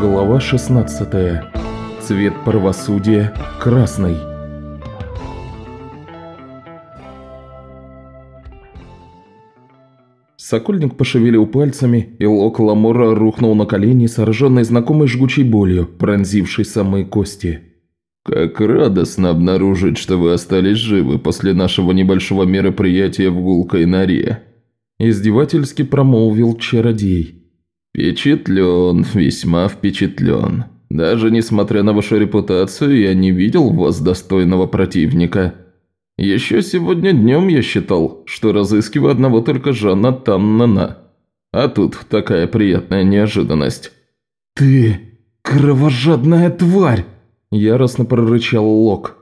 Глава 16. Цвет правосудия – красный. Сокольник пошевелил пальцами, и лок Ламора рухнул на колени, сраженный знакомой жгучей болью, пронзившей самые кости. «Как радостно обнаружить, что вы остались живы после нашего небольшого мероприятия в гулкой норе», – издевательски промолвил чародей. «Впечатлен, весьма впечатлен. Даже несмотря на вашу репутацию, я не видел в вас достойного противника. Еще сегодня днем я считал, что разыскиваю одного только Жанна Таннана. А тут такая приятная неожиданность». «Ты кровожадная тварь!» – яростно прорычал Лок.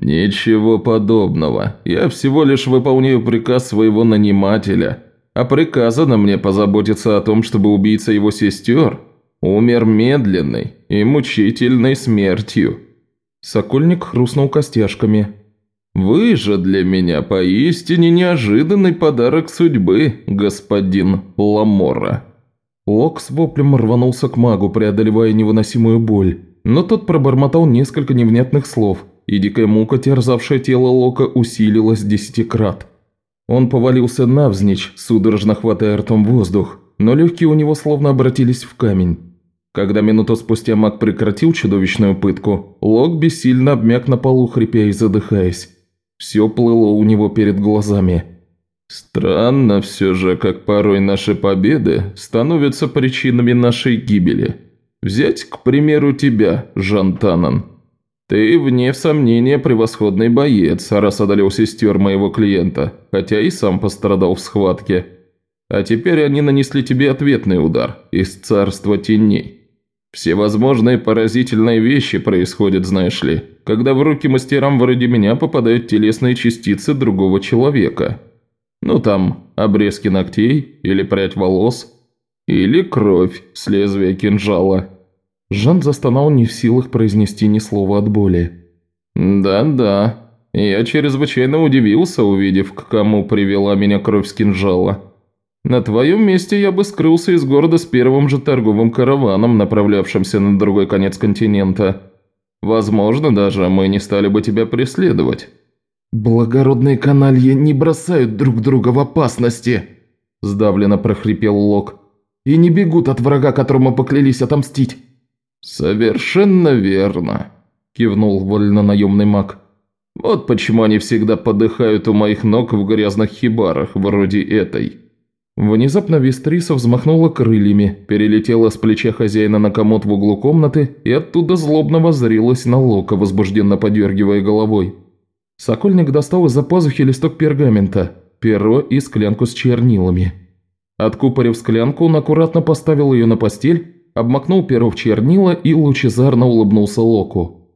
«Ничего подобного. Я всего лишь выполняю приказ своего нанимателя» а приказано мне позаботиться о том, чтобы убийца его сестер умер медленной и мучительной смертью». Сокольник хрустнул костяшками. «Вы же для меня поистине неожиданный подарок судьбы, господин Ламора». Лок с воплем рванулся к магу, преодолевая невыносимую боль, но тот пробормотал несколько невнятных слов, и дикая мука, терзавшая тело Лока, усилилась десятикрат. Он повалился навзничь, судорожно хватая ртом воздух, но легкие у него словно обратились в камень. Когда минуту спустя маг прекратил чудовищную пытку, Лок бессильно обмяк на полу, хрипя и задыхаясь. Все плыло у него перед глазами. «Странно все же, как порой наши победы становятся причинами нашей гибели. Взять, к примеру, тебя, Жан Танан. «Ты, вне сомнения, превосходный боец, раз одолел сестер моего клиента, хотя и сам пострадал в схватке. А теперь они нанесли тебе ответный удар из царства теней. Всевозможные поразительные вещи происходят, знаешь ли, когда в руки мастерам вроде меня попадают телесные частицы другого человека. Ну там, обрезки ногтей или прядь волос, или кровь с лезвия кинжала». Жан застонал не в силах произнести ни слова от боли. «Да-да, я чрезвычайно удивился, увидев, к кому привела меня кровь с кинжала. На твоем месте я бы скрылся из города с первым же торговым караваном, направлявшимся на другой конец континента. Возможно, даже мы не стали бы тебя преследовать». «Благородные канальи не бросают друг друга в опасности», – сдавленно прохрипел Лок. «И не бегут от врага, которому поклялись отомстить». «Совершенно верно», – кивнул вольнонаемный маг. «Вот почему они всегда подыхают у моих ног в грязных хибарах, вроде этой». Внезапно Вестриса взмахнула крыльями, перелетела с плеча хозяина на комод в углу комнаты и оттуда злобно воззрилась на Лока, возбужденно подергивая головой. Сокольник достал из-за пазухи листок пергамента, перо и склянку с чернилами. Откупорив склянку, он аккуратно поставил ее на постель обмакнул перо в чернила и лучезарно улыбнулся Локу.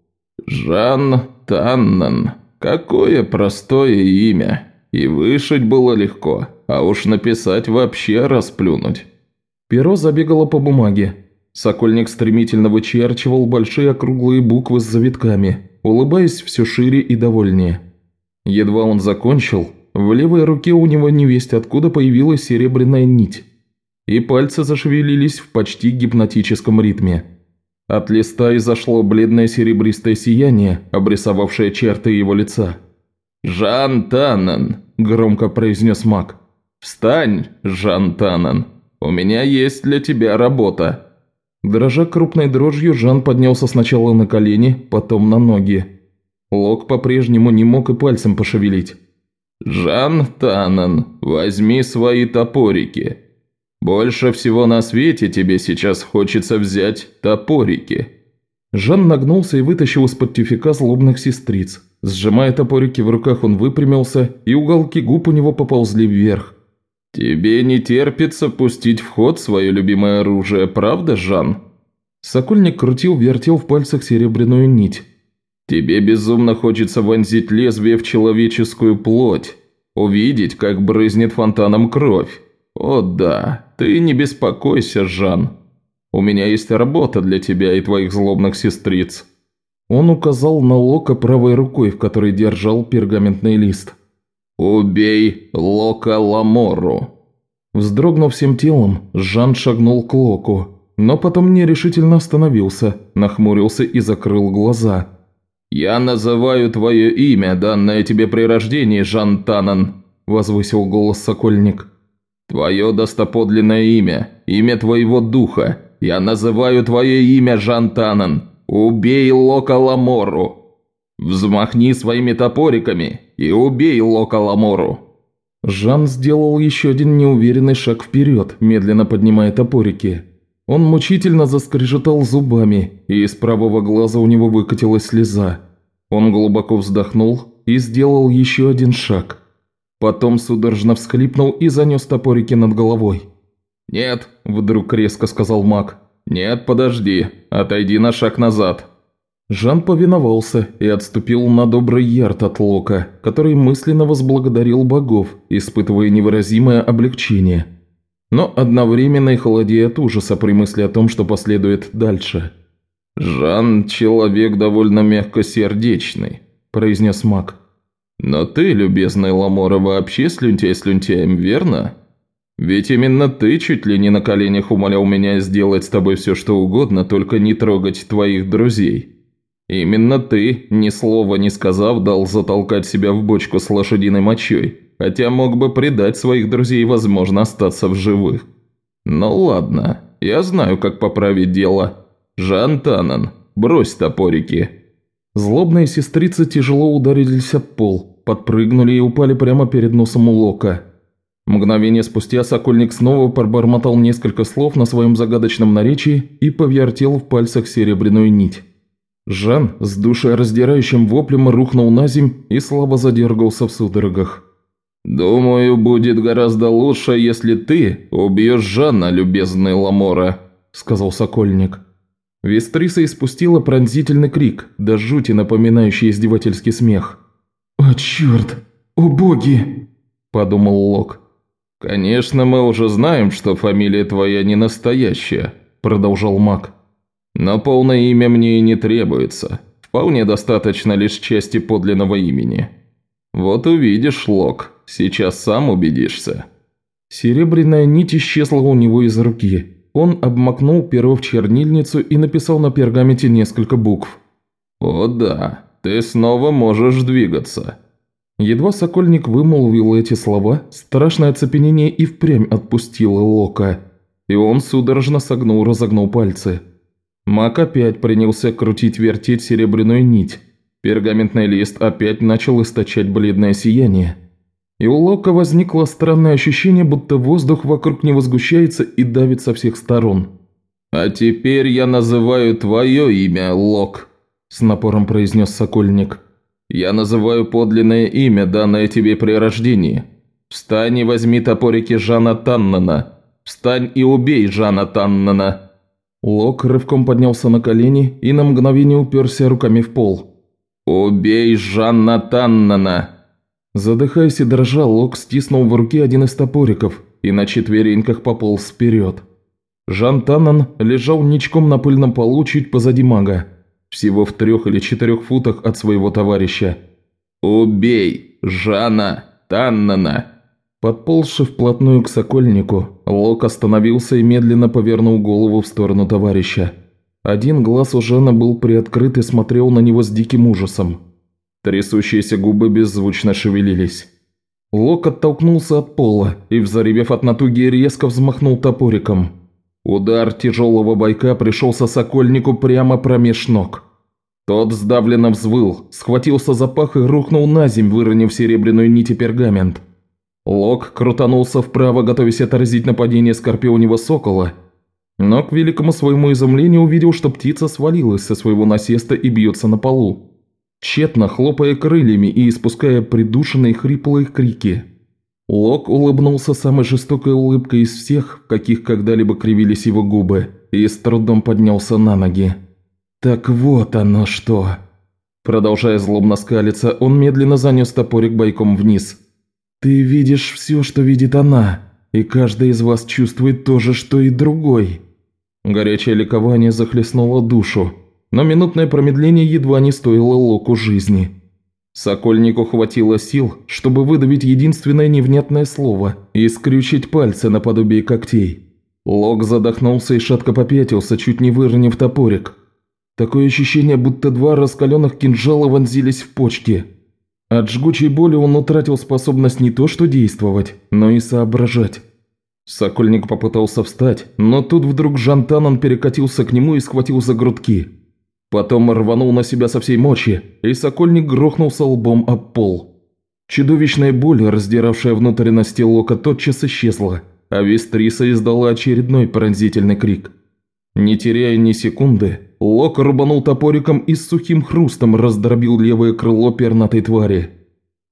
«Жан Таннан. Какое простое имя. И вышить было легко, а уж написать вообще расплюнуть». Перо забегало по бумаге. Сокольник стремительно вычерчивал большие округлые буквы с завитками, улыбаясь все шире и довольнее. Едва он закончил, в левой руке у него невесть откуда появилась серебряная нить и пальцы зашевелились в почти гипнотическом ритме. От листа изошло бледное серебристое сияние, обрисовавшее черты его лица. «Жан Таннен», – громко произнес маг. «Встань, Жан Таннен, у меня есть для тебя работа». Дрожа крупной дрожью, Жан поднялся сначала на колени, потом на ноги. Лок по-прежнему не мог и пальцем пошевелить. «Жан Таннен, возьми свои топорики», больше всего на свете тебе сейчас хочется взять топорики». Жан нагнулся и вытащил из-под тюфика злобных сестриц. Сжимая топорики в руках, он выпрямился, и уголки губ у него поползли вверх. «Тебе не терпится пустить в ход свое любимое оружие, правда, Жан?» Сокольник крутил-вертел в пальцах серебряную нить. «Тебе безумно хочется вонзить лезвие в человеческую плоть, увидеть, как брызнет фонтаном кровь. О да, ты не беспокойся, Жан. У меня есть работа для тебя и твоих злобных сестриц». Он указал на Лока правой рукой, в которой держал пергаментный лист. «Убей Лока Ламору!» Вздрогнув всем телом, Жан шагнул к Локу. но потом нерешительно остановился, нахмурился и закрыл глаза. «Я называю твое имя, данное тебе при рождении, Жан Танан», – возвысил голос Сокольник. «Твое достоподлинное имя, имя твоего духа. Я называю твое имя, Жан Танан. Убей Лока Ламору. Взмахни своими топориками и убей Лока Ламору». Жан сделал еще один неуверенный шаг вперед, медленно поднимая топорики. Он мучительно заскрежетал зубами, и из правого глаза у него выкатилась слеза. Он глубоко вздохнул и сделал еще один шаг. Потом судорожно всхлипнул и занес топорики над головой. «Нет», – вдруг резко сказал маг. «Нет, подожди, отойди на шаг назад». Жан повиновался и отступил на добрый ярд от Лока, который мысленно возблагодарил богов, испытывая невыразимое облегчение – но одновременно и холодея от ужаса при мысли о том, что последует дальше. «Жан – человек довольно мягкосердечный», – произнес маг. «Но ты, любезный Ламора, вообще слюнтяй слюнтяем, верно? Ведь именно ты чуть ли не на коленях умолял меня сделать с тобой все что угодно, только не трогать твоих друзей. Именно ты, ни слова не сказав, дал затолкать себя в бочку с лошадиной мочой» хотя мог бы предать своих друзей возможно остаться в живых. Ну ладно, я знаю, как поправить дело. Жан Танан, брось топорики». Злобные сестрицы тяжело ударились об пол, подпрыгнули и упали прямо перед носом у Лока. Мгновение спустя Сокольник снова пробормотал несколько слов на своем загадочном наречии и повертел в пальцах серебряную нить. Жан с душераздирающим воплем рухнул на земь и слабо задергался в судорогах. «Думаю, будет гораздо лучше, если ты убьешь Жанна, любезный Ламора», – сказал Сокольник. Вестриса испустила пронзительный крик, до жути напоминающий издевательский смех. «О, черт! О, боги!» – подумал Лок. «Конечно, мы уже знаем, что фамилия твоя не настоящая», – продолжал маг. «Но полное имя мне и не требуется. Вполне достаточно лишь части подлинного имени. Вот увидишь, Лок, Сейчас сам убедишься». Серебряная нить исчезла у него из руки. Он обмакнул перо в чернильницу и написал на пергаменте несколько букв. «О да, ты снова можешь двигаться». Едва Сокольник вымолвил эти слова, страшное оцепенение и впрямь отпустило Лока, и он судорожно согнул-разогнул пальцы. Мак опять принялся крутить-вертеть серебряную нить. Пергаментный лист опять начал источать бледное сияние и у Лока возникло странное ощущение, будто воздух вокруг него сгущается и давит со всех сторон. «А теперь я называю твое имя, Лок», – с напором произнес Сокольник. «Я называю подлинное имя, данное тебе при рождении. Встань и возьми топорики Жана Таннана. Встань и убей Жана Таннана». Лок рывком поднялся на колени и на мгновение уперся руками в пол. «Убей Жанна Таннана!» Задыхаясь и дрожа, Лок стиснул в руке один из топориков и на четвереньках пополз вперед. Жан Таннан лежал ничком на пыльном полу чуть позади мага, всего в трех или четырех футах от своего товарища. «Убей Жана Таннана!» Подползши вплотную к сокольнику, Лок остановился и медленно повернул голову в сторону товарища. Один глаз у Жана был приоткрыт и смотрел на него с диким ужасом. Трясущиеся губы беззвучно шевелились. Лок оттолкнулся от пола и, взоревев от натуги, резко взмахнул топориком. Удар тяжелого бойка пришелся сокольнику прямо промеж ног. Тот сдавленно взвыл, схватился за пах и рухнул на земь, выронив серебряную нить и пергамент. Лок крутанулся вправо, готовясь отразить нападение скорпионего сокола, но к великому своему изумлению увидел, что птица свалилась со своего насеста и бьется на полу тщетно хлопая крыльями и испуская придушенные хриплые крики. Лок улыбнулся самой жестокой улыбкой из всех, каких когда-либо кривились его губы, и с трудом поднялся на ноги. «Так вот оно что!» Продолжая злобно скалиться, он медленно занес топорик бойком вниз. «Ты видишь все, что видит она, и каждый из вас чувствует то же, что и другой». Горячее ликование захлестнуло душу, но минутное промедление едва не стоило Локу жизни. Сокольнику хватило сил, чтобы выдавить единственное невнятное слово и скрючить пальцы наподобие когтей. Лок задохнулся и шатко попятился, чуть не выронив топорик. Такое ощущение, будто два раскаленных кинжала вонзились в почки. От жгучей боли он утратил способность не то что действовать, но и соображать. Сокольник попытался встать, но тут вдруг Жантанан перекатился к нему и схватил за грудки. Потом рванул на себя со всей мочи, и Сокольник грохнулся лбом об пол. Чудовищная боль, раздиравшая внутренности Лока, тотчас исчезла, а Вестриса издала очередной пронзительный крик. Не теряя ни секунды, Лок рубанул топориком и с сухим хрустом раздробил левое крыло пернатой твари.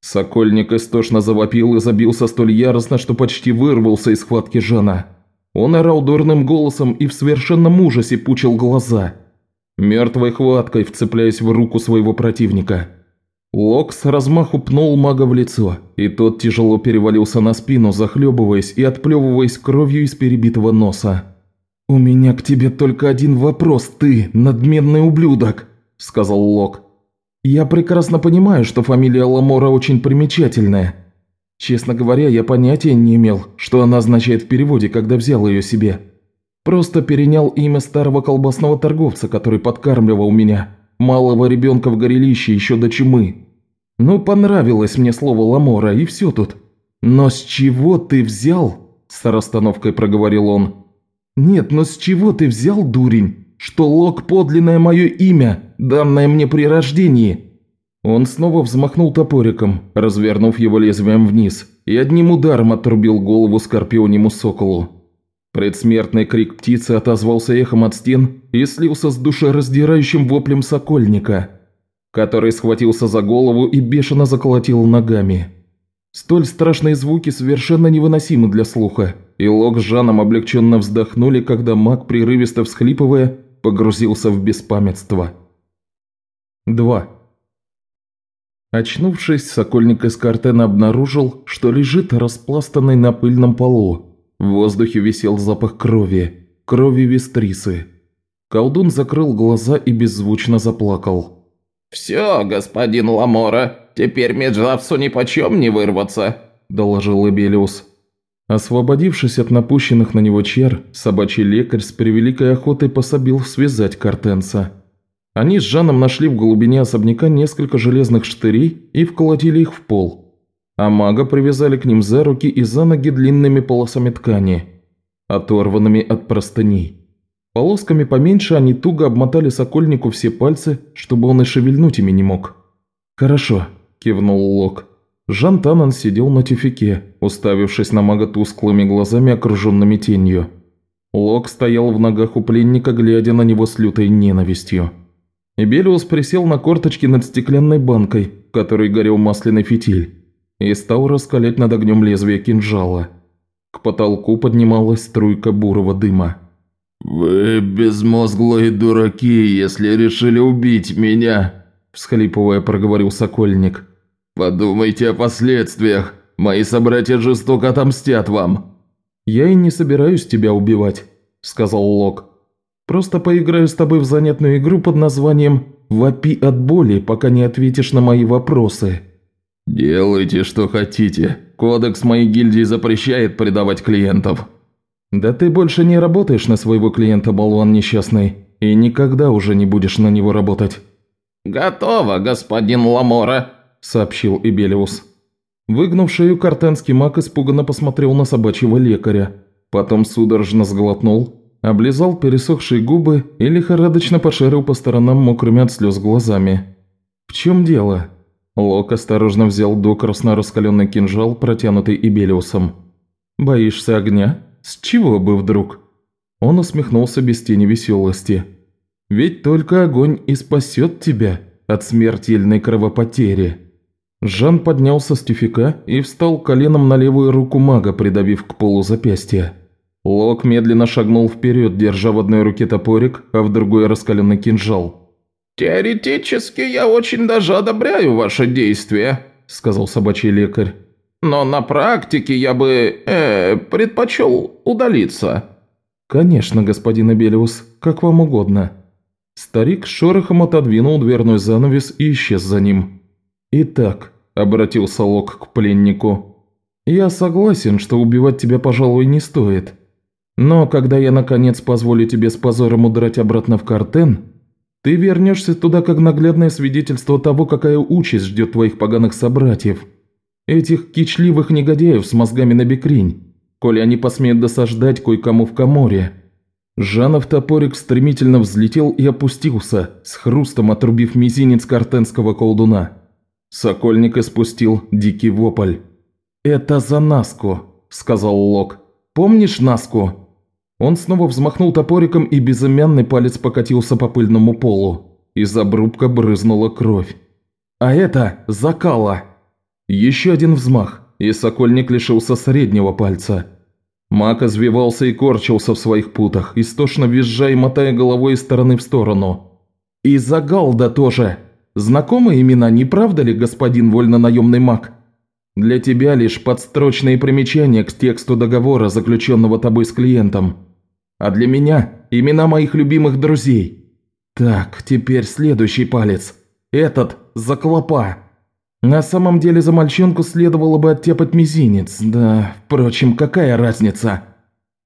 Сокольник истошно завопил и забился столь яростно, что почти вырвался из схватки Жана. Он орал дурным голосом и в совершенном ужасе пучил глаза, мертвой хваткой вцепляясь в руку своего противника. Лок с размаху пнул мага в лицо, и тот тяжело перевалился на спину, захлебываясь и отплевываясь кровью из перебитого носа. «У меня к тебе только один вопрос, ты, надменный ублюдок», – сказал Лок. «Я прекрасно понимаю, что фамилия Ламора очень примечательная. Честно говоря, я понятия не имел, что она означает в переводе, когда взял ее себе. Просто перенял имя старого колбасного торговца, который подкармливал меня, малого ребенка в горелище еще до чумы. Ну, понравилось мне слово Ламора, и все тут. Но с чего ты взял?» – с расстановкой проговорил он. «Нет, но с чего ты взял, дурень, что Лок – подлинное мое имя, данное мне при рождении?» Он снова взмахнул топориком, развернув его лезвием вниз, и одним ударом отрубил голову скорпиониму соколу. Предсмертный крик птицы отозвался эхом от стен и слился с душераздирающим воплем сокольника, который схватился за голову и бешено заколотил ногами. Столь страшные звуки совершенно невыносимы для слуха, и Лок с Жаном облегченно вздохнули, когда маг, прерывисто всхлипывая, погрузился в беспамятство. 2. Очнувшись, сокольник из картена обнаружил, что лежит распластанный на пыльном полу. В воздухе висел запах крови, крови вестрисы. Колдун закрыл глаза и беззвучно заплакал. «Все, господин Ламора, теперь Меджавсу нипочем не вырваться», – доложил Эбелиус. Освободившись от напущенных на него чер, собачий лекарь с превеликой охотой пособил связать Картенса. Они с Жаном нашли в глубине особняка несколько железных штырей и вколотили их в пол. А мага привязали к ним за руки и за ноги длинными полосами ткани, оторванными от простыней. Полосками поменьше они туго обмотали сокольнику все пальцы, чтобы он и шевельнуть ими не мог. «Хорошо», – кивнул Лок. Жан Танан сидел на тюфике, уставившись на мага тусклыми глазами, окруженными тенью. Лок стоял в ногах у пленника, глядя на него с лютой ненавистью. Эбелиус присел на корточки над стеклянной банкой, в которой горел масляный фитиль, и стал раскалять над огнем лезвие кинжала. К потолку поднималась струйка бурого дыма. «Вы безмозглые дураки, если решили убить меня!» – всхлипывая проговорил Сокольник. «Подумайте о последствиях. Мои собратья жестоко отомстят вам». «Я и не собираюсь тебя убивать», – сказал Лок. «Просто поиграю с тобой в занятную игру под названием «Вопи от боли, пока не ответишь на мои вопросы». «Делайте, что хотите. Кодекс моей гильдии запрещает предавать клиентов». «Да ты больше не работаешь на своего клиента, болван несчастный, и никогда уже не будешь на него работать». «Готово, господин Ламора», – сообщил Ибелиус. Выгнув шею, картенский маг испуганно посмотрел на собачьего лекаря. Потом судорожно сглотнул, облизал пересохшие губы и лихорадочно пошарил по сторонам мокрыми от слез глазами. «В чем дело?» Лок осторожно взял до красно раскаленный кинжал, протянутый Ибелиусом. «Боишься огня? С чего бы вдруг?» Он усмехнулся без тени веселости. «Ведь только огонь и спасет тебя от смертельной кровопотери». Жан поднялся с тюфика и встал коленом на левую руку мага, придавив к полу запястья. Лок медленно шагнул вперед, держа в одной руке топорик, а в другой раскаленный кинжал. «Теоретически я очень даже одобряю ваши действия», – сказал собачий лекарь. «Но на практике я бы, э, предпочел удалиться». «Конечно, господин Абелиус, как вам угодно». Старик шорохом отодвинул дверной занавес и исчез за ним. «Итак», – обратился Лок к пленнику, – «я согласен, что убивать тебя, пожалуй, не стоит. Но когда я наконец позволю тебе с позором удрать обратно в Картен, ты вернешься туда как наглядное свидетельство того, какая участь ждет твоих поганых собратьев. Этих кичливых негодяев с мозгами на бекрень, коли они посмеют досаждать кое-кому в коморе. Жанов топорик стремительно взлетел и опустился, с хрустом отрубив мизинец картенского колдуна. Сокольник испустил дикий вопль. «Это за Наску», – сказал Лок. «Помнишь Наску?» Он снова взмахнул топориком, и безымянный палец покатился по пыльному полу. Из обрубка брызнула кровь. «А это закала!» Еще один взмах, и сокольник лишился среднего пальца. Мак извивался и корчился в своих путах, истошно визжа и мотая головой из стороны в сторону. «И Загалда тоже! Знакомые имена, не правда ли, господин вольно-наемный маг?» Для тебя лишь подстрочные примечания к тексту договора, заключенного тобой с клиентом. А для меня имена моих любимых друзей. Так, теперь следующий палец. Этот за клопа. На самом деле за мальчонку следовало бы оттепать мизинец. Да, впрочем, какая разница?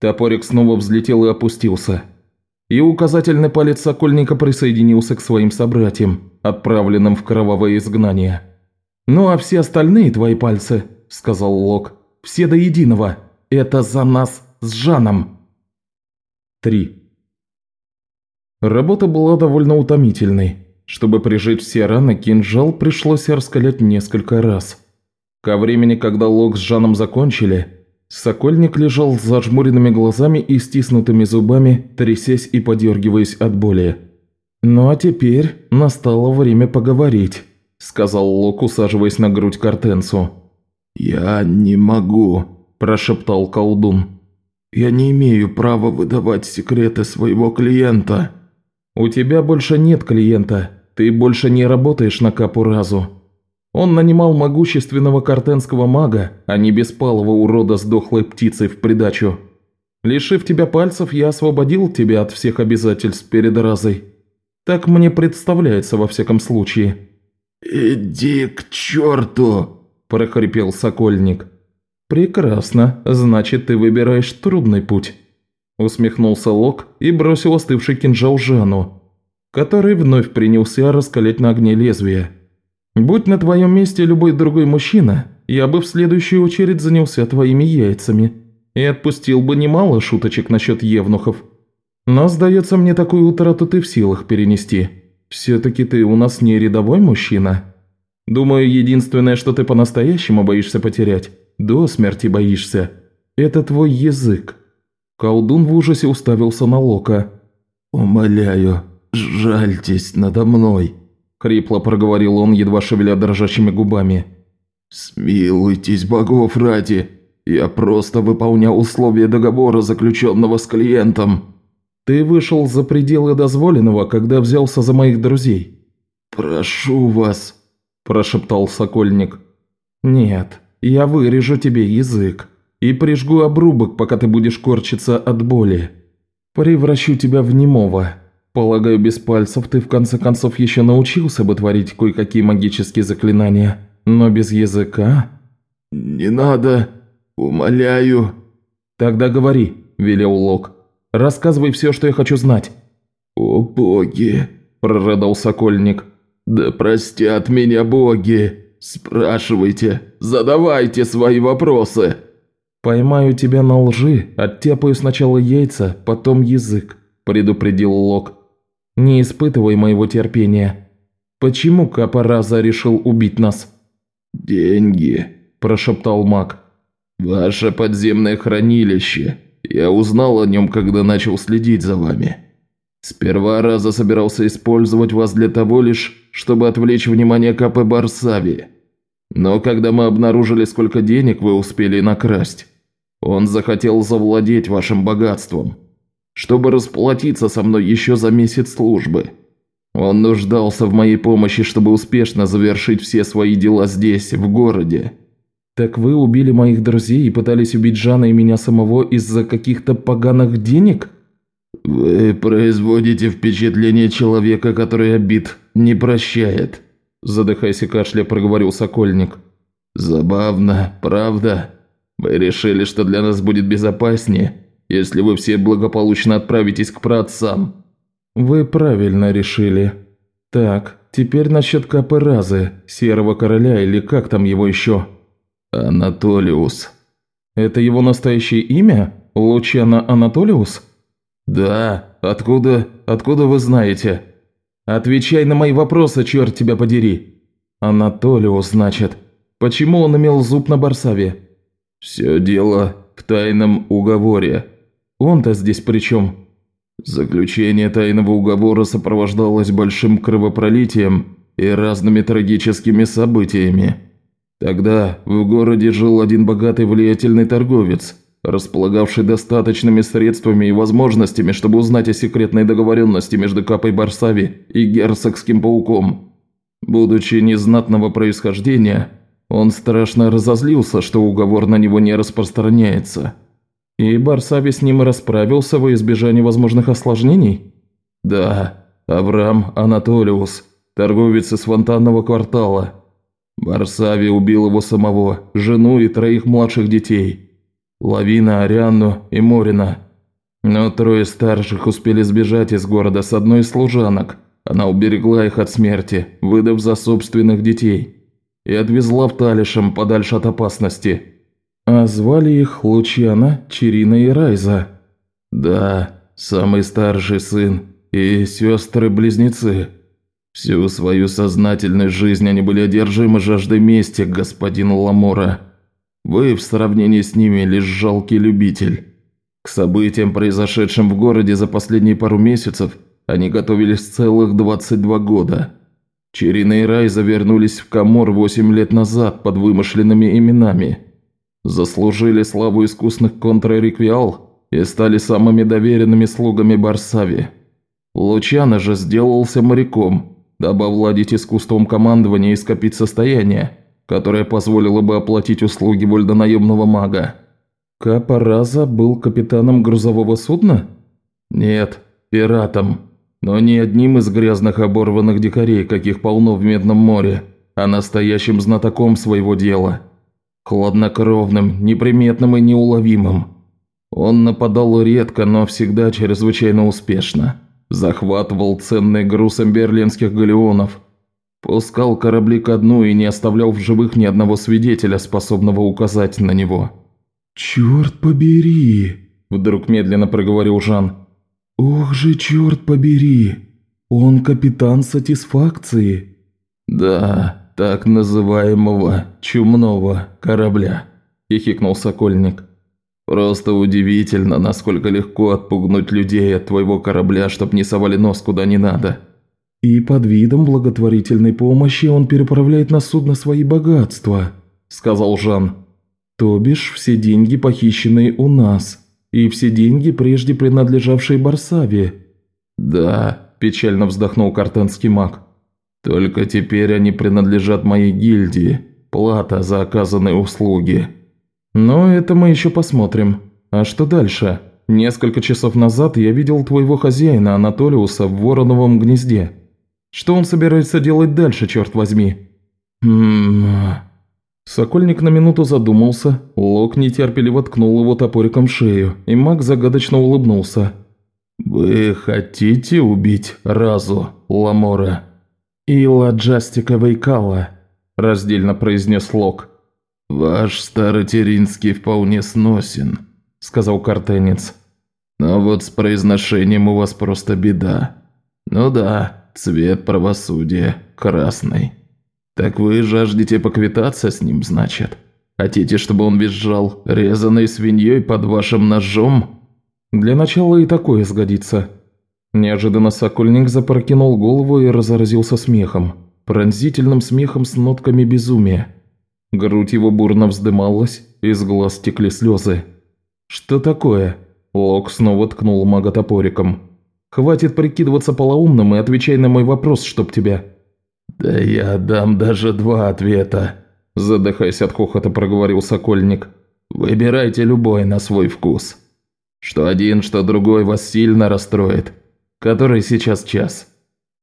Топорик снова взлетел и опустился. И указательный палец Сокольника присоединился к своим собратьям, отправленным в кровавое изгнание. «Ну а все остальные твои пальцы», – сказал Лок, – «все до единого. Это за нас с Жаном». 3. Работа была довольно утомительной. Чтобы прижить все раны, кинжал пришлось раскалять несколько раз. Ко времени, когда Лок с Жаном закончили, Сокольник лежал с зажмуренными глазами и стиснутыми зубами, трясясь и подергиваясь от боли. «Ну а теперь настало время поговорить», – сказал Лок, усаживаясь на грудь Картенсу. «Я не могу», – прошептал колдун. Я не имею права выдавать секреты своего клиента». «У тебя больше нет клиента. Ты больше не работаешь на Капуразу. Он нанимал могущественного картенского мага, а не беспалого урода с дохлой птицей в придачу. Лишив тебя пальцев, я освободил тебя от всех обязательств перед Разой. Так мне представляется во всяком случае». «Иди к черту!» – прохрипел Сокольник. «Прекрасно, значит, ты выбираешь трудный путь», – усмехнулся Лок и бросил остывший кинжал Жану, который вновь принялся раскалять на огне лезвие. «Будь на твоем месте любой другой мужчина, я бы в следующую очередь занялся твоими яйцами и отпустил бы немало шуточек насчет евнухов. Но, сдается мне, такую утрату ты в силах перенести. Все-таки ты у нас не рядовой мужчина. Думаю, единственное, что ты по-настоящему боишься потерять – до смерти боишься. Это твой язык». Колдун в ужасе уставился на Лока. «Умоляю, жальтесь надо мной», – хрипло проговорил он, едва шевеля дрожащими губами. «Смилуйтесь, богов ради, я просто выполнял условия договора, заключенного с клиентом». «Ты вышел за пределы дозволенного, когда взялся за моих друзей». «Прошу вас», – прошептал Сокольник. «Нет, я вырежу тебе язык и прижгу обрубок, пока ты будешь корчиться от боли. Превращу тебя в немого. Полагаю, без пальцев ты в конце концов еще научился бы творить кое-какие магические заклинания, но без языка...» «Не надо, умоляю». «Тогда говори», – велел Лок. «Рассказывай все, что я хочу знать». «О боги!» – прорыдал Сокольник. «Да простят меня боги!» «Спрашивайте, задавайте свои вопросы!» «Поймаю тебя на лжи, оттяпаю сначала яйца, потом язык», – предупредил Лок. «Не испытывай моего терпения. Почему Капараза решил убить нас?» «Деньги», – прошептал маг. «Ваше подземное хранилище. Я узнал о нем, когда начал следить за вами. Сперва Раза собирался использовать вас для того лишь, чтобы отвлечь внимание Капы Барсави. Но когда мы обнаружили, сколько денег вы успели накрасть, он захотел завладеть вашим богатством, чтобы расплатиться со мной еще за месяц службы. Он нуждался в моей помощи, чтобы успешно завершить все свои дела здесь, в городе. Так вы убили моих друзей и пытались убить Жана и меня самого из-за каких-то поганых денег? Вы производите впечатление человека, который обид не прощает задыхаясь и кашля, проговорил Сокольник. «Забавно, правда? Мы решили, что для нас будет безопаснее, если вы все благополучно отправитесь к праотцам». «Вы правильно решили. Так, теперь насчет Капы Серого Короля или как там его еще?» «Анатолиус». «Это его настоящее имя? Лучано Анатолиус?» «Да. Откуда... откуда вы знаете?» «Отвечай на мои вопросы, черт тебя подери!» «Анатолиус, значит. Почему он имел зуб на Барсаве?» «Все дело в тайном уговоре». «Он-то здесь при чем?» Заключение тайного уговора сопровождалось большим кровопролитием и разными трагическими событиями. Тогда в городе жил один богатый влиятельный торговец, располагавший достаточными средствами и возможностями, чтобы узнать о секретной договоренности между Капой Барсави и Герцогским Пауком. Будучи незнатного происхождения, он страшно разозлился, что уговор на него не распространяется. И Барсави с ним расправился во избежание возможных осложнений? Да, Авраам Анатолиус, торговец из фонтанного квартала. Барсави убил его самого, жену и троих младших детей. Лавина, Арианну и Морина. Но трое старших успели сбежать из города с одной из служанок. Она уберегла их от смерти, выдав за собственных детей. И отвезла в Талишем подальше от опасности. А звали их Лучана, Чирина и Райза. Да, самый старший сын и сестры-близнецы. Всю свою сознательную жизнь они были одержимы жаждой мести, господин Ламора. Вы в сравнении с ними лишь жалкий любитель. К событиям, произошедшим в городе за последние пару месяцев, они готовились целых 22 года. Черина и Райза вернулись в Камор 8 лет назад под вымышленными именами – заслужили славу искусных контрреквиал и стали самыми доверенными слугами Барсави. Лучано же сделался моряком, дабы овладеть искусством командования и скопить состояние, которое позволило бы оплатить услуги вольдонаемного мага. Капараза был капитаном грузового судна? Нет, пиратом. Но не одним из грязных оборванных дикарей, каких полно в Медном море, а настоящим знатоком своего дела – Хладнокровным, неприметным и неуловимым. Он нападал редко, но всегда чрезвычайно успешно. Захватывал ценный груз берлинских галеонов. Пускал корабли ко дну и не оставлял в живых ни одного свидетеля, способного указать на него. «Черт побери!» – вдруг медленно проговорил Жан. «Ох же, черт побери! Он капитан сатисфакции!» «Да, так называемого чумного корабля», – хихикнул Сокольник. «Просто удивительно, насколько легко отпугнуть людей от твоего корабля, чтоб не совали нос куда не надо». «И под видом благотворительной помощи он переправляет на судно свои богатства», – сказал Жан. «То бишь все деньги, похищенные у нас, и все деньги, прежде принадлежавшие Барсаве». «Да», – печально вздохнул картенский маг. Только теперь они принадлежат моей гильдии. Плата за оказанные услуги. Но это мы еще посмотрим. А что дальше? Несколько часов назад я видел твоего хозяина Анатолиуса в вороновом гнезде. Что он собирается делать дальше, черт возьми? Хм... Сокольник на минуту задумался, Лок нетерпеливо ткнул его топориком в шею, и маг загадочно улыбнулся. «Вы хотите убить Разу, Ламора?» «Ила Джастика Вейкала», – раздельно произнес Лок. «Ваш старотеринский вполне сносен», – сказал картенец. «Но вот с произношением у вас просто беда. Ну да, цвет правосудия, красный. Так вы жаждете поквитаться с ним, значит? Хотите, чтобы он визжал резаной свиньей под вашим ножом?» «Для начала и такое сгодится», Неожиданно Сокольник запрокинул голову и разразился смехом. Пронзительным смехом с нотками безумия. Грудь его бурно вздымалась, из глаз текли слезы. «Что такое?» Лок снова ткнул мага топориком. «Хватит прикидываться полоумным и отвечай на мой вопрос, чтоб тебя». «Да я дам даже два ответа», – задыхаясь от хохота, проговорил Сокольник. «Выбирайте любой на свой вкус. Что один, что другой вас сильно расстроит. Который сейчас час.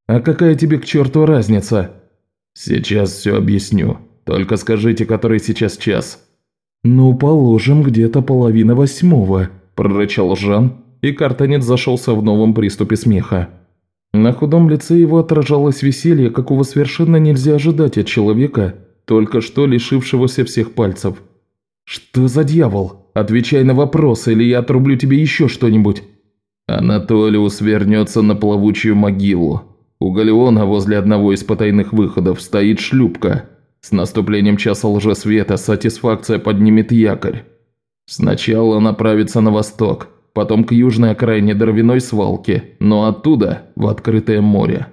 А какая тебе к черту разница? Сейчас все объясню. Только скажите, который сейчас час. Ну, положим, где-то половина восьмого, прорычал Жан, и картанец зашелся в новом приступе смеха. На худом лице его отражалось веселье, какого совершенно нельзя ожидать от человека, только что лишившегося всех пальцев. «Что за дьявол? Отвечай на вопрос, или я отрублю тебе еще что-нибудь». Анатолиус вернется на плавучую могилу. У Галеона возле одного из потайных выходов стоит шлюпка. С наступлением часа лжесвета сатисфакция поднимет якорь. Сначала направится на восток, потом к южной окраине дровяной свалки, но оттуда в открытое море.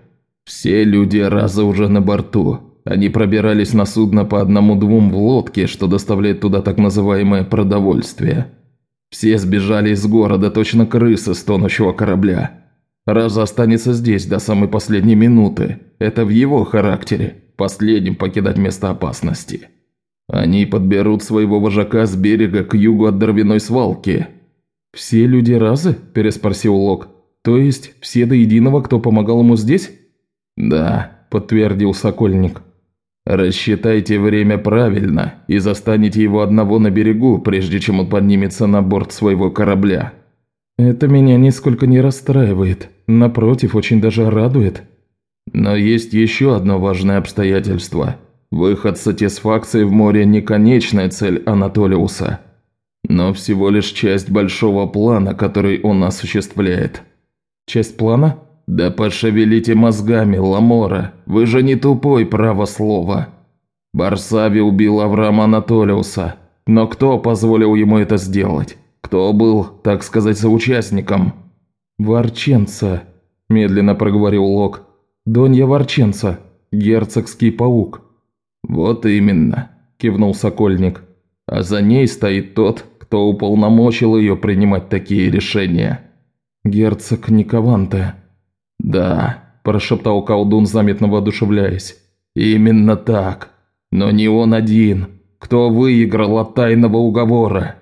Все люди раза уже на борту. Они пробирались на судно по одному-двум в лодке, что доставляет туда так называемое продовольствие. Все сбежали из города, точно крысы с тонущего корабля. Раза останется здесь до самой последней минуты. Это в его характере, последним покидать место опасности. Они подберут своего вожака с берега к югу от дровяной свалки. «Все люди Разы?» – переспросил Лок. «То есть все до единого, кто помогал ему здесь?» «Да», – подтвердил Сокольник. «Рассчитайте время правильно и застанете его одного на берегу, прежде чем он поднимется на борт своего корабля». «Это меня нисколько не расстраивает. Напротив, очень даже радует». «Но есть еще одно важное обстоятельство – Выход сатисфакции в море не конечная цель Анатолиуса, но всего лишь часть большого плана, который он осуществляет. Часть плана? Да пошевелите мозгами, Ламора, вы же не тупой, право слово. Барсави убил Авраама Анатолиуса, но кто позволил ему это сделать? Кто был, так сказать, соучастником? «Ворченца», – медленно проговорил Лок. «Донья Ворченца, герцогский паук». «Вот именно», – кивнул Сокольник. «А за ней стоит тот, кто уполномочил ее принимать такие решения». «Герцог Никованте». «Да», – прошептал колдун, заметно воодушевляясь. «Именно так. Но не он один. Кто выиграл от тайного уговора?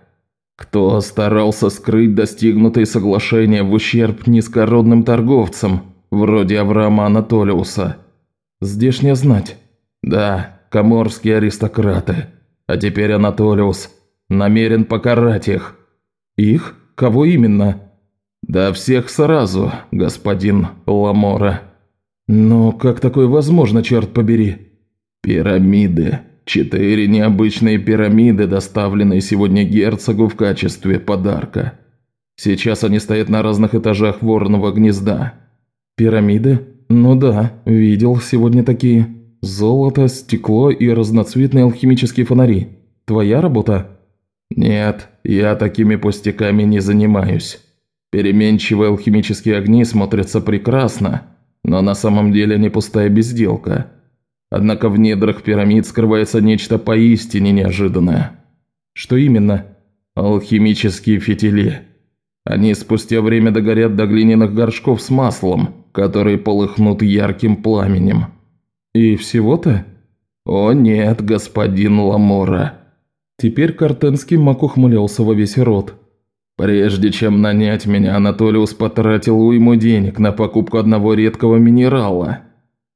Кто старался скрыть достигнутые соглашения в ущерб низкородным торговцам, вроде Авраама Анатолиуса?» «Здешняя знать». «Да, коморские аристократы. А теперь Анатолиус намерен покарать их». «Их? Кого именно?» «Да всех сразу, господин Ламора». «Но как такое возможно, черт побери?» «Пирамиды. Четыре необычные пирамиды, доставленные сегодня герцогу в качестве подарка. Сейчас они стоят на разных этажах вороного гнезда». «Пирамиды? Ну да, видел сегодня такие». Золото, стекло и разноцветные алхимические фонари. Твоя работа? Нет, я такими пустяками не занимаюсь. Переменчивые алхимические огни смотрятся прекрасно, но на самом деле не пустая безделка. Однако в недрах пирамид скрывается нечто поистине неожиданное. Что именно? Алхимические фитили. Они спустя время догорят до глиняных горшков с маслом, которые полыхнут ярким пламенем. «И всего-то?» «О нет, господин Ламора». Теперь Картенский маг ухмылялся во весь рот. «Прежде чем нанять меня, Анатолиус потратил уйму денег на покупку одного редкого минерала».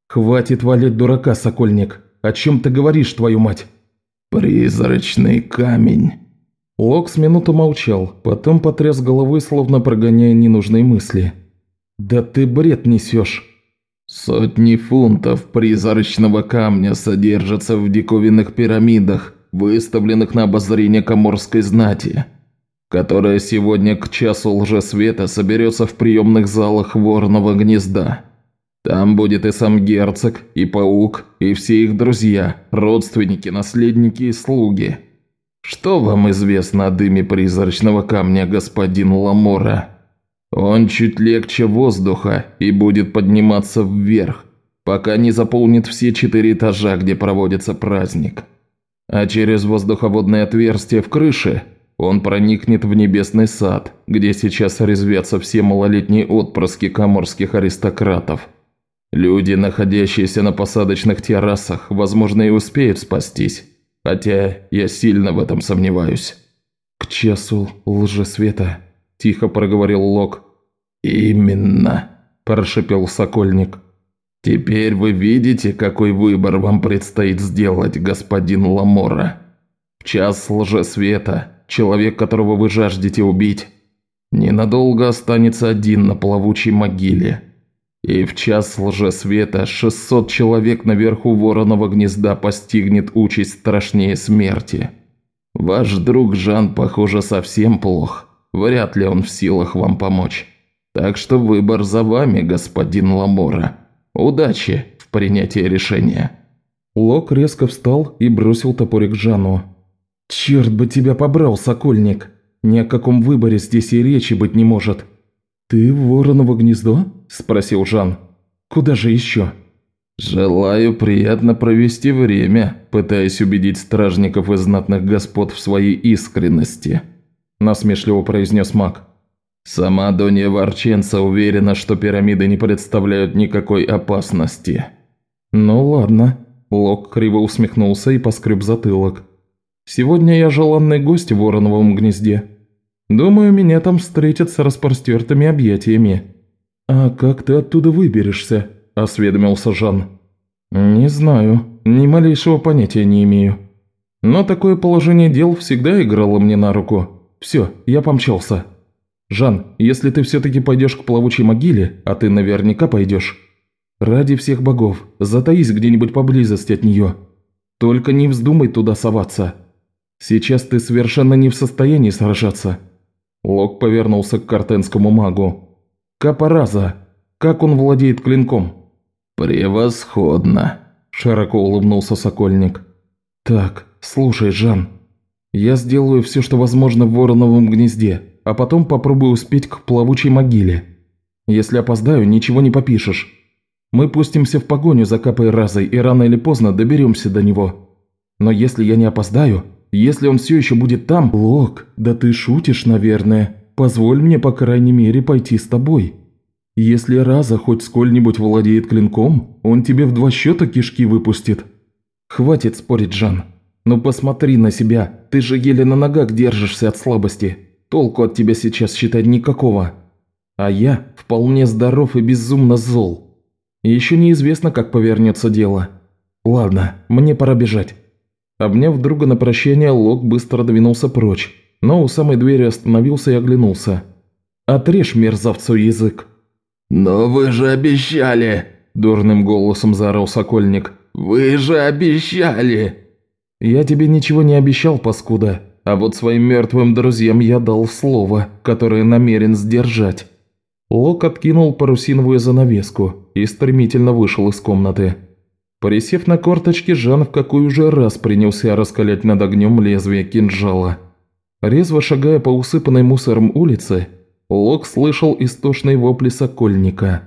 «Хватит валять дурака, Сокольник. О чем ты говоришь, твою мать?» «Призрачный камень». Лок с минуту молчал, потом потряс головой, словно прогоняя ненужные мысли. «Да ты бред несешь!» Сотни фунтов призрачного камня содержатся в диковинных пирамидах, выставленных на обозрение коморской знати, которая сегодня к часу лжесвета соберется в приемных залах ворного гнезда. Там будет и сам герцог, и паук, и все их друзья, родственники, наследники и слуги. Что вам известно о дыме призрачного камня, господин Ламора?» Он чуть легче воздуха и будет подниматься вверх, пока не заполнит все четыре этажа, где проводится праздник. А через воздуховодное отверстие в крыше он проникнет в небесный сад, где сейчас резвятся все малолетние отпрыски коморских аристократов. Люди, находящиеся на посадочных террасах, возможно, и успеют спастись, хотя я сильно в этом сомневаюсь. «К часу лжесвета», тихо проговорил Лок. «Именно», – прошепел Сокольник. «Теперь вы видите, какой выбор вам предстоит сделать, господин Ламора. В час лжесвета человек, которого вы жаждете убить, ненадолго останется один на плавучей могиле. И в час лжесвета 600 человек наверху вороного гнезда постигнет участь страшнее смерти. Ваш друг Жан, похоже, совсем плох. Вряд ли он в силах вам помочь. Так что выбор за вами, господин Ламора. Удачи в принятии решения». Лок резко встал и бросил топорик Жану. «Черт бы тебя побрал, сокольник! Ни о каком выборе здесь и речи быть не может!» «Ты в вороново гнездо?» – спросил Жан. «Куда же еще?» «Желаю приятно провести время, пытаясь убедить стражников и знатных господ в своей искренности», – насмешливо произнес маг. «Сама Донья Варченца уверена, что пирамиды не представляют никакой опасности». «Ну ладно», – Лок криво усмехнулся и поскреб затылок. «Сегодня я желанный гость в вороновом гнезде. Думаю, меня там встретят с распростертыми объятиями». «А как ты оттуда выберешься?» – осведомился Жан. «Не знаю, ни малейшего понятия не имею. Но такое положение дел всегда играло мне на руку. Все, я помчался. Жан, если ты все-таки пойдешь к плавучей могиле, а ты наверняка пойдешь, ради всех богов, затаись где-нибудь поблизости от нее. Только не вздумай туда соваться. Сейчас ты совершенно не в состоянии сражаться». Лок повернулся к картенскому магу. «Капораза! Как он владеет клинком?» «Превосходно!» – широко улыбнулся Сокольник. «Так, слушай, Жан, я сделаю все, что возможно в Вороновом гнезде, а потом попробую успеть к плавучей могиле. Если опоздаю, ничего не попишешь. Мы пустимся в погоню за Капой Разой и рано или поздно доберемся до него. Но если я не опоздаю, если он все еще будет там...» «Лок, да ты шутишь, наверное. Позволь мне, по крайней мере, пойти с тобой. Если Раза хоть сколь-нибудь владеет клинком, он тебе в два счета кишки выпустит». «Хватит спорить, Жан. Ну посмотри на себя. Ты же еле на ногах держишься от слабости. Толку от тебя сейчас считать никакого. А я вполне здоров и безумно зол. Еще неизвестно, как повернется дело. Ладно, мне пора бежать». Обняв друга на прощание, Лок быстро двинулся прочь, но у самой двери остановился и оглянулся. «Отрежь мерзавцу язык!» «Но вы же обещали!» – дурным голосом заорал Сокольник. «Вы же обещали!» «Я тебе ничего не обещал, паскуда, а вот своим мертвым друзьям я дал слово, которое намерен сдержать». Лок откинул парусиновую занавеску и стремительно вышел из комнаты. Порисев на корточки, Жан в какой уже раз принялся раскалять над огнем лезвие кинжала. Резво шагая по усыпанной мусором улице, Лок слышал истошные вопли сокольника,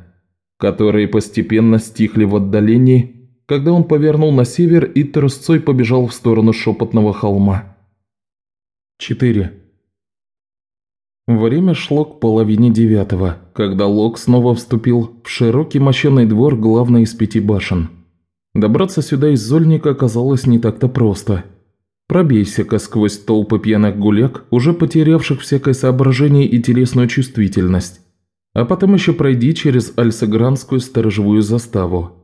которые постепенно стихли в отдалении, когда он повернул на север и трусцой побежал в сторону шепотного холма. 4. Время шло к половине девятого, когда Лок снова вступил в широкий мощенный двор главной из пяти башен. Добраться сюда из Зольника оказалось не так-то просто. Пробейся-ка сквозь толпы пьяных гуляк, уже потерявших всякое соображение и телесную чувствительность. А потом еще пройди через Альсагранскую сторожевую заставу.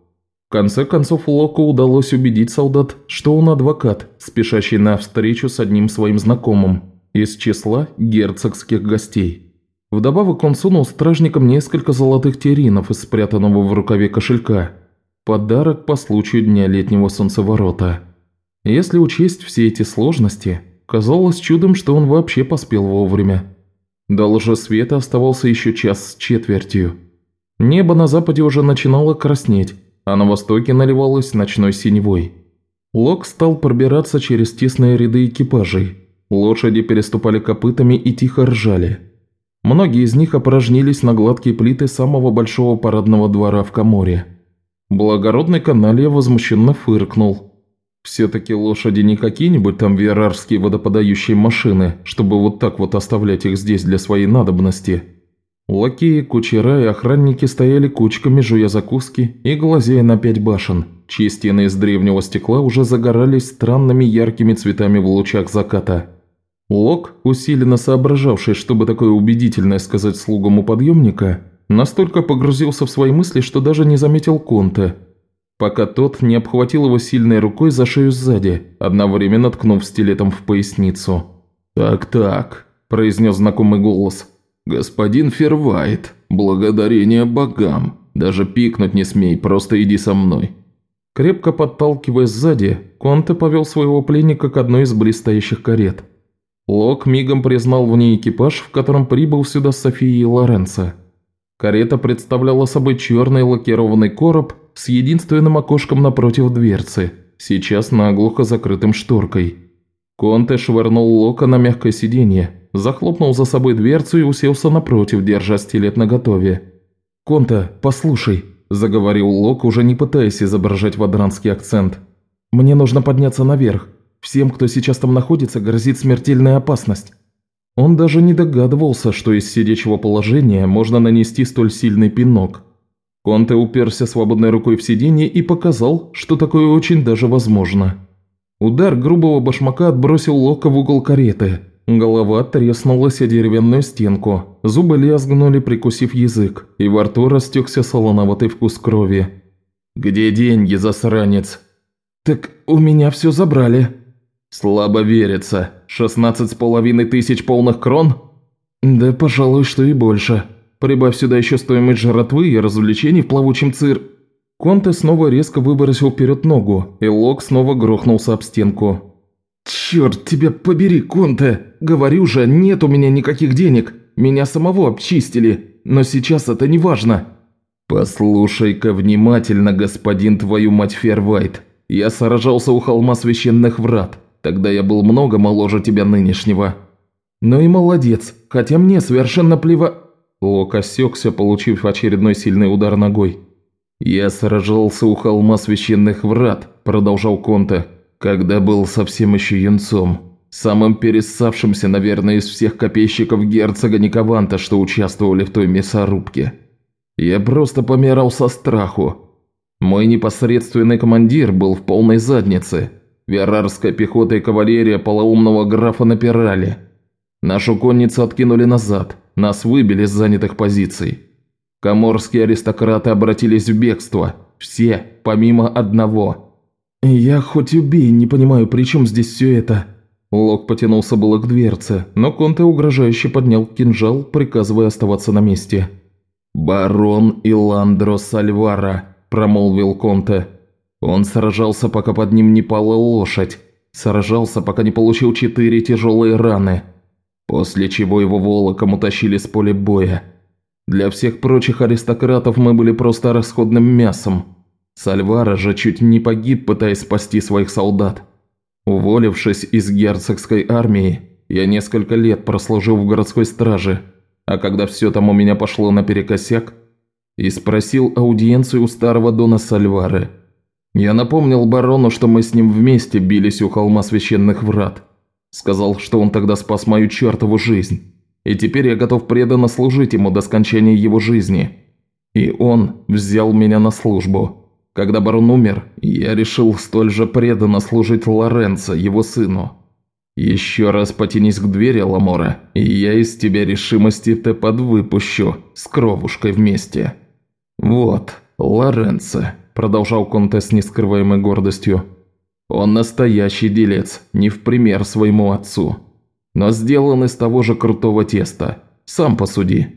В конце концов Локу удалось убедить солдат, что он адвокат, спешащий на встречу с одним своим знакомым из числа герцогских гостей. Вдобавок он сунул стражникам несколько золотых теринов из спрятанного в рукаве кошелька – Подарок по случаю Дня летнего солнцеворота. Если учесть все эти сложности, казалось чудом, что он вообще поспел вовремя. До лжесвета оставался еще час с четвертью. Небо на западе уже начинало краснеть, а на востоке наливалось ночной синевой. Лок стал пробираться через тесные ряды экипажей. Лошади переступали копытами и тихо ржали. Многие из них опорожнились на гладкие плиты самого большого парадного двора в Каморе. Благородный каналья возмущенно фыркнул. Все-таки лошади не какие-нибудь там верарские водоподающие машины, чтобы вот так вот оставлять их здесь для своей надобности. Лакеи, кучера и охранники стояли кучками, жуя закуски и глазея на пять башен, чьи стены из древнего стекла уже загорались странными яркими цветами в лучах заката. Лок, усиленно соображавший, чтобы такое убедительное сказать слугам у подъемника, Настолько погрузился в свои мысли, что даже не заметил Конте, пока тот не обхватил его сильной рукой за шею сзади, одновременно ткнув стилетом в поясницу. «Так-так», – произнес знакомый голос. «Господин Фервайт, благодарение богам. Даже пикнуть не смей, просто иди со мной». Крепко подталкивая сзади, Конте повел своего пленника к одной из близстоящих карет. Лок мигом признал в ней экипаж, в котором прибыл сюда София и Лоренцо. Карета представляла собой черный лакированный короб с единственным окошком напротив дверцы, сейчас наглухо закрытым шторкой. Конте швырнул Лока на мягкое сиденье, захлопнул за собой дверцу и уселся напротив, держа стилет наготове. «Конте, послушай», – заговорил Лок, уже не пытаясь изображать вадранский акцент. «Мне нужно подняться наверх. Всем, кто сейчас там находится, грозит смертельная опасность». Он даже не догадывался, что из сидячего положения можно нанести столь сильный пинок. Конте уперся свободной рукой в сиденье и показал, что такое очень даже возможно. Удар грубого башмака отбросил Лока в угол кареты. Голова треснулась о деревянную стенку, зубы лязгнули, прикусив язык, и во рту растекся солоноватый вкус крови. «Где деньги, засранец?» «Так у меня все забрали», «Слабо верится. Шестнадцать с половиной тысяч полных крон?» «Да, пожалуй, что и больше. Прибавь сюда еще стоимость жратвы и развлечений в плавучем цир...» Конте снова резко выбросил вперед ногу, и Лок снова грохнулся об стенку. «Черт тебя побери, Конте! Говорю же, нет у меня никаких денег. Меня самого обчистили, но сейчас это не важно». «Послушай-ка внимательно, господин твою мать Фервайт. Я сражался у холма священных врат. Тогда я был много моложе тебя нынешнего». «Ну и молодец, хотя мне совершенно плева...» Лок осекся, получив очередной сильный удар ногой. «Я сражался у холма священных врат», – продолжал Конте, – «когда был совсем еще юнцом, самым перессавшимся, наверное, из всех копейщиков герцога Никованта, что участвовали в той мясорубке. Я просто помирал со страху. Мой непосредственный командир был в полной заднице, Верарская пехота и кавалерия полоумного графа напирали. Нашу конницу откинули назад, нас выбили с занятых позиций. Коморские аристократы обратились в бегство, все, помимо одного. «Я хоть убей, не понимаю, при чем здесь все это?» Лок потянулся было к дверце, но Конте угрожающе поднял кинжал, приказывая оставаться на месте. «Барон Иландро Сальвара», – промолвил Конте. Он сражался, пока под ним не пала лошадь. Сражался, пока не получил четыре тяжелые раны. После чего его волоком утащили с поля боя. Для всех прочих аристократов мы были просто расходным мясом. Сальвара же чуть не погиб, пытаясь спасти своих солдат. Уволившись из герцогской армии, я несколько лет прослужил в городской страже, а когда все там у меня пошло наперекосяк, и спросил аудиенцию у старого Дона Сальвары – я напомнил барону, что мы с ним вместе бились у холма священных врат. Сказал, что он тогда спас мою чертову жизнь. И теперь я готов преданно служить ему до скончания его жизни. И он взял меня на службу. Когда барон умер, я решил столь же преданно служить Лоренцо, его сыну. Еще раз потянись к двери, Ламора, и я из тебя решимости-то подвыпущу, с кровушкой вместе. Вот, Лоренцо, продолжал Конте с нескрываемой гордостью. «Он настоящий делец, не в пример своему отцу. Но сделан из того же крутого теста. Сам посуди.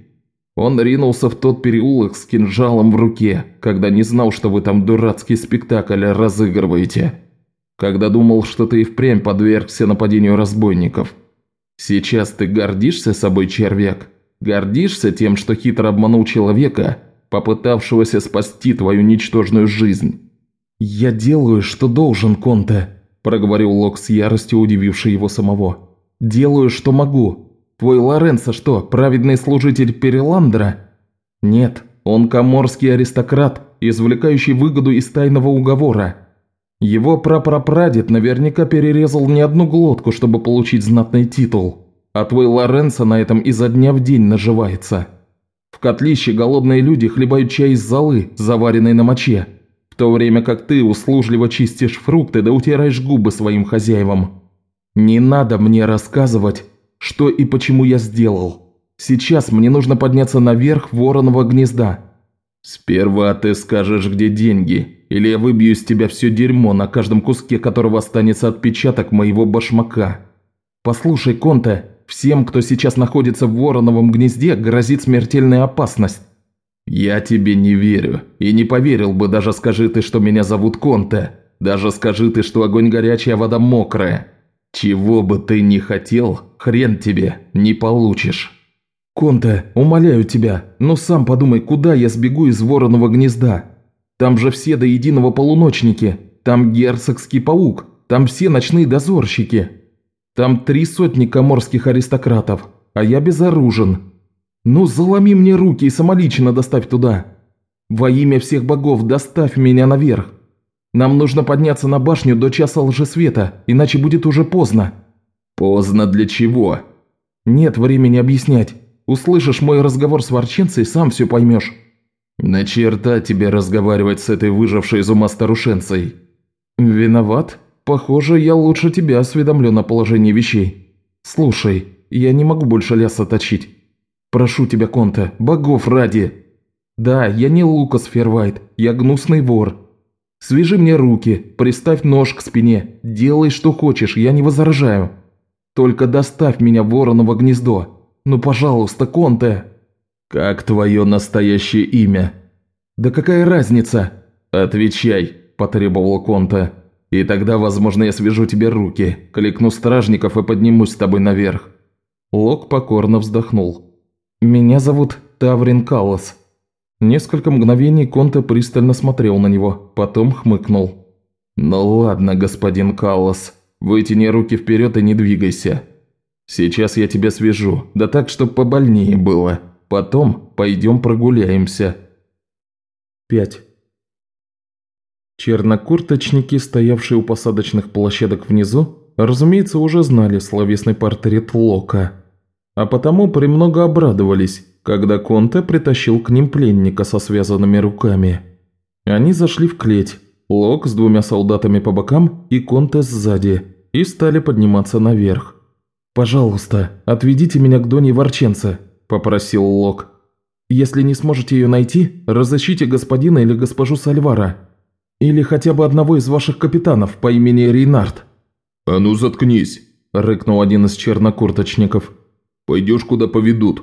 Он ринулся в тот переулок с кинжалом в руке, когда не знал, что вы там дурацкий спектакль разыгрываете. Когда думал, что ты и впрямь подвергся нападению разбойников. Сейчас ты гордишься собой, червяк? Гордишься тем, что хитро обманул человека попытавшегося спасти твою ничтожную жизнь». «Я делаю, что должен, Конте», – проговорил Лок с яростью, удививший его самого. «Делаю, что могу. Твой Лоренцо что, праведный служитель Переландера?» «Нет, он коморский аристократ, извлекающий выгоду из тайного уговора. Его прапрапрадед наверняка перерезал не одну глотку, чтобы получить знатный титул, а твой Лоренцо на этом изо дня в день наживается». В котлище голодные люди хлебают чай из золы, заваренной на моче, в то время как ты услужливо чистишь фрукты да утираешь губы своим хозяевам. Не надо мне рассказывать, что и почему я сделал. Сейчас мне нужно подняться наверх вороного гнезда. Сперва ты скажешь, где деньги, или я выбью из тебя все дерьмо, на каждом куске которого останется отпечаток моего башмака. Послушай, Конте, Всем, кто сейчас находится в вороновом гнезде, грозит смертельная опасность. Я тебе не верю. И не поверил бы, даже скажи ты, что меня зовут Конте. Даже скажи ты, что огонь горячий, а вода мокрая. Чего бы ты ни хотел, хрен тебе, не получишь. Конте, умоляю тебя, но сам подумай, куда я сбегу из вороного гнезда? Там же все до единого полуночники. Там герцогский паук. Там все ночные дозорщики. Там три сотни коморских аристократов, а я безоружен. Ну, заломи мне руки и самолично доставь туда. Во имя всех богов доставь меня наверх. Нам нужно подняться на башню до часа лжесвета, иначе будет уже поздно». «Поздно для чего?» «Нет времени объяснять. Услышишь мой разговор с ворченцей, сам все поймешь». «На черта тебе разговаривать с этой выжившей из ума старушенцей?» «Виноват. Похоже, я лучше тебя осведомлен о положении вещей. Слушай, я не могу больше ляса точить. Прошу тебя, Конте, богов ради. Да, я не Лукас Фервайт, я гнусный вор. Свяжи мне руки, приставь нож к спине, делай что хочешь, я не возражаю. Только доставь меня в вороново гнездо. Ну, пожалуйста, Конте. Как твое настоящее имя? Да какая разница? Отвечай, потребовал Конте. И тогда, возможно, я свяжу тебе руки, кликну стражников и поднимусь с тобой наверх». Лок покорно вздохнул. «Меня зовут Таврин Каллас». Несколько мгновений Конте пристально смотрел на него, потом хмыкнул. «Ну ладно, господин Каллас, вытяни руки вперед и не двигайся. Сейчас я тебя свяжу, да так, чтобы побольнее было. Потом пойдем прогуляемся». 5. Чернокурточники, стоявшие у посадочных площадок внизу, разумеется, уже знали словесный портрет Лока, а потому премного обрадовались, когда Конте притащил к ним пленника со связанными руками. Они зашли в клеть, Лок с двумя солдатами по бокам и Конте сзади, и стали подниматься наверх. «Пожалуйста, отведите меня к Доне Ворченце», – попросил Лок. «Если не сможете ее найти, разыщите господина или госпожу Сальвара. Или хотя бы одного из ваших капитанов по имени Рейнард». «А ну заткнись!» – рыкнул один из чернокурточников. «Пойдешь, куда поведут».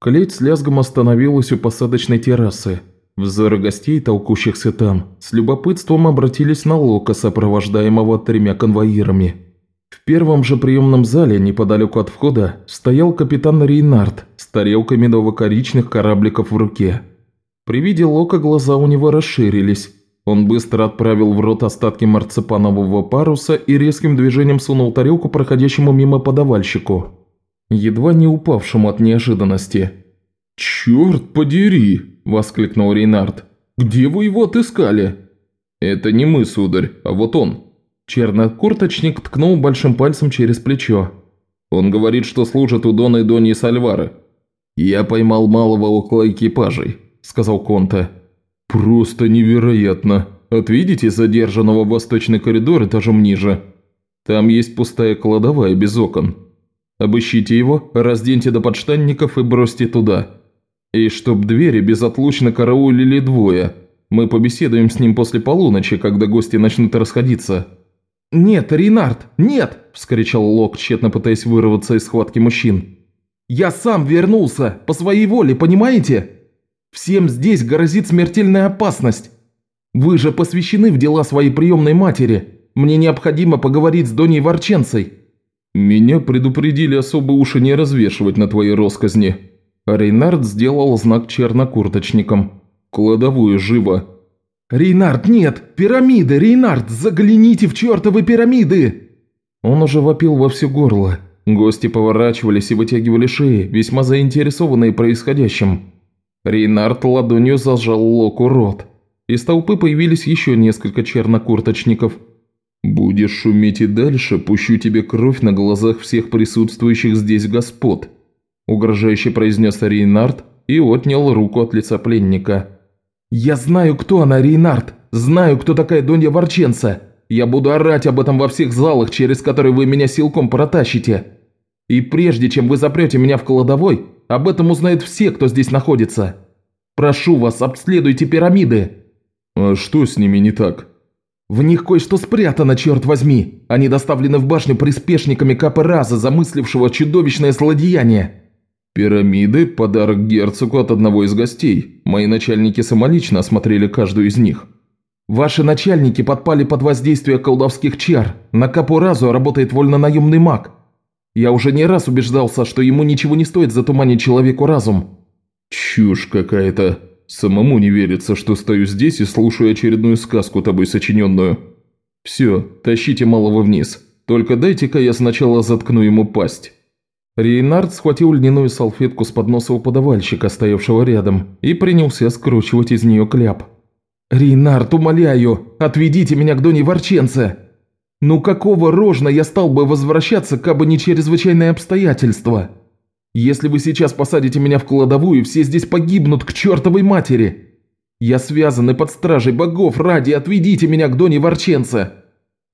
Клеть с лязгом остановилась у посадочной террасы. Взоры гостей, толкущихся там, с любопытством обратились на Лока, сопровождаемого тремя конвоирами. В первом же приемном зале, неподалеку от входа, стоял капитан Рейнард с тарелкой медово-коричных корабликов в руке. При виде Лока глаза у него расширились, он быстро отправил в рот остатки марципанового паруса и резким движением сунул тарелку проходящему мимо подавальщику, едва не упавшему от неожиданности. «Черт подери!» – воскликнул Рейнард. «Где вы его отыскали?» «Это не мы, сударь, а вот он». Чернокурточник ткнул большим пальцем через плечо. «Он говорит, что служит у Дона и Дони Сальвары». «Я поймал малого около экипажей», – сказал Конте. «Просто невероятно. Отведите задержанного в восточный коридор этажом ниже. Там есть пустая кладовая без окон. Обыщите его, разденьте до подштанников и бросьте туда. И чтоб двери безотлучно караулили двое. Мы побеседуем с ним после полуночи, когда гости начнут расходиться». «Нет, Рейнард, нет!» – вскричал Лок, тщетно пытаясь вырваться из схватки мужчин. «Я сам вернулся, по своей воле, понимаете?» Всем здесь грозит смертельная опасность. Вы же посвящены в дела своей приемной матери. Мне необходимо поговорить с Доней Ворченцей». «Меня предупредили особо уши не развешивать на твоей росказни». Рейнард сделал знак чернокурточникам. «Кладовую живо». «Рейнард, нет! Пирамиды! Рейнард, загляните в чертовы пирамиды!» Он уже вопил во все горло. Гости поворачивались и вытягивали шеи, весьма заинтересованные происходящим. Рейнард ладонью зажал Локу рот. Из толпы появились еще несколько чернокурточников. «Будешь шуметь и дальше, пущу тебе кровь на глазах всех присутствующих здесь господ», угрожающе произнес Рейнард и отнял руку от лица пленника. «Я знаю, кто она, Рейнард! Знаю, кто такая Донья Ворченца! Я буду орать об этом во всех залах, через которые вы меня силком протащите! И прежде чем вы запрете меня в кладовой, об этом узнают все, кто здесь находится. Прошу вас, обследуйте пирамиды». «А что с ними не так?» В них кое-что спрятано, черт возьми. Они доставлены в башню приспешниками Капы Раза, замыслившего чудовищное злодеяние». «Пирамиды – подарок герцогу от одного из гостей. Мои начальники самолично осмотрели каждую из них». «Ваши начальники подпали под воздействие колдовских чар. На Капу Разу работает вольнонаемный маг. Я уже не раз убеждался, что ему ничего не стоит затуманить человеку разум». «Чушь какая-то. Самому не верится, что стою здесь и слушаю очередную сказку тобой сочиненную. Все, тащите малого вниз. Только дайте-ка я сначала заткну ему пасть». Рейнард схватил льняную салфетку с подноса у подавальщика, стоявшего рядом, и принялся скручивать из нее кляп. «Рейнард, умоляю, отведите меня к Доне Ворченце! Ну какого рожна я стал бы возвращаться, кабы не чрезвычайные обстоятельства?» Если вы сейчас посадите меня в кладовую, все здесь погибнут к чертовой матери. Я связан и под стражей богов ради, отведите меня к Доне Ворченце!»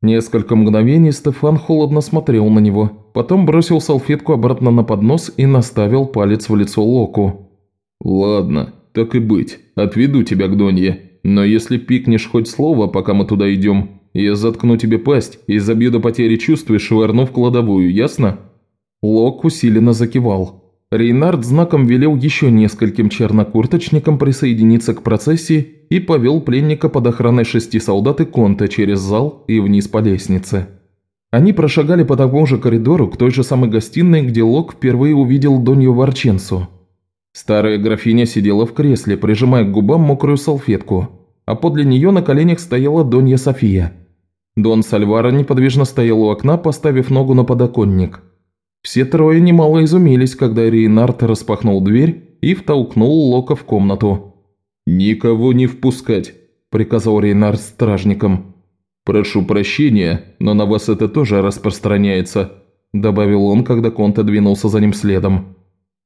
Несколько мгновений Стефан холодно смотрел на него, потом бросил салфетку обратно на поднос и наставил палец в лицо Локу. «Ладно, так и быть, отведу тебя к Донье, но если пикнешь хоть слово, пока мы туда идем, я заткну тебе пасть и забью до потери чувств и швырну в кладовую, ясно?» Лок усиленно закивал. Рейнард знаком велел еще нескольким чернокурточникам присоединиться к процессии и повел пленника под охраной шести солдат и конта через зал и вниз по лестнице. Они прошагали по тому же коридору к той же самой гостиной, где Лок впервые увидел Донью Ворченцу. Старая графиня сидела в кресле, прижимая к губам мокрую салфетку, а подле нее на коленях стояла Донья София. Дон Сальвара неподвижно стоял у окна, поставив ногу на подоконник – все трое немало изумились, когда Рейнард распахнул дверь и втолкнул Лока в комнату. «Никого не впускать», – приказал Рейнард стражникам. «Прошу прощения, но на вас это тоже распространяется», – добавил он, когда Конте двинулся за ним следом.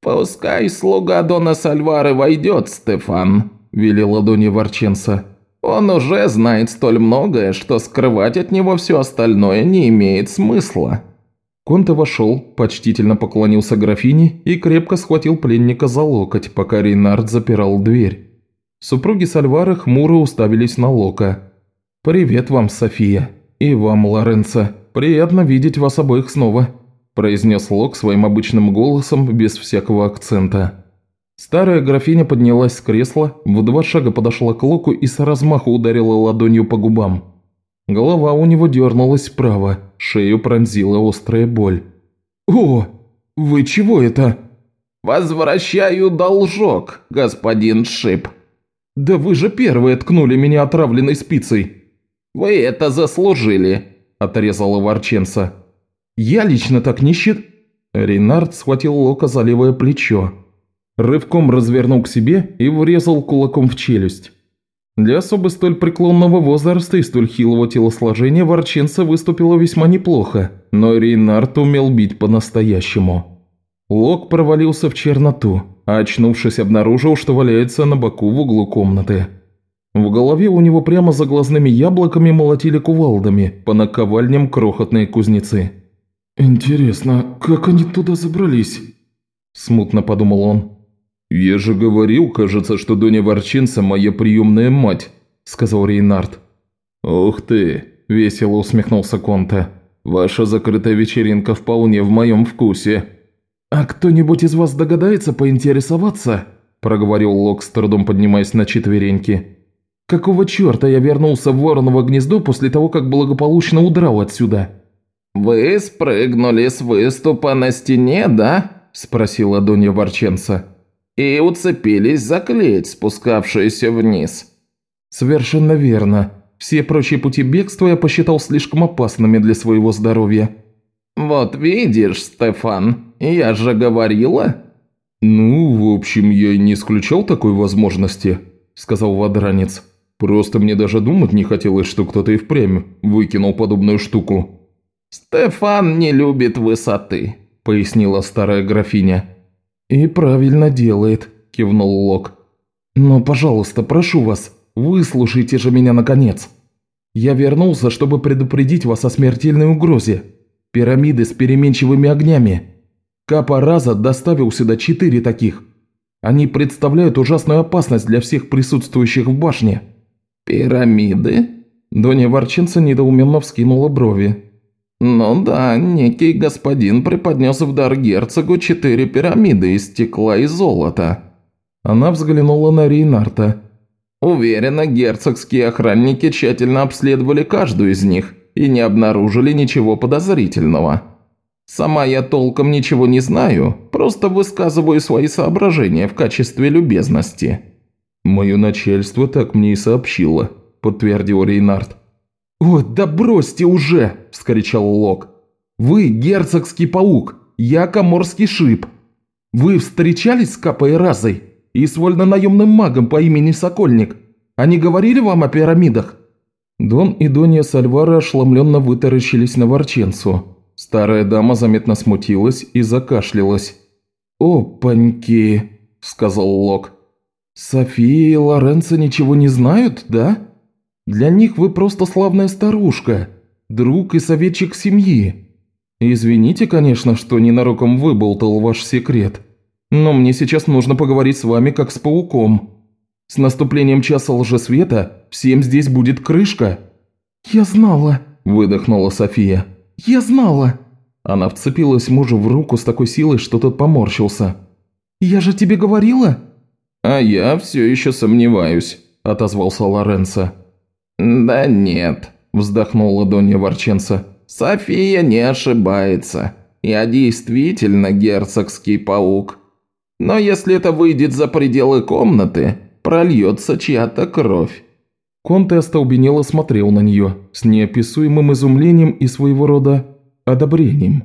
«Пускай слуга Дона Сальвары войдет, Стефан», – велела Донья Ворченца. «Он уже знает столь многое, что скрывать от него все остальное не имеет смысла». Конте вошел, почтительно поклонился графине и крепко схватил пленника за локоть, пока Рейнард запирал дверь. Супруги Сальвары хмуро уставились на Лока. «Привет вам, София. И вам, Лоренцо. Приятно видеть вас обоих снова», – произнес Лок своим обычным голосом, без всякого акцента. Старая графиня поднялась с кресла, в два шага подошла к Локу и с размаху ударила ладонью по губам. Голова у него дернулась вправо, шею пронзила острая боль. «О, вы чего это?» «Возвращаю должок, господин Шип». «Да вы же первые ткнули меня отравленной спицей». «Вы это заслужили», – отрезала Ворченца. «Я лично так не счит...» Рейнард схватил Лока за левое плечо. Рывком развернул к себе и врезал кулаком в челюсть. Для особо столь преклонного возраста и столь хилого телосложения Ворченца выступила весьма неплохо, но Рейнард умел бить по-настоящему. Лок провалился в черноту, а очнувшись обнаружил, что валяется на боку в углу комнаты. В голове у него прямо за глазными яблоками молотили кувалдами по наковальням крохотные кузнецы. «Интересно, как они туда забрались?» – смутно подумал он. «Я же говорил, кажется, что Доня Ворчинца моя приемная мать», – сказал Рейнард. «Ух ты!» – весело усмехнулся Конте. «Ваша закрытая вечеринка вполне в моем вкусе». «А кто-нибудь из вас догадается поинтересоваться?» – проговорил Лок, с трудом поднимаясь на четвереньки. «Какого черта я вернулся в Вороново гнездо после того, как благополучно удрал отсюда?» «Вы спрыгнули с выступа на стене, да?» – спросила Донья Ворченца и уцепились за клеть, спускавшуюся вниз». «Совершенно верно. Все прочие пути бегства я посчитал слишком опасными для своего здоровья». «Вот видишь, Стефан, я же говорила». «Ну, в общем, я не исключал такой возможности», – сказал Вадранец. «Просто мне даже думать не хотелось, что кто-то и впрямь выкинул подобную штуку». «Стефан не любит высоты», – пояснила старая графиня. «И правильно делает», – кивнул Лок. «Но, пожалуйста, прошу вас, выслушайте же меня наконец. Я вернулся, чтобы предупредить вас о смертельной угрозе. Пирамиды с переменчивыми огнями. Капа Раза доставил сюда четыре таких. Они представляют ужасную опасность для всех присутствующих в башне». «Пирамиды?» Донья Ворченца недоуменно вскинула брови. «Ну да, некий господин преподнес в дар герцогу четыре пирамиды из стекла и золота». Она взглянула на Рейнарта. «Уверена, герцогские охранники тщательно обследовали каждую из них и не обнаружили ничего подозрительного. Сама я толком ничего не знаю, просто высказываю свои соображения в качестве любезности». «Мое начальство так мне и сообщило», – подтвердил Рейнард. «Ой, да бросьте уже!» – вскричал Лок. «Вы герцогский паук, я коморский шип. Вы встречались с Капой Разой и с вольнонаемным магом по имени Сокольник? Они говорили вам о пирамидах?» Дон и Донья Сальвара ошеломленно вытаращились на ворченцу. Старая дама заметно смутилась и закашлялась. «Опаньки!» – сказал Лок. «София и Лоренцо ничего не знают, да? Для них вы просто славная старушка, друг и советчик семьи. Извините, конечно, что ненароком выболтал ваш секрет, но мне сейчас нужно поговорить с вами как с пауком. С наступлением часа лжесвета всем здесь будет крышка». «Я знала», – выдохнула София. «Я знала». Она вцепилась мужу в руку с такой силой, что тот поморщился. «Я же тебе говорила?» «А я все еще сомневаюсь», – отозвался Лоренцо. «Да нет», – вздохнула Донья Ворченца. «София не ошибается. Я действительно герцогский паук. Но если это выйдет за пределы комнаты, прольется чья-то кровь». Конте остолбенело смотрел на нее с неописуемым изумлением и своего рода одобрением.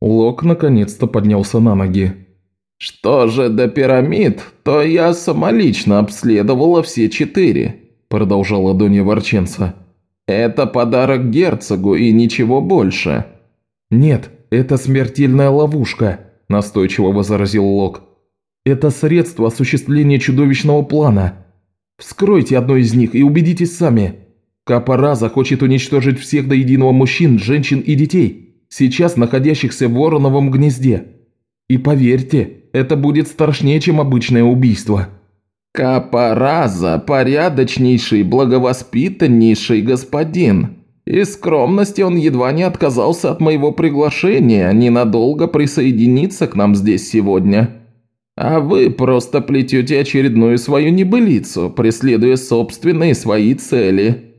Лок наконец-то поднялся на ноги. «Что же до пирамид, то я самолично обследовала все четыре», – продолжала Донья Ворченца. «Это подарок герцогу и ничего больше». «Нет, это смертельная ловушка», – настойчиво возразил Лок. «Это средство осуществления чудовищного плана. Вскройте одно из них и убедитесь сами. Капора захочет уничтожить всех до единого мужчин, женщин и детей, сейчас находящихся в вороновом гнезде. И поверьте, это будет страшнее, чем обычное убийство». «Капораза – порядочнейший, благовоспитаннейший господин. Из скромности он едва не отказался от моего приглашения ненадолго присоединиться к нам здесь сегодня. А вы просто плетете очередную свою небылицу, преследуя собственные свои цели».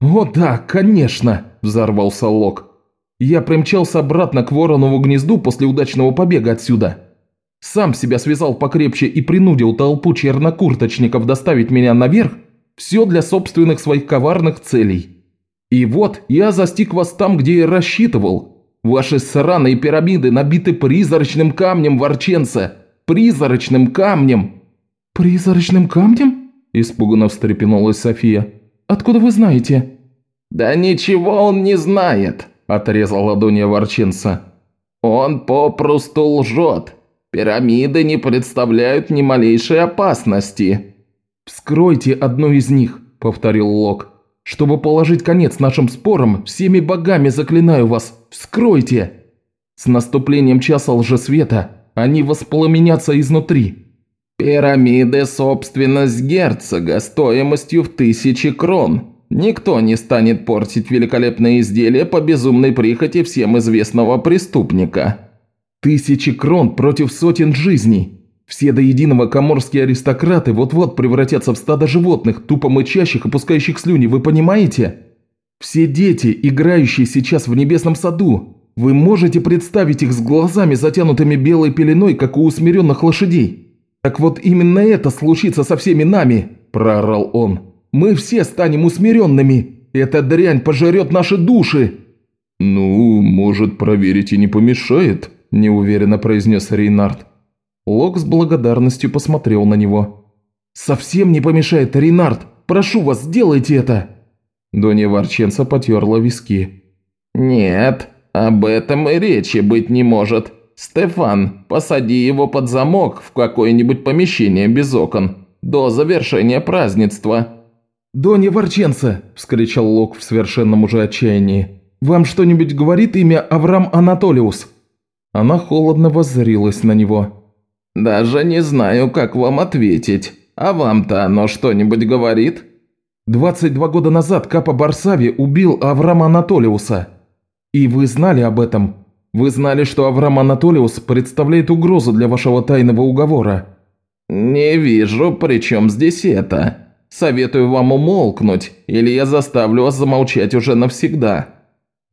«О да, конечно!» – взорвался Лок. «Я примчался обратно к Воронову гнезду после удачного побега отсюда». Сам себя связал покрепче и принудил толпу чернокурточников доставить меня наверх, все для собственных своих коварных целей. И вот я застиг вас там, где и рассчитывал. Ваши сраные пирамиды набиты призрачным камнем, ворченца. Призрачным камнем. «Призрачным камнем?» – испуганно встрепенулась София. «Откуда вы знаете?» «Да ничего он не знает», – отрезала ладонью ворченца. «Он попросту лжет. Пирамиды не представляют ни малейшей опасности». «Вскройте одну из них», – повторил Лок. «Чтобы положить конец нашим спорам, всеми богами заклинаю вас, вскройте! С наступлением часа лжесвета они воспламенятся изнутри». «Пирамиды – собственность герцога стоимостью в тысячи крон. Никто не станет портить великолепное изделие по безумной прихоти всем известного преступника». Тысячи крон против сотен жизней. Все до единого коморские аристократы вот-вот превратятся в стадо животных, тупо мычащих и пускающих слюни, вы понимаете? Все дети, играющие сейчас в небесном саду, вы можете представить их с глазами, затянутыми белой пеленой, как у усмиренных лошадей? Так вот именно это случится со всеми нами, проорал он. Мы все станем усмиренными. Эта дрянь пожрет наши души. Ну, может, проверить и не помешает, неуверенно произнес Рейнард. Лок с благодарностью посмотрел на него. «Совсем не помешает, Рейнард! Прошу вас, сделайте это!» Донья Ворченца потерла виски. «Нет, об этом и речи быть не может. Стефан, посади его под замок в какое-нибудь помещение без окон до завершения празднества». «Донья Ворченца!» – вскричал Лок в совершенном уже отчаянии. «Вам что-нибудь говорит имя Авраам Анатолиус?» Она холодно воззрилась на него. «Даже не знаю, как вам ответить. А вам-то оно что-нибудь говорит?» 22 года назад Капа Барсави убил Авраама Анатолиуса. И вы знали об этом. Вы знали, что Авраам Анатолиус представляет угрозу для вашего тайного уговора». «Не вижу, при чем здесь это. Советую вам умолкнуть, или я заставлю вас замолчать уже навсегда».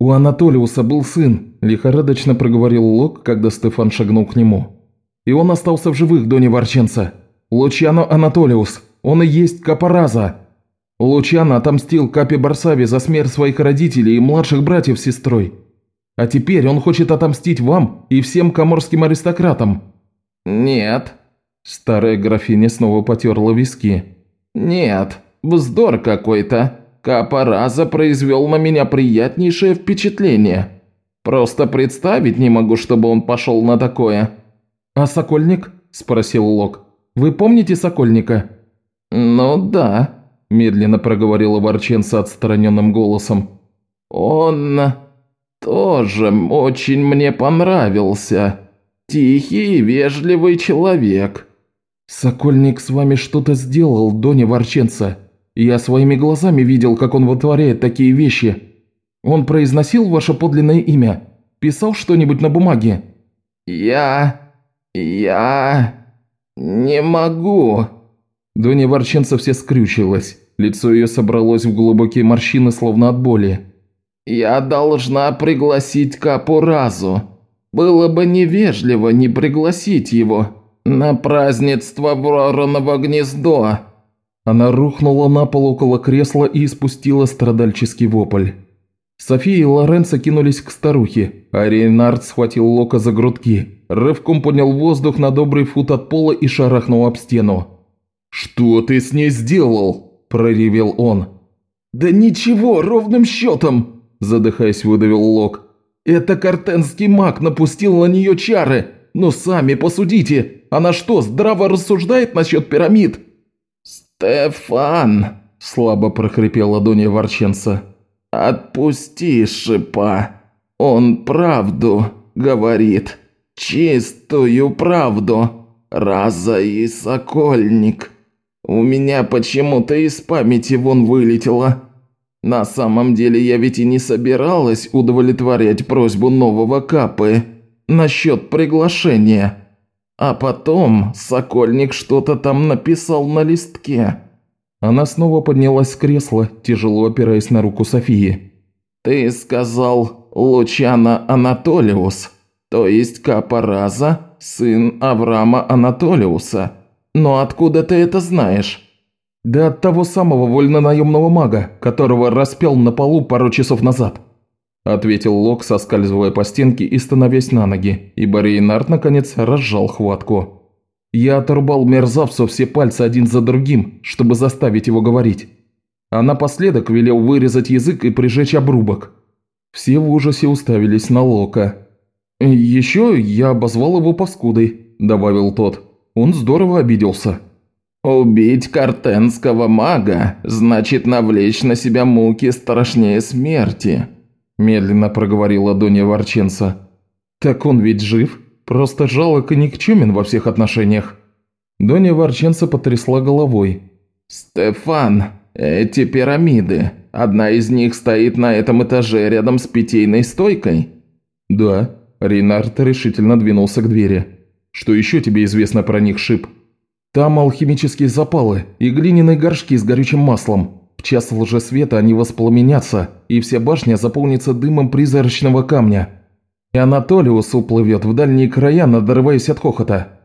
«У Анатолиуса был сын», – лихорадочно проговорил Лок, когда Стефан шагнул к нему. «И он остался в живых, Дони Варченца. Лучано Анатолиус. Он и есть Капараза. Лучано отомстил Капе Барсави за смерть своих родителей и младших братьев с сестрой. А теперь он хочет отомстить вам и всем коморским аристократам». «Нет». Старая графиня снова потерла виски. «Нет, вздор какой-то. Капараза произвел на меня приятнейшее впечатление. Просто представить не могу, чтобы он пошел на такое». «А Сокольник?» – спросил Лок. «Вы помните Сокольника?» «Ну да», – медленно проговорила Ворченца отстраненным голосом. «Он тоже очень мне понравился. Тихий и вежливый человек». «Сокольник с вами что-то сделал, Доня Ворченца. Я своими глазами видел, как он вытворяет такие вещи. Он произносил ваше подлинное имя? Писал что-нибудь на бумаге?» «Я... я... не могу». Доня Ворченца все скрючилась. Лицо ее собралось в глубокие морщины, словно от боли. «Я должна пригласить Капуразу. Было бы невежливо не пригласить его. «На празднество вороново гнездо!» Она рухнула на пол около кресла и испустила страдальческий вопль. София и Лоренцо кинулись к старухе, а Рейнард схватил Лока за грудки, рывком поднял воздух на добрый фут от пола и шарахнул об стену. «Что ты с ней сделал?» – проревел он. «Да ничего, ровным счетом!» – задыхаясь, выдавил Лок. «Это картенский маг напустил на нее чары, но сами посудите, она что, здраво рассуждает насчет пирамид?» «Стефан!» – слабо прохрипел ладони Ворченца. «Отпусти шипа. Он правду говорит. Чистую правду. Раза и сокольник. У меня почему-то из памяти вон вылетело. На самом деле я ведь и не собиралась удовлетворять просьбу нового Капы насчет приглашения». А потом Сокольник что-то там написал на листке. Она снова поднялась с кресла, тяжело опираясь на руку Софии. «Ты сказал Лучана Анатолиус, то есть Капараза, сын Авраама Анатолиуса. Но откуда ты это знаешь?» «Да от того самого вольнонаемного мага, которого распел на полу пару часов назад». – ответил Лок, соскальзывая по стенке и становясь на ноги, и Рейнард наконец разжал хватку. «Я оторвал мерзавцу все пальцы один за другим, чтобы заставить его говорить. А напоследок велел вырезать язык и прижечь обрубок. Все в ужасе уставились на Лока. «Еще я обозвал его паскудой», – добавил тот. Он здорово обиделся. «Убить картенского мага значит навлечь на себя муки страшнее смерти», медленно проговорила Донья Ворченца. «Так он ведь жив, просто жалок и никчемен во всех отношениях». Донья Ворченца потрясла головой. «Стефан, эти пирамиды, одна из них стоит на этом этаже рядом с питейной стойкой?» «Да», – Рейнард решительно двинулся к двери. «Что еще тебе известно про них, Шип?» «Там алхимические запалы и глиняные горшки с горючим маслом. В час лжесвета они воспламенятся, и вся башня заполнится дымом призрачного камня. И Анатолиус уплывет в дальние края, надрываясь от хохота.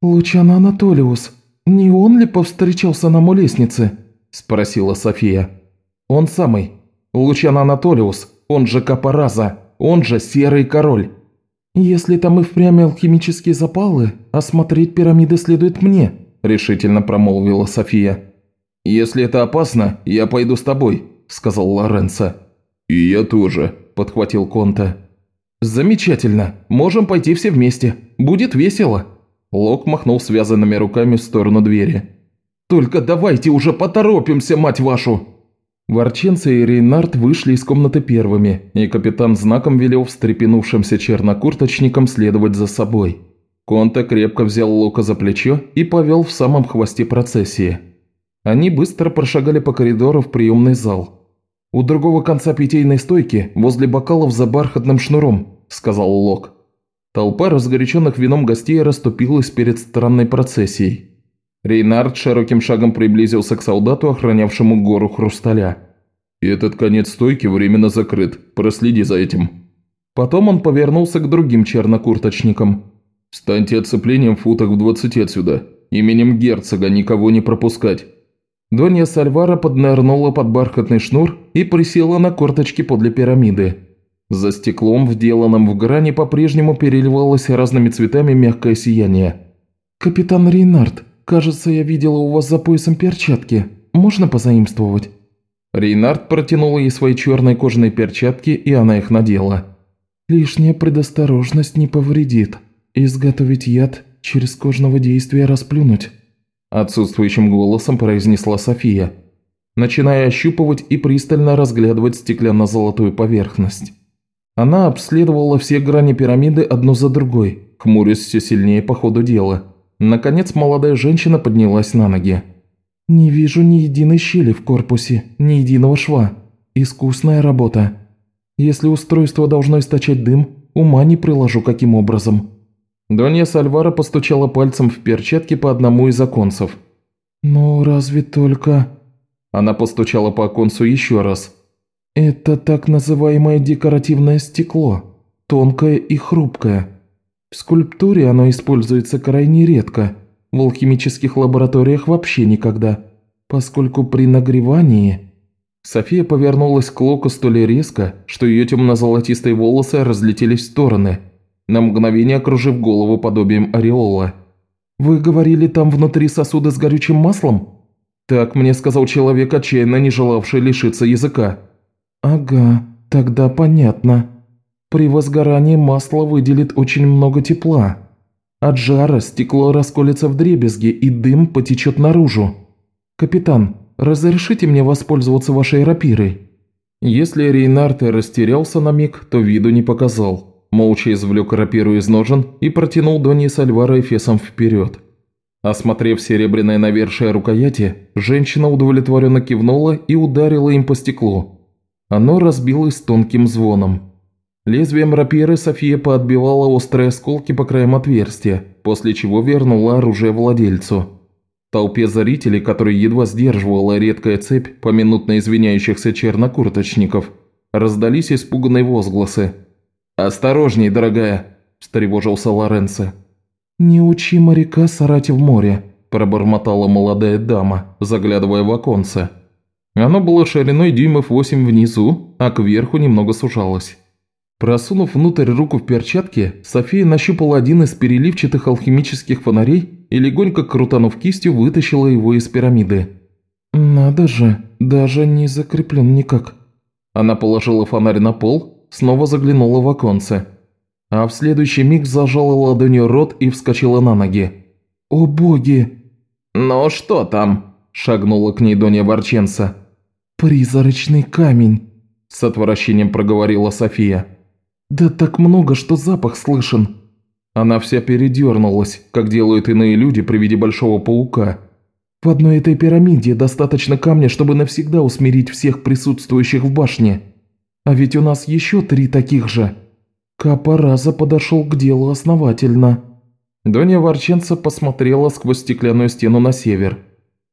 «Лучано Анатолиус, не он ли повстречался нам у лестницы?» – спросила София. «Он самый. Лучано Анатолиус, он же Капараза, он же Серый Король». «Если там и впрямь алхимические запалы, осмотреть пирамиды следует мне», – решительно промолвила София. «Если это опасно, я пойду с тобой», – сказал Лоренцо. «И я тоже», – подхватил Конта. «Замечательно. Можем пойти все вместе. Будет весело». Лок махнул связанными руками в сторону двери. «Только давайте уже поторопимся, мать вашу!» Ворченцы и Рейнард вышли из комнаты первыми, и капитан знаком велел встрепенувшимся чернокурточникам следовать за собой. Конта крепко взял Лока за плечо и повел в самом хвосте процессии. Они быстро прошагали по коридору в приемный зал. «У другого конца питейной стойки, возле бокалов за бархатным шнуром», – сказал Лок. Толпа разгоряченных вином гостей расступилась перед странной процессией. Рейнард широким шагом приблизился к солдату, охранявшему гору хрусталя. «И этот конец стойки временно закрыт. Проследи за этим». Потом он повернулся к другим чернокурточникам. «Станьте оцеплением в футах в двадцати отсюда. Именем герцога никого не пропускать». Донья Сальвара поднырнула под бархатный шнур и присела на корточки подле пирамиды. За стеклом, вделанным в грани, по-прежнему переливалось разными цветами мягкое сияние. «Капитан Рейнард, кажется, я видела у вас за поясом перчатки. Можно позаимствовать?» Рейнард протянул ей свои черные кожаные перчатки, и она их надела. «Лишняя предосторожность не повредит. Изготовить яд, через кожного действия расплюнуть». Отсутствующим голосом произнесла София, начиная ощупывать и пристально разглядывать стеклянно-золотую поверхность. Она обследовала все грани пирамиды одну за другой, хмурясь все сильнее по ходу дела. Наконец молодая женщина поднялась на ноги. «Не вижу ни единой щели в корпусе, ни единого шва. Искусная работа. Если устройство должно источать дым, ума не приложу каким образом. Донья Сальвара постучала пальцем в перчатки по одному из оконцев. «Ну, разве только...» Она постучала по оконцу еще раз. «Это так называемое декоративное стекло, тонкое и хрупкое. В скульптуре оно используется крайне редко, в алхимических лабораториях вообще никогда, поскольку при нагревании...» София повернулась к Локу столь резко, что ее темно-золотистые волосы разлетелись в стороны – на мгновение окружив голову подобием ореола. «Вы говорили, там внутри сосуды с горючим маслом?» «Так мне сказал человек, отчаянно не желавший лишиться языка». «Ага, тогда понятно. При возгорании масло выделит очень много тепла. От жара стекло расколется в дребезги, и дым потечет наружу. Капитан, разрешите мне воспользоваться вашей рапирой?» Если Рейнард растерялся на миг, то виду не показал молча извлек рапиру из ножен и протянул Донье Сальвара эфесом вперед. Осмотрев серебряное навершие рукояти, женщина удовлетворенно кивнула и ударила им по стеклу. Оно разбилось тонким звоном. Лезвием рапиры София поотбивала острые осколки по краям отверстия, после чего вернула оружие владельцу. Толпе зрителей, которая едва сдерживала редкая цепь поминутно извиняющихся чернокурточников, раздались испуганные возгласы – «Осторожней, дорогая!» – встревожился Лоренцо. «Не учи моряка сорать в море», – пробормотала молодая дама, заглядывая в оконце. Оно было шириной дюймов восемь внизу, а кверху немного сужалось. Просунув внутрь руку в перчатке, София нащупала один из переливчатых алхимических фонарей и, легонько крутанув кистью, вытащила его из пирамиды. «Надо же, даже не закреплен никак». Она положила фонарь на пол снова заглянула в оконце, а в следующий миг зажала ладонью рот и вскочила на ноги. «О боги!» «Ну что там?» – шагнула к ней Донья Ворченца. «Призрачный камень», – с отвращением проговорила София. «Да так много, что запах слышен». Она вся передернулась, как делают иные люди при виде большого паука. «В одной этой пирамиде достаточно камня, чтобы навсегда усмирить всех присутствующих в башне». А ведь у нас еще три таких же. Капораза подошел к делу основательно». Донья Ворченца посмотрела сквозь стеклянную стену на север.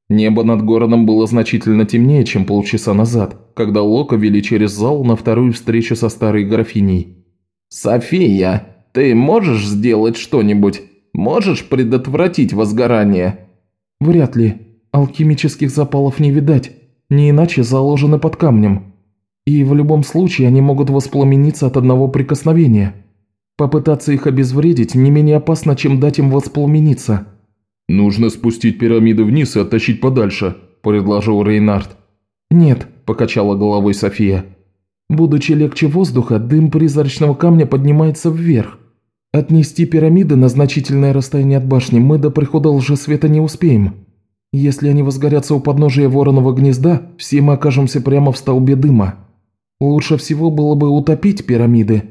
Небо над городом было значительно темнее, чем полчаса назад, когда Лока вели через зал на вторую встречу со старой графиней. «София, ты можешь сделать что-нибудь? Можешь предотвратить возгорание?» «Вряд ли. Алхимических запалов не видать. Не иначе заложены под камнем. И в любом случае они могут воспламениться от одного прикосновения. Попытаться их обезвредить не менее опасно, чем дать им воспламениться». «Нужно спустить пирамиды вниз и оттащить подальше», – предложил Рейнард. «Нет», – покачала головой София. «Будучи легче воздуха, дым призрачного камня поднимается вверх. Отнести пирамиды на значительное расстояние от башни мы до прихода лжесвета не успеем. Если они возгорятся у подножия вороного гнезда, все мы окажемся прямо в столбе дыма». Лучше всего было бы утопить пирамиды.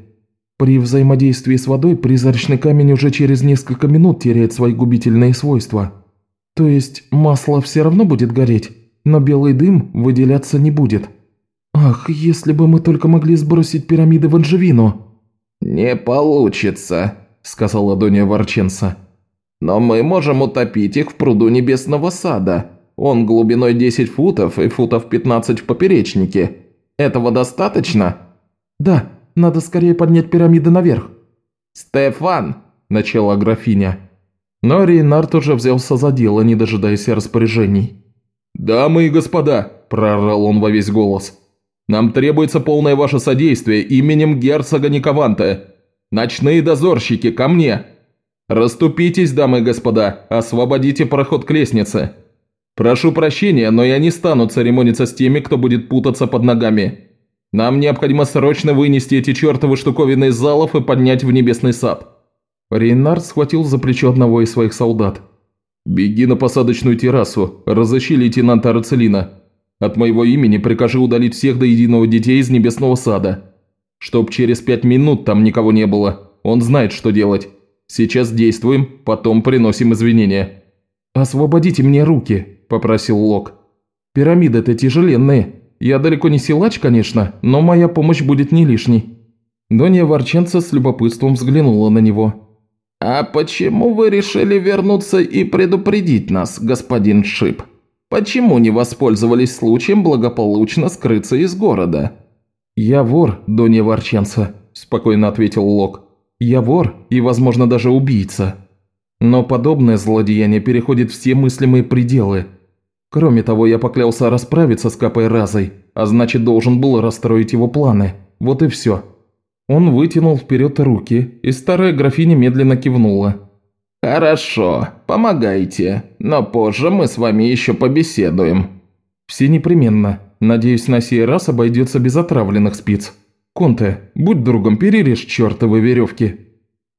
При взаимодействии с водой призрачный камень уже через несколько минут теряет свои губительные свойства. То есть масло все равно будет гореть, но белый дым выделяться не будет. Ах, если бы мы только могли сбросить пирамиды в Анжевину. «Не получится», – сказала Доня Ворченца. «Но мы можем утопить их в пруду Небесного Сада. Он глубиной 10 футов и футов 15 в поперечнике. Этого достаточно?» «Да, надо скорее поднять пирамиды наверх». «Стефан!» – начала графиня. Но Рейнард уже взялся за дело, не дожидаясь распоряжений. «Дамы и господа!» – прорал он во весь голос. «Нам требуется полное ваше содействие именем герцога Никованте. Ночные дозорщики, ко мне! Раступитесь, дамы и господа, освободите проход к лестнице. Прошу прощения, но я не стану церемониться с теми, кто будет путаться под ногами. Нам необходимо срочно вынести эти чертовы штуковины из залов и поднять в небесный сад». Рейнард схватил за плечо одного из своих солдат. «Беги на посадочную террасу, разыщи лейтенанта Арцелина. От моего имени прикажи удалить всех до единого детей из небесного сада. Чтоб через пять минут там никого не было. Он знает, что делать. Сейчас действуем, потом приносим извинения». «Освободите мне руки», – попросил Лок. «Пирамиды-то тяжеленные». Я далеко не силач, конечно, но моя помощь будет не лишней». Донья Ворченца с любопытством взглянула на него. «А почему вы решили вернуться и предупредить нас, господин Шип? Почему не воспользовались случаем благополучно скрыться из города?» «Я вор, Донья Ворченца», – спокойно ответил Лок. «Я вор и, возможно, даже убийца. Но подобное злодеяние переходит все мыслимые пределы. Кроме того, я поклялся расправиться с Капой Разой, а значит должен был расстроить его планы. Вот и все. Он вытянул вперед руки, и старая графиня медленно кивнула. «Хорошо, помогайте, но позже мы с вами еще побеседуем». «Все непременно. Надеюсь, на сей раз обойдется без отравленных спиц. Конте, будь другом, перережь чертовы веревки».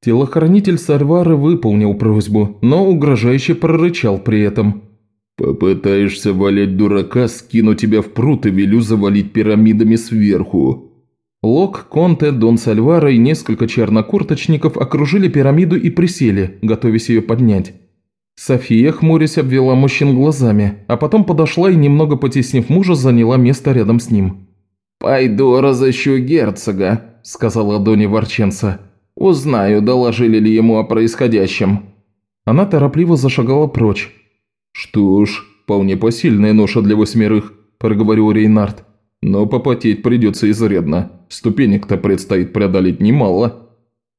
Телохранитель Сальвары выполнил просьбу, но угрожающе прорычал при этом – «Попытаешься валять дурака, скину тебя в пруд и велю завалить пирамидами сверху». Лок, Конте, Дон Сальвара и несколько чернокурточников окружили пирамиду и присели, готовясь ее поднять. София, хмурясь, обвела мужчин глазами, а потом подошла и, немного потеснив мужа, заняла место рядом с ним. «Пойду разыщу герцога», – сказала Дони Ворченца. «Узнаю, доложили ли ему о происходящем». Она торопливо зашагала прочь, «Что ж, вполне посильная ноша для восьмерых», – проговорил Рейнард. «Но попотеть придется изрядно. Ступенек-то предстоит преодолеть немало».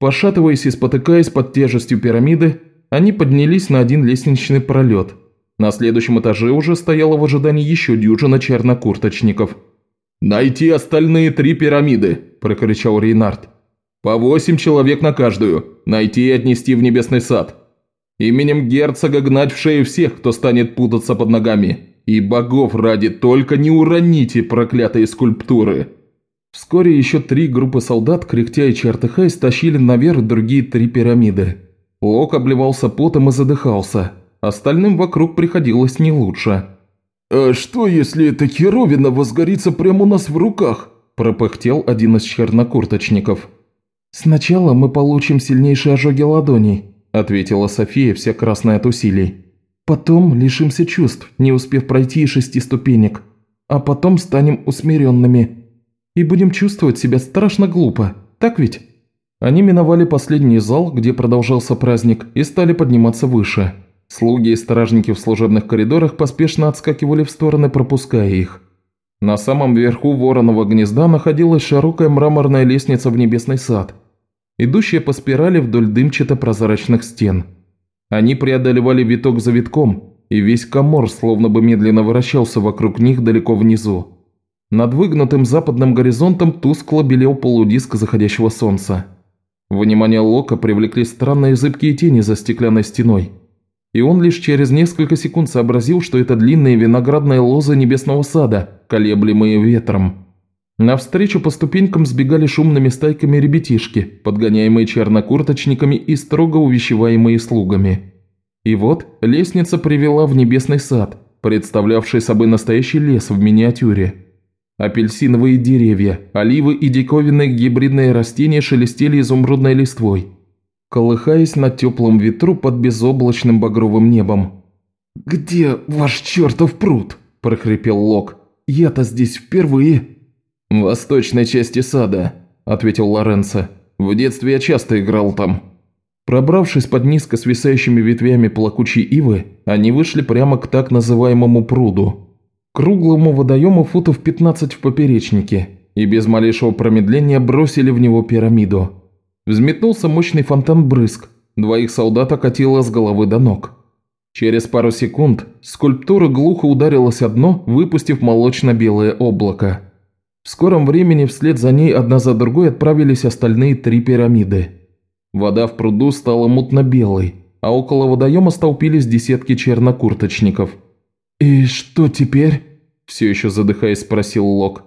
Пошатываясь и спотыкаясь под тяжестью пирамиды, они поднялись на один лестничный пролет. На следующем этаже уже стояло в ожидании еще дюжина чернокурточников. «Найти остальные три пирамиды!» – прокричал Рейнард. «По восемь человек на каждую. Найти и отнести в небесный сад. Именем герцога гнать в шею всех, кто станет путаться под ногами. И богов ради, только не уроните проклятые скульптуры!» Вскоре еще три группы солдат, кряхтя и чертыхаясь, стащили наверх другие три пирамиды. Лок обливался потом и задыхался. Остальным вокруг приходилось не лучше. «А что, если эта херовина возгорится прямо у нас в руках?» – пропыхтел один из чернокурточников. «Сначала мы получим сильнейшие ожоги ладоней, – ответила София, вся красная от усилий. «Потом лишимся чувств, не успев пройти и шести ступенек. А потом станем усмиренными. И будем чувствовать себя страшно глупо, так ведь?» Они миновали последний зал, где продолжался праздник, и стали подниматься выше. Слуги и стражники в служебных коридорах поспешно отскакивали в стороны, пропуская их. На самом верху вороного гнезда находилась широкая мраморная лестница в небесный сад – идущая по спирали вдоль дымчато-прозрачных стен. Они преодолевали виток за витком, и весь комор словно бы медленно вращался вокруг них далеко внизу. Над выгнутым западным горизонтом тускло белел полудиск заходящего солнца. Внимание Лока привлекли странные зыбкие тени за стеклянной стеной. И он лишь через несколько секунд сообразил, что это длинные виноградные лозы небесного сада, колеблемые ветром. Навстречу по ступенькам сбегали шумными стайками ребятишки, подгоняемые чернокурточниками и строго увещеваемые слугами. И вот лестница привела в небесный сад, представлявший собой настоящий лес в миниатюре. Апельсиновые деревья, оливы и диковинные гибридные растения шелестели изумрудной листвой, колыхаясь на теплом ветру под безоблачным багровым небом. «Где ваш чертов пруд?» – прохрипел Лок. «Я-то здесь впервые». «В восточной части сада», – ответил Лоренцо. «В детстве я часто играл там». Пробравшись под низко свисающими ветвями плакучей ивы, они вышли прямо к так называемому пруду. Круглому водоему футов 15 в поперечнике, и без малейшего промедления бросили в него пирамиду. Взметнулся мощный фонтан брызг, двоих солдат окатило с головы до ног. Через пару секунд скульптура глухо ударилась о дно, выпустив молочно-белое облако. В скором времени вслед за ней одна за другой отправились остальные три пирамиды. Вода в пруду стала мутно-белой, а около водоема столпились десятки чернокурточников. «И что теперь?» – все еще задыхаясь спросил Лок.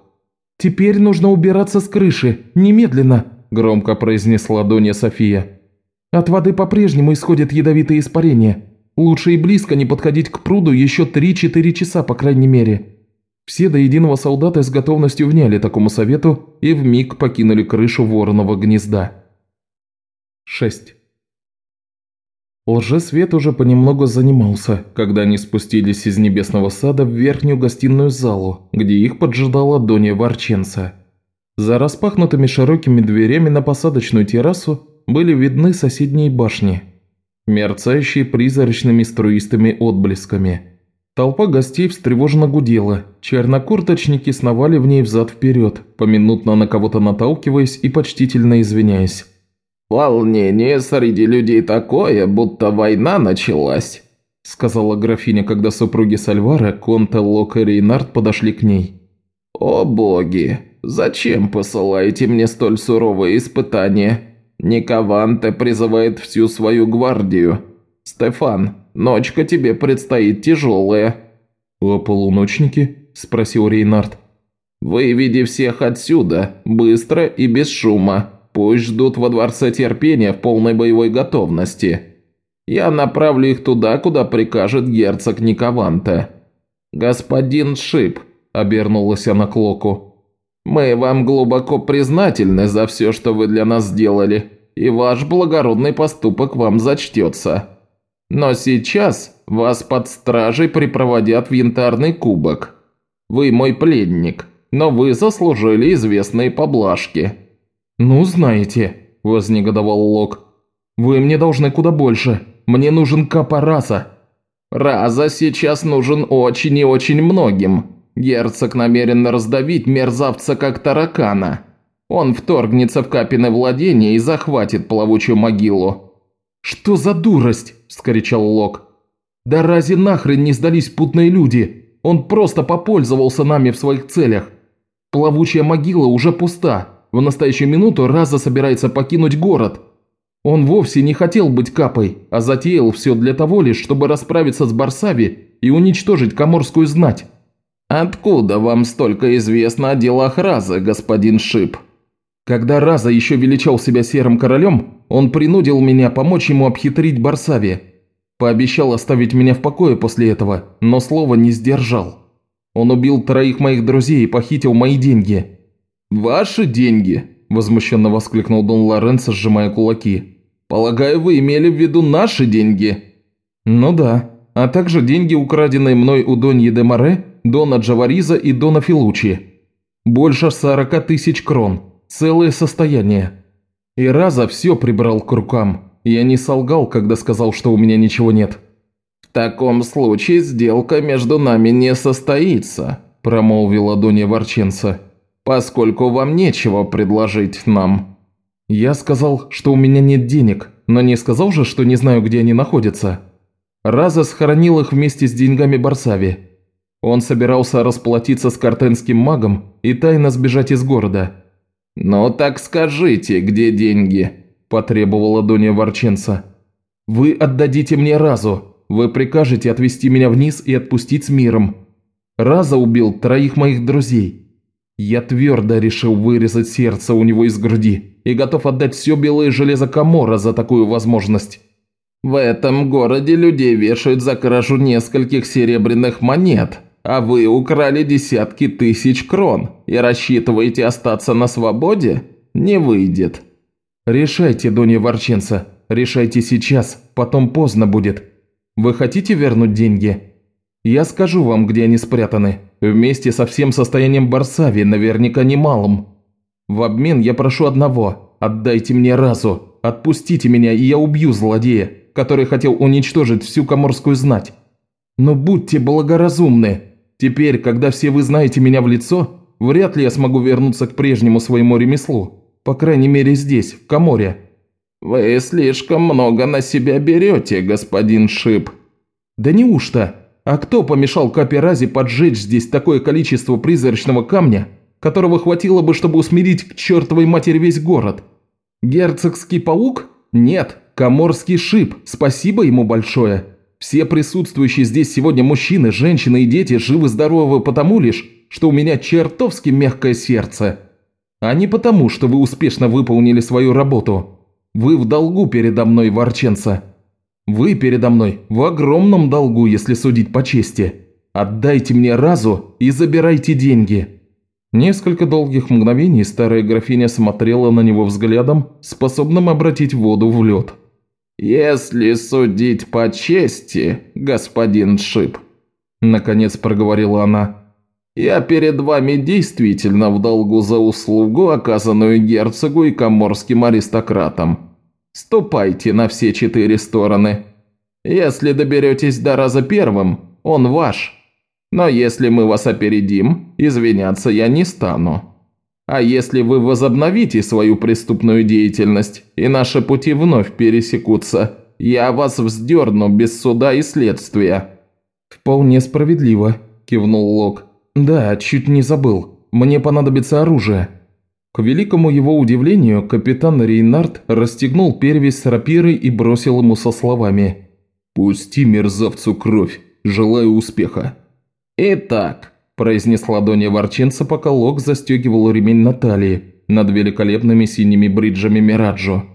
«Теперь нужно убираться с крыши, немедленно», – громко произнесла Донья София. «От воды по-прежнему исходят ядовитые испарения. Лучше и близко не подходить к пруду еще 3-4 часа, по крайней мере». Все до единого солдата с готовностью вняли такому совету и вмиг покинули крышу вороного гнезда. 6. Лжесвет уже понемногу занимался, когда они спустились из небесного сада в верхнюю гостиную залу, где их поджидала Донья Ворченца. За распахнутыми широкими дверями на посадочную террасу были видны соседние башни, мерцающие призрачными струистыми отблесками. Толпа гостей встревоженно гудела, чернокурточники сновали в ней взад-вперед, поминутно на кого-то наталкиваясь и почтительно извиняясь. «Волнение среди людей такое, будто война началась», – сказала графиня, когда супруги Сальвара, Конте, Лок и Рейнард подошли к ней. «О боги, зачем посылаете мне столь суровые испытания? Никованте призывает всю свою гвардию. Стефан, ночка тебе предстоит тяжелая». «А полуночники?» – спросил Рейнард. «Выведи всех отсюда, быстро и без шума», Пусть ждут во Дворце Терпения в полной боевой готовности. Я направлю их туда, куда прикажет герцог Никованте. Господин Шип», – обернулась она к Локу, – «мы вам глубоко признательны за все, что вы для нас сделали, и ваш благородный поступок вам зачтется. Но сейчас вас под стражей припроводят в янтарный кубок. Вы мой пленник, но вы заслужили известные поблажки». «Ну, знаете», – вознегодовал Лок. «Вы мне должны куда больше. Мне нужен Капа Раза». «Раза сейчас нужен очень и очень многим. Герцог намерен раздавить мерзавца как таракана. Он вторгнется в Капины владение и захватит плавучую могилу». «Что за дурость?» – вскричал Лок. «Да разве нахрен не сдались путные люди? Он просто попользовался нами в своих целях. Плавучая могила уже пуста, в настоящую минуту Раза собирается покинуть город. Он вовсе не хотел быть капой, а затеял все для того лишь, чтобы расправиться с Барсави и уничтожить коморскую знать. «Откуда вам столько известно о делах Раза, господин Шип?» Когда Раза еще величал себя серым королем, он принудил меня помочь ему обхитрить Барсави. Пообещал оставить меня в покое после этого, но слова не сдержал. Он убил троих моих друзей и похитил мои деньги. «Ваши деньги?» – возмущенно воскликнул Дон Лоренцо, сжимая кулаки. «Полагаю, вы имели в виду наши деньги?» «Ну да, а также деньги, украденные мной у Доньи де Море, Дона Джавариза и Дона Филучи. Больше сорока тысяч крон, целое состояние. И раза все прибрал к рукам. Я не солгал, когда сказал, что у меня ничего нет». «В таком случае сделка между нами не состоится», – промолвила Донья Ворченца поскольку вам нечего предложить нам». «Я сказал, что у меня нет денег, но не сказал же, что не знаю, где они находятся. Раза схоронил их вместе с деньгами Барсави. Он собирался расплатиться с картенским магом и тайно сбежать из города». «Ну так скажите, где деньги?» – потребовала Донья Ворченца. «Вы отдадите мне Разу. Вы прикажете отвезти меня вниз и отпустить с миром. Раза убил троих моих друзей. Я твердо решил вырезать сердце у него из груди и готов отдать все белое железо Камора за такую возможность. В этом городе людей вешают за кражу нескольких серебряных монет, а вы украли десятки тысяч крон и рассчитываете остаться на свободе? Не выйдет. Решайте, Донья Ворченца, решайте сейчас, потом поздно будет. Вы хотите вернуть деньги? Я скажу вам, где они спрятаны. Вместе со всем состоянием Барсави, наверняка немалым. В обмен я прошу одного. Отдайте мне разу. Отпустите меня, и я убью злодея, который хотел уничтожить всю коморскую знать. Но будьте благоразумны. Теперь, когда все вы знаете меня в лицо, вряд ли я смогу вернуться к прежнему своему ремеслу. По крайней мере здесь, в Коморе. «Вы слишком много на себя берете, господин Шип». «Да неужто? А кто помешал Каперазе поджечь здесь такое количество призрачного камня, которого хватило бы, чтобы усмирить к чертовой матери весь город? Герцогский паук? Нет, Коморский Шип, спасибо ему большое. Все присутствующие здесь сегодня мужчины, женщины и дети живы-здоровы потому лишь, что у меня чертовски мягкое сердце. А не потому, что вы успешно выполнили свою работу». Вы в долгу передо мной, Ворченца. Вы передо мной в огромном долгу, если судить по чести. Отдайте мне разу и забирайте деньги». Несколько долгих мгновений старая графиня смотрела на него взглядом, способным обратить воду в лед. «Если судить по чести, господин Шип», – наконец проговорила она, – «я перед вами действительно в долгу за услугу, оказанную герцогу и коморским аристократам. Ступайте на все четыре стороны. Если доберетесь до раза первым, он ваш. Но если мы вас опередим, извиняться я не стану. А если вы возобновите свою преступную деятельность, и наши пути вновь пересекутся, я вас вздерну без суда и следствия». «Вполне справедливо», – кивнул Лок. «Да, чуть не забыл. Мне понадобится оружие». К великому его удивлению, капитан Рейнард расстегнул перевязь с рапирой и бросил ему со словами «Пусти мерзавцу кровь, желаю успеха». «Итак», – произнесла Донья Ворченца, пока Лок застегивал ремень на талии над великолепными синими бриджами Мираджо.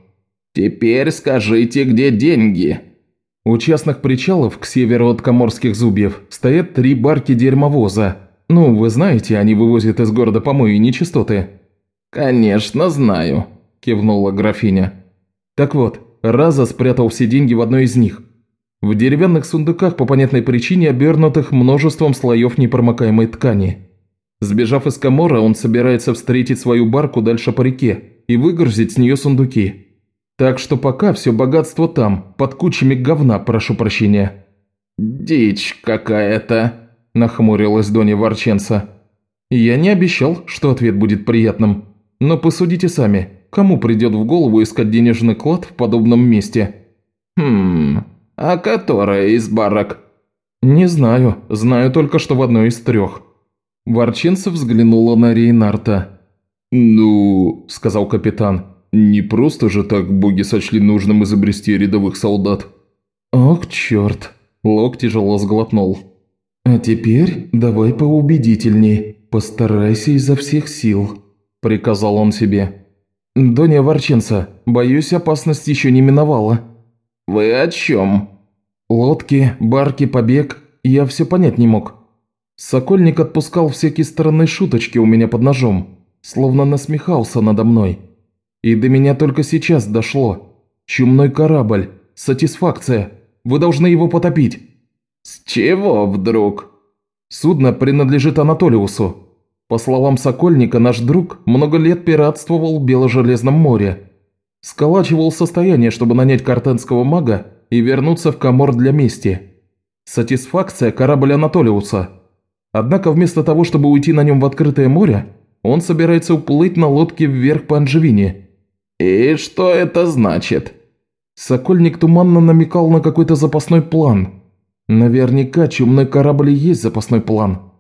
«Теперь скажите, где деньги?» У частных причалов к северу от Коморских зубьев стоят три барки дерьмовоза. Ну, вы знаете, они вывозят из города помои и нечистоты. «Конечно знаю», – кивнула графиня. «Так вот, Раза спрятал все деньги в одной из них. В деревянных сундуках по понятной причине, обернутых множеством слоев непромокаемой ткани. Сбежав из Камора, он собирается встретить свою барку дальше по реке и выгрузить с нее сундуки. Так что пока все богатство там, под кучами говна, прошу прощения». «Дичь какая-то», – нахмурилась Доня Ворченца. «Я не обещал, что ответ будет приятным», но посудите сами, кому придет в голову искать денежный клад в подобном месте? Хм, а которая из барок? Не знаю, знаю только, что в одной из трех. Ворченцев взглянула на Рейнарта. «Ну», – сказал капитан, – «не просто же так боги сочли нужным изобрести рядовых солдат». «Ох, черт!» – Лок тяжело сглотнул. «А теперь давай поубедительней, постарайся изо всех сил». – приказал он себе. «Донья Ворченца, боюсь, опасность еще не миновала». «Вы о чем?» «Лодки, барки, побег. Я все понять не мог. Сокольник отпускал всякие странные шуточки у меня под ножом, словно насмехался надо мной. И до меня только сейчас дошло. Чумной корабль, сатисфакция. Вы должны его потопить». «С чего вдруг?» «Судно принадлежит Анатолиусу. По словам Сокольника, наш друг много лет пиратствовал в Бело-Железном море. Сколачивал состояние, чтобы нанять картенского мага и вернуться в Камор для мести. Сатисфакция – корабль Анатолиуса. Однако вместо того, чтобы уйти на нем в открытое море, он собирается уплыть на лодке вверх по Анжевине. «И что это значит?» Сокольник туманно намекал на какой-то запасной план. Наверняка чумной корабль есть запасной план.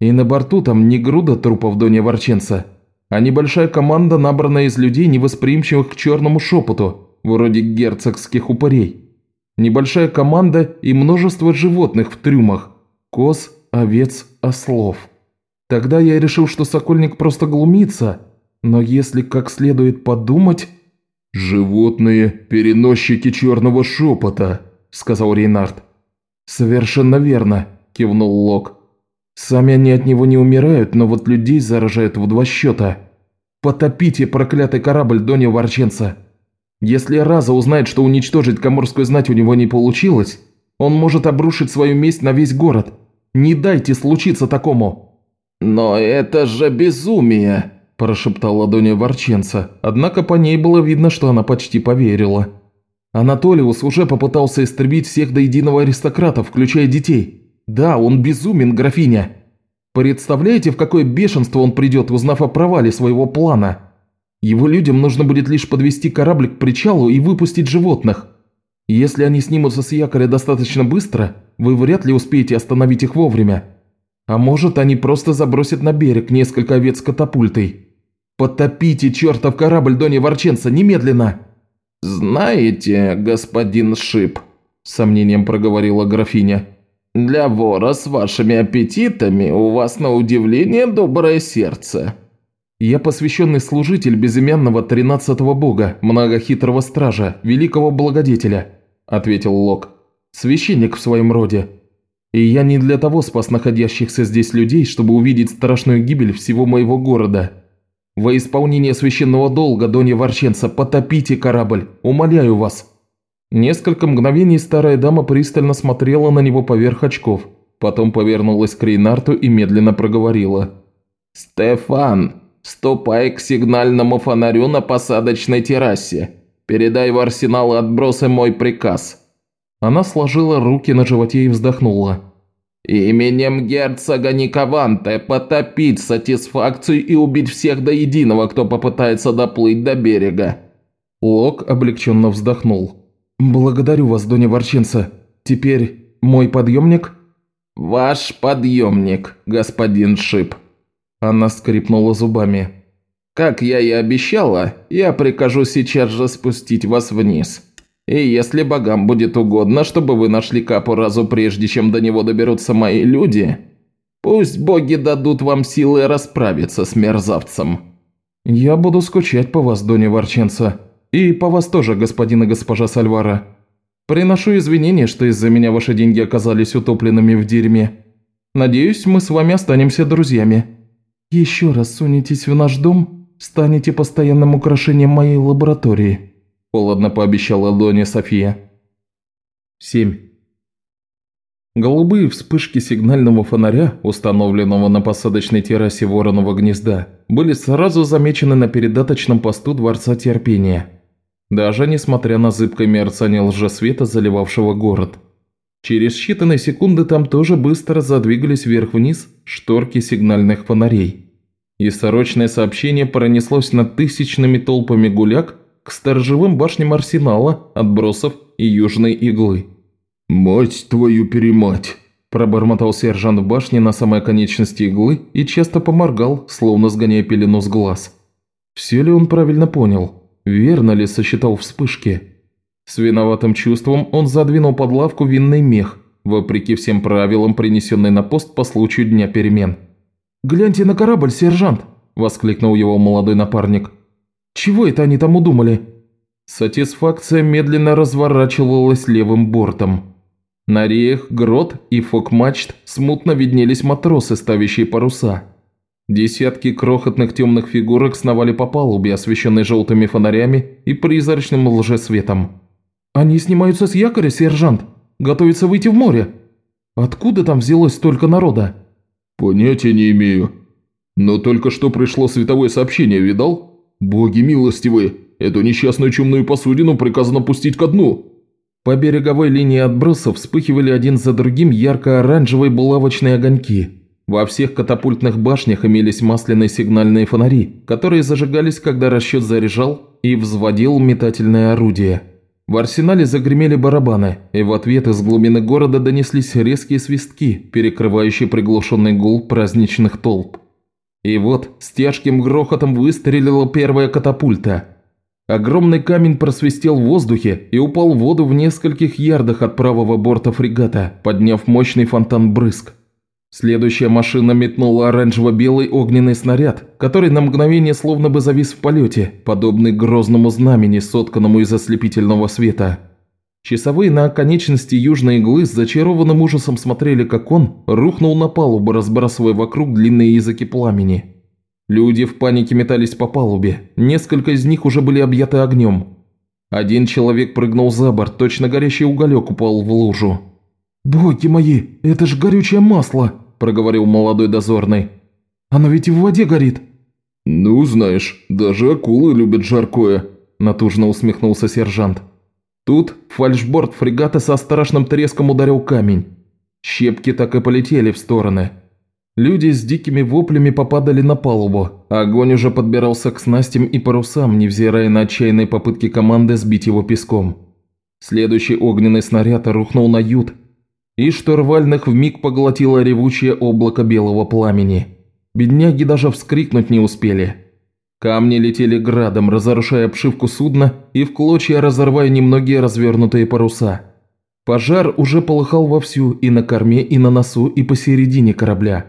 И на борту там не груда трупов Доня Ворченца, а небольшая команда, набранная из людей, невосприимчивых к черному шепоту, вроде герцогских упырей. Небольшая команда и множество животных в трюмах – коз, овец, ослов. Тогда я решил, что Сокольник просто глумится, но если как следует подумать... «Животные – переносчики черного шепота», – сказал Рейнард. «Совершенно верно», – кивнул Лок. Сами они от него не умирают, но вот людей заражают в два счета. Потопите проклятый корабль Доня Ворченца. Если Раза узнает, что уничтожить коморскую знать у него не получилось, Он может обрушить свою месть на весь город. Не дайте случиться такому!» «Но это же безумие!» – прошептал ладонью Ворченца, однако по ней было видно, что она почти поверила. Анатолиус уже попытался истребить всех до единого аристократов, включая детей. Да, он безумен, графиня. Представляете, в какое бешенство он придет, узнав о провале своего плана? Его людям нужно будет лишь подвести корабль к причалу и выпустить животных. Если они снимутся с якоря достаточно быстро, вы вряд ли успеете остановить их вовремя. А может, они просто забросят на берег несколько овец катапультой. Потопите чертов корабль Дони Ворченца немедленно!» «Знаете, господин Шип», – с сомнением проговорила графиня, – «для вора с вашими аппетитами у вас на удивление доброе сердце». «Я посвященный служитель безымянного тринадцатого бога, многохитрого стража, великого благодетеля», – ответил Лок. «Священник в своем роде. И я не для того спас находящихся здесь людей, чтобы увидеть страшную гибель всего моего города». Во исполнение священного долга, Донья Ворченца, потопите корабль, умоляю вас!» Несколько мгновений старая дама пристально смотрела на него поверх очков, потом повернулась к Рейнарту и медленно проговорила. «Стефан, ступай к сигнальному фонарю на посадочной террасе. Передай в арсенал отбросы мой приказ». Она сложила руки на животе и вздохнула. «Именем герцога Никованте потопить сатисфакцию и убить всех до единого, кто попытается доплыть до берега». Лок облегченно вздохнул. «Благодарю вас, Доня Ворченца. Теперь мой подъемник?» «Ваш подъемник, господин Шип». Она скрипнула зубами. «Как я и обещала, я прикажу сейчас же спустить вас вниз». И если богам будет угодно, чтобы вы нашли Капу разу прежде, чем до него доберутся мои люди, пусть боги дадут вам силы расправиться с мерзавцем». «Я буду скучать по вас, Доня Ворченца. И по вас тоже, господин и госпожа Сальвара. Приношу извинения, что из-за меня ваши деньги оказались утопленными в дерьме. Надеюсь, мы с вами останемся друзьями. Еще раз сунетесь в наш дом, станете постоянным украшением моей лаборатории». – холодно пообещала Доня София. 7. Голубые вспышки сигнального фонаря, установленного на посадочной террасе Вороного гнезда, были сразу замечены на передаточном посту Дворца Терпения. Даже несмотря на зыбкое мерцание лжесвета, заливавшего город. Через считанные секунды там тоже быстро задвигались вверх-вниз шторки сигнальных фонарей. И срочное сообщение пронеслось над тысячными толпами гуляк к сторожевым башням арсенала, отбросов и южной иглы. «Мать твою перемать!» – пробормотал сержант в башне на самой конечности иглы и часто поморгал, словно сгоняя пелену с глаз. Все ли он правильно понял? Верно ли сосчитал вспышки? С виноватым чувством он задвинул под лавку винный мех, вопреки всем правилам, принесенный на пост по случаю Дня перемен. «Гляньте на корабль, сержант!» – воскликнул его молодой напарник – чего это они там удумали?» Сатисфакция медленно разворачивалась левым бортом. На реях, грот и фок-мачт смутно виднелись матросы, ставящие паруса. Десятки крохотных темных фигурок сновали по палубе, освещенной желтыми фонарями и призрачным лжесветом. «Они снимаются с якоря, сержант! Готовятся выйти в море! Откуда там взялось столько народа?» «Понятия не имею. Но только что пришло световое сообщение, видал?» «Боги милостивы! Эту несчастную чумную посудину приказано пустить ко дну!» По береговой линии отбросов вспыхивали один за другим ярко-оранжевые булавочные огоньки. Во всех катапультных башнях имелись масляные сигнальные фонари, которые зажигались, когда расчет заряжал и взводил метательное орудие. В арсенале загремели барабаны, и в ответ из глубины города донеслись резкие свистки, перекрывающие приглушенный гул праздничных толп. И вот с тяжким грохотом выстрелила первая катапульта. Огромный камень просвистел в воздухе и упал в воду в нескольких ярдах от правого борта фрегата, подняв мощный фонтан брызг. Следующая машина метнула оранжево-белый огненный снаряд, который на мгновение словно бы завис в полете, подобный грозному знамени, сотканному из ослепительного света. Часовые на оконечности южной иглы с зачарованным ужасом смотрели, как он рухнул на палубу, разбрасывая вокруг длинные языки пламени. Люди в панике метались по палубе, несколько из них уже были объяты огнем. Один человек прыгнул за борт, точно горящий уголек упал в лужу. «Боги мои, это ж горючее масло!» – проговорил молодой дозорный. «Оно ведь и в воде горит!» «Ну, знаешь, даже акулы любят жаркое», – натужно усмехнулся сержант. Тут фальшборд фрегата со страшным треском ударил камень. Щепки так и полетели в стороны. Люди с дикими воплями попадали на палубу, огонь уже подбирался к снастям и парусам, невзирая на отчаянные попытки команды сбить его песком. Следующий огненный снаряд рухнул на ют, и штурвальных вмиг поглотило ревучее облако белого пламени. Бедняги даже вскрикнуть не успели. Камни летели градом, разрушая обшивку судна и в клочья разорвая немногие развернутые паруса. Пожар уже полыхал вовсю и на корме, и на носу, и посередине корабля.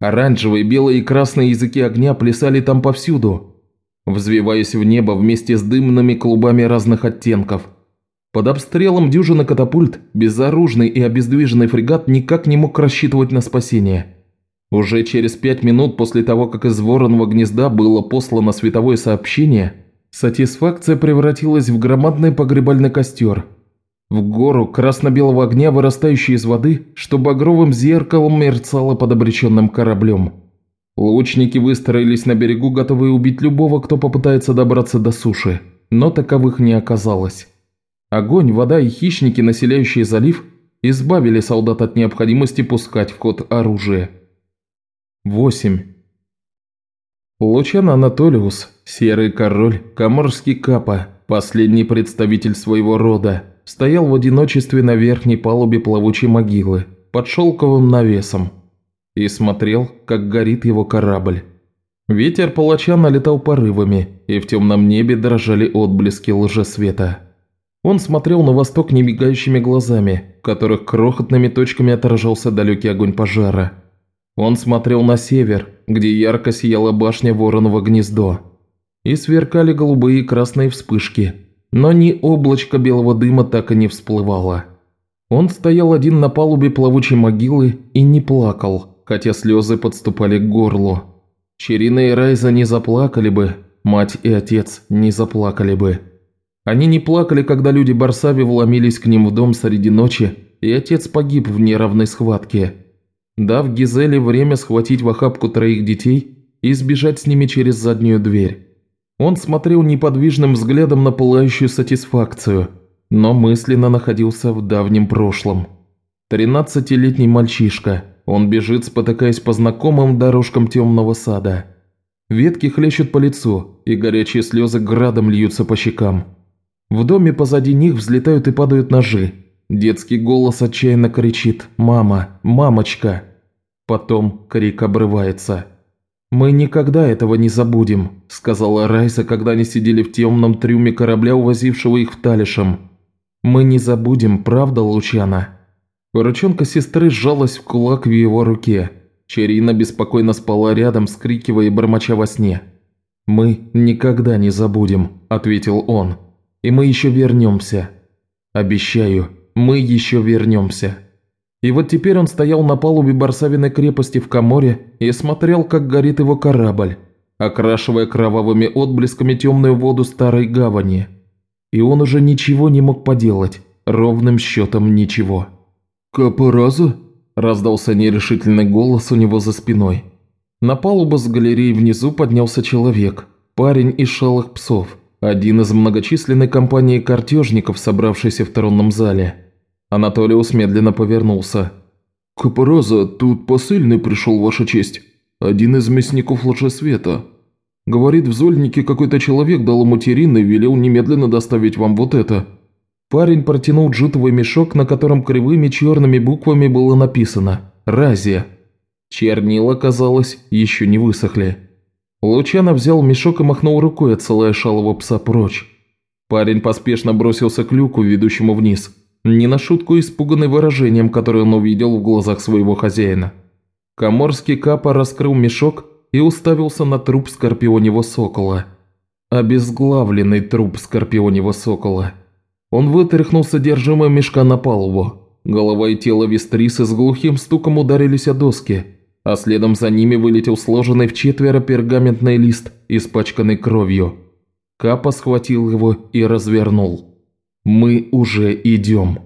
Оранжевые, белые и красные языки огня плясали там повсюду, взвиваясь в небо вместе с дымными клубами разных оттенков. Под обстрелом дюжины катапульт безоружный и обездвиженный фрегат никак не мог рассчитывать на спасение. Уже через пять минут после того, как из вороного гнезда было послано световое сообщение, сатисфакция превратилась в громадный погребальный костер – в гору красно-белого огня, вырастающей из воды, что багровым зеркалом мерцало под обреченным кораблем. Лучники выстроились на берегу, готовые убить любого, кто попытается добраться до суши, но таковых не оказалось. Огонь, вода и хищники, населяющие залив, избавили солдат от необходимости пускать в ход оружие. 8. Лучан Анатолиус, Серый Король, Коморский Капа, последний представитель своего рода – стоял в одиночестве на верхней палубе плавучей могилы, под шелковым навесом, и смотрел, как горит его корабль. Ветер палача налетал порывами, и в темном небе дрожали отблески лжесвета. Он смотрел на восток немигающими глазами, в которых крохотными точками отражался далекий огонь пожара. Он смотрел на север, где ярко сияла башня Вороного гнездо, и сверкали голубые и красные вспышки – но ни облачко белого дыма так и не всплывало. Он стоял один на палубе плавучей могилы и не плакал, хотя слезы подступали к горлу. Черина и Райза не заплакали бы, мать и отец не заплакали бы. Они не плакали, когда люди Барсави вломились к ним в дом среди ночи, и отец погиб в неравной схватке, дав Гизеле время схватить в охапку троих детей и сбежать с ними через заднюю дверь. Он смотрел неподвижным взглядом на пылающую сатисфакцию, но мысленно находился в давнем прошлом. Тринадцатилетний мальчишка, он бежит, спотыкаясь по знакомым дорожкам темного сада. Ветки хлещут по лицу, и горячие слезы градом льются по щекам. В доме позади них взлетают и падают ножи. Детский голос отчаянно кричит «Мама! Мамочка!». Потом крик обрывается. «Мы никогда этого не забудем», – сказала Райса, когда они сидели в темном трюме корабля, увозившего их в Талишем. «Мы не забудем, правда, Лучана?» Ручонка сестры сжалась в кулак в его руке. Черина беспокойно спала рядом, скрикивая и бормоча во сне. «Мы никогда не забудем», – ответил он. «И мы еще вернемся. Обещаю, мы еще вернемся». И вот теперь он стоял на палубе Барсавиной крепости в Каморе и смотрел, как горит его корабль, окрашивая кровавыми отблесками темную воду старой гавани. И он уже ничего не мог поделать, ровным счетом ничего. «Капораза?» – раздался нерешительный голос у него за спиной. На палубу с галереей внизу поднялся человек, парень из шалых псов, один из многочисленной компании картежников, собравшейся в тронном зале – Анатолиус медленно повернулся. «Капороза, тут посыльный пришел, ваша честь. Один из мясников лжесвета. Говорит, в Зольнике какой-то человек дал ему терин и велел немедленно доставить вам вот это». Парень протянул джутовый мешок, на котором кривыми черными буквами было написано «Разия». Чернила, казалось, еще не высохли. Лучано взял мешок и махнул рукой, отсылая шалого пса прочь. Парень поспешно бросился к люку, ведущему вниз – не на шутку испуганный выражением, которое он увидел в глазах своего хозяина. Коморский капа раскрыл мешок и уставился на труп скорпионего сокола. Обезглавленный труп скорпионего сокола. Он вытряхнул содержимое мешка на палубу. Голова и тело Вестрисы с глухим стуком ударились о доски, а следом за ними вылетел сложенный в четверо пергаментный лист, испачканный кровью. Капа схватил его и развернул. «Мы уже идем».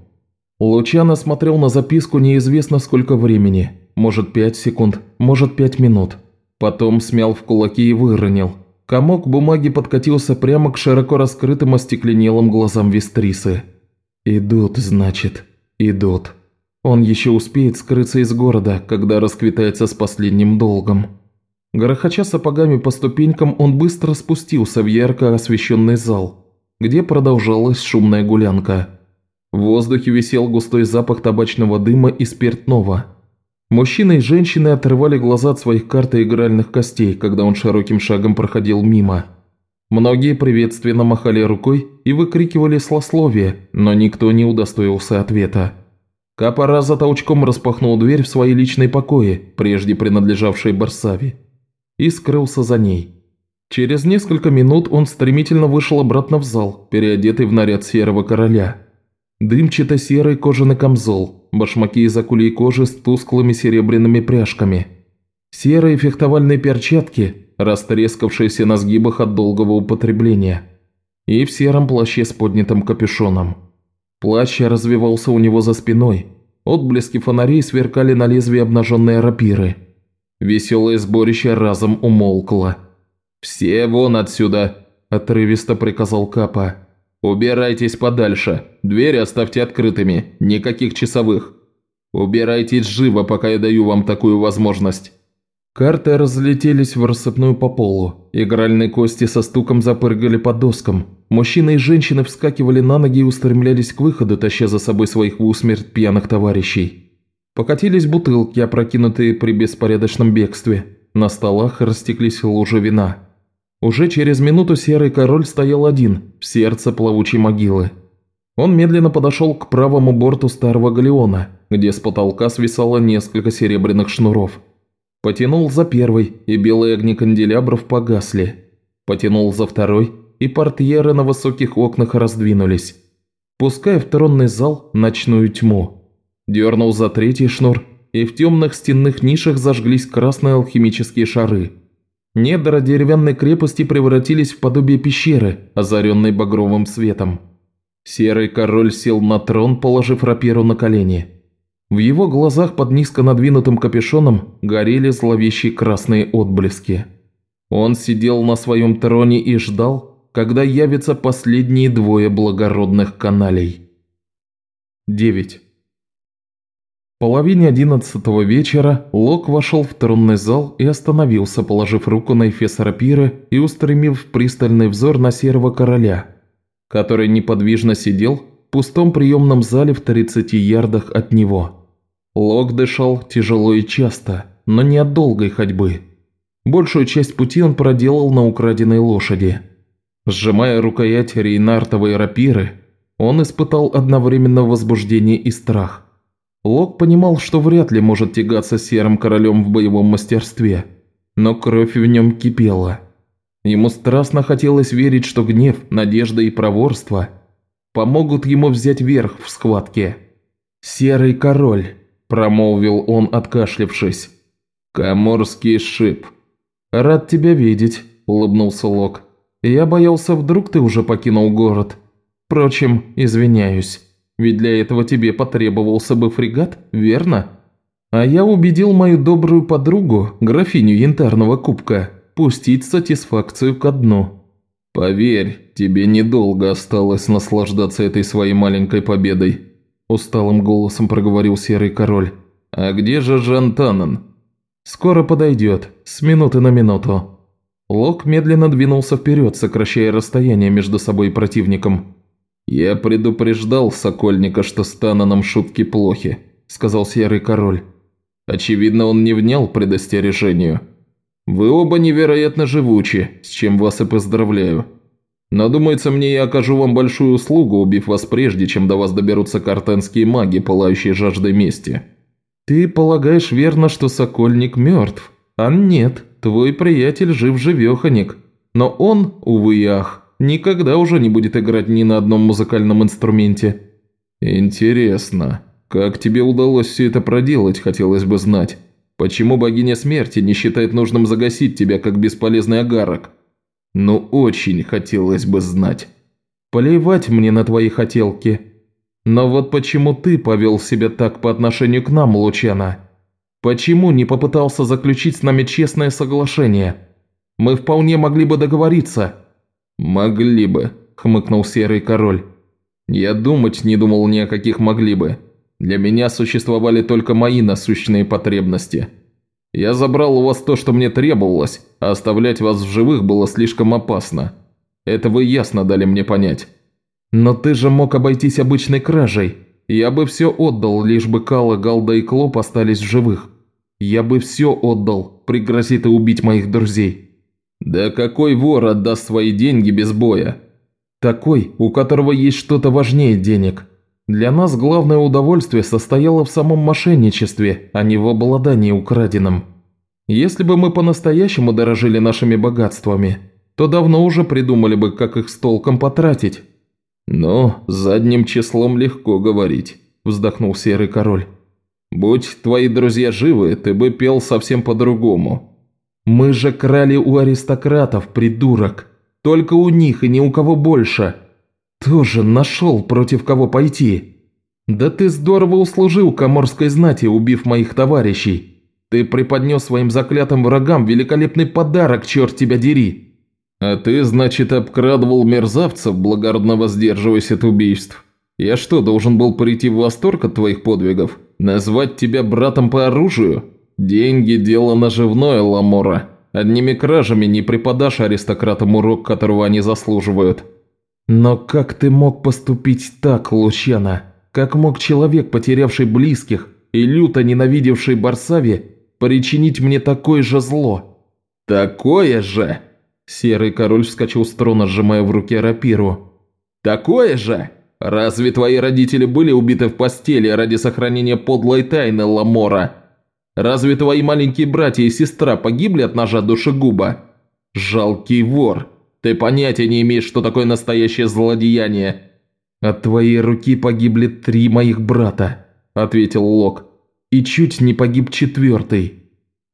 Лучано смотрел на записку неизвестно сколько времени. Может пять секунд, может пять минут. Потом смял в кулаки и выронил. Комок бумаги подкатился прямо к широко раскрытым остекленелым глазам Вестрисы. «Идут, значит, идут. Он еще успеет скрыться из города, когда расквитается с последним долгом». Грохоча сапогами по ступенькам, он быстро спустился в ярко освещенный зал, где продолжалась шумная гулянка. В воздухе висел густой запах табачного дыма и спиртного. Мужчины и женщины отрывали глаза от своих карт и игральных костей, когда он широким шагом проходил мимо. Многие приветственно махали рукой и выкрикивали слословие, но никто не удостоился ответа. Капа раз за толчком распахнул дверь в свои личные покои, прежде принадлежавшие Барсави, и скрылся за ней. Через несколько минут он стремительно вышел обратно в зал, переодетый в наряд серого короля. Дымчато-серый кожаный камзол, башмаки из акулей кожи с тусклыми серебряными пряжками, серые фехтовальные перчатки, растрескавшиеся на сгибах от долгого употребления, и в сером плаще с поднятым капюшоном. Плащ развивался у него за спиной, отблески фонарей сверкали на лезвие обнаженной рапиры. Веселое сборище разом умолкло. «Все вон отсюда!» – отрывисто приказал Капа. «Убирайтесь подальше. Двери оставьте открытыми. Никаких часовых. Убирайтесь живо, пока я даю вам такую возможность». Карты разлетелись в рассыпную по полу. Игральные кости со стуком запрыгали по доскам. Мужчины и женщины вскакивали на ноги и устремлялись к выходу, таща за собой своих в усмерть пьяных товарищей. Покатились бутылки, опрокинутые при беспорядочном бегстве. На столах растеклись лужи вина. Уже через минуту серый король стоял один, в сердце плавучей могилы. Он медленно подошел к правому борту старого галеона, где с потолка свисало несколько серебряных шнуров. Потянул за первый, и белые огни канделябров погасли. Потянул за второй, и портьеры на высоких окнах раздвинулись, пуская в тронный зал ночную тьму. Дернул за третий шнур, и в темных стенных нишах зажглись красные алхимические шары – Недра деревянной крепости превратились в подобие пещеры, озаренной багровым светом. Серый король сел на трон, положив рапиру на колени. В его глазах под низко надвинутым капюшоном горели зловещие красные отблески. Он сидел на своем троне и ждал, когда явятся последние двое благородных каналей. 9 половине одиннадцатого вечера Лок вошел в тронный зал и остановился, положив руку на эфес рапиры и устремив пристальный взор на серого короля, который неподвижно сидел в пустом приемном зале в 30 ярдах от него. Лок дышал тяжело и часто, но не от долгой ходьбы. Большую часть пути он проделал на украденной лошади. Сжимая рукоять рейнартовой рапиры, он испытал одновременно возбуждение и страх. Лок понимал, что вряд ли может тягаться серым королем в боевом мастерстве, но кровь в нем кипела. Ему страстно хотелось верить, что гнев, надежда и проворство помогут ему взять верх в схватке. «Серый король», – промолвил он, откашлившись. «Каморский шип». «Рад тебя видеть», – улыбнулся Лок. «Я боялся, вдруг ты уже покинул город. Впрочем, извиняюсь». Ведь для этого тебе потребовался бы фрегат, верно? А я убедил мою добрую подругу, графиню Янтарного Кубка, пустить сатисфакцию ко дну. Поверь, тебе недолго осталось наслаждаться этой своей маленькой победой. Усталым голосом проговорил Серый Король. А где же Жантанан? Скоро подойдет, с минуты на минуту. Лок медленно двинулся вперед, сокращая расстояние между собой и противником. «Я предупреждал Сокольника, что с Тананом шутки плохи», – сказал Серый Король. «Очевидно, он не внял предостережению. Вы оба невероятно живучи, с чем вас и поздравляю. Но, думается мне, я окажу вам большую услугу, убив вас прежде, чем до вас доберутся картенские маги, пылающие жаждой мести». «Ты полагаешь верно, что Сокольник мертв? А нет, твой приятель жив-живеханик. Но он, увы и ах, никогда уже не будет играть ни на одном музыкальном инструменте». «Интересно, как тебе удалось все это проделать, хотелось бы знать. Почему богиня смерти не считает нужным загасить тебя, как бесполезный агарок? Ну, очень хотелось бы знать». «Плевать мне на твои хотелки. Но вот почему ты повел себя так по отношению к нам, Лучана? Почему не попытался заключить с нами честное соглашение? Мы вполне могли бы договориться». «Могли бы», – хмыкнул Серый Король. «Я думать не думал ни о каких могли бы. Для меня существовали только мои насущные потребности. Я забрал у вас то, что мне требовалось, а оставлять вас в живых было слишком опасно. Это вы ясно дали мне понять». «Но ты же мог обойтись обычной кражей. Я бы все отдал, лишь бы Кала, Галда и Клоп остались в живых. Я бы все отдал, пригрози ты убить моих друзей». «Да какой вор отдаст свои деньги без боя?» «Такой, у которого есть что-то важнее денег. Для нас главное удовольствие состояло в самом мошенничестве, а не в обладании украденным. Если бы мы по-настоящему дорожили нашими богатствами, то давно уже придумали бы, как их с толком потратить». «Но задним числом легко говорить», – вздохнул Серый Король. «Будь твои друзья живы, ты бы пел совсем по-другому». «Мы же крали у аристократов, придурок. Только у них и ни у кого больше. Тоже нашел, против кого пойти. Да ты здорово услужил коморской знати, убив моих товарищей. Ты преподнес своим заклятым врагам великолепный подарок, черт тебя дери!» «А ты, значит, обкрадывал мерзавцев, благородно воздерживаясь от убийств? Я что, должен был прийти в восторг от твоих подвигов? Назвать тебя братом по оружию? Деньги – дело наживное, Ламора. Одними кражами не преподашь аристократам урок, которого они заслуживают». «Но как ты мог поступить так, Лучана? Как мог человек, потерявший близких и люто ненавидевший Барсави, причинить мне такое же зло?» «Такое же!» Серый король вскочил с трона, сжимая в руке рапиру. «Такое же? Разве твои родители были убиты в постели ради сохранения подлой тайны Ламора? Разве твои маленькие братья и сестра погибли от ножа душегуба? Жалкий вор! Ты понятия не имеешь, что такое настоящее злодеяние!» «От твоей руки погибли три моих брата», – ответил Лок. «И чуть не погиб четвертый.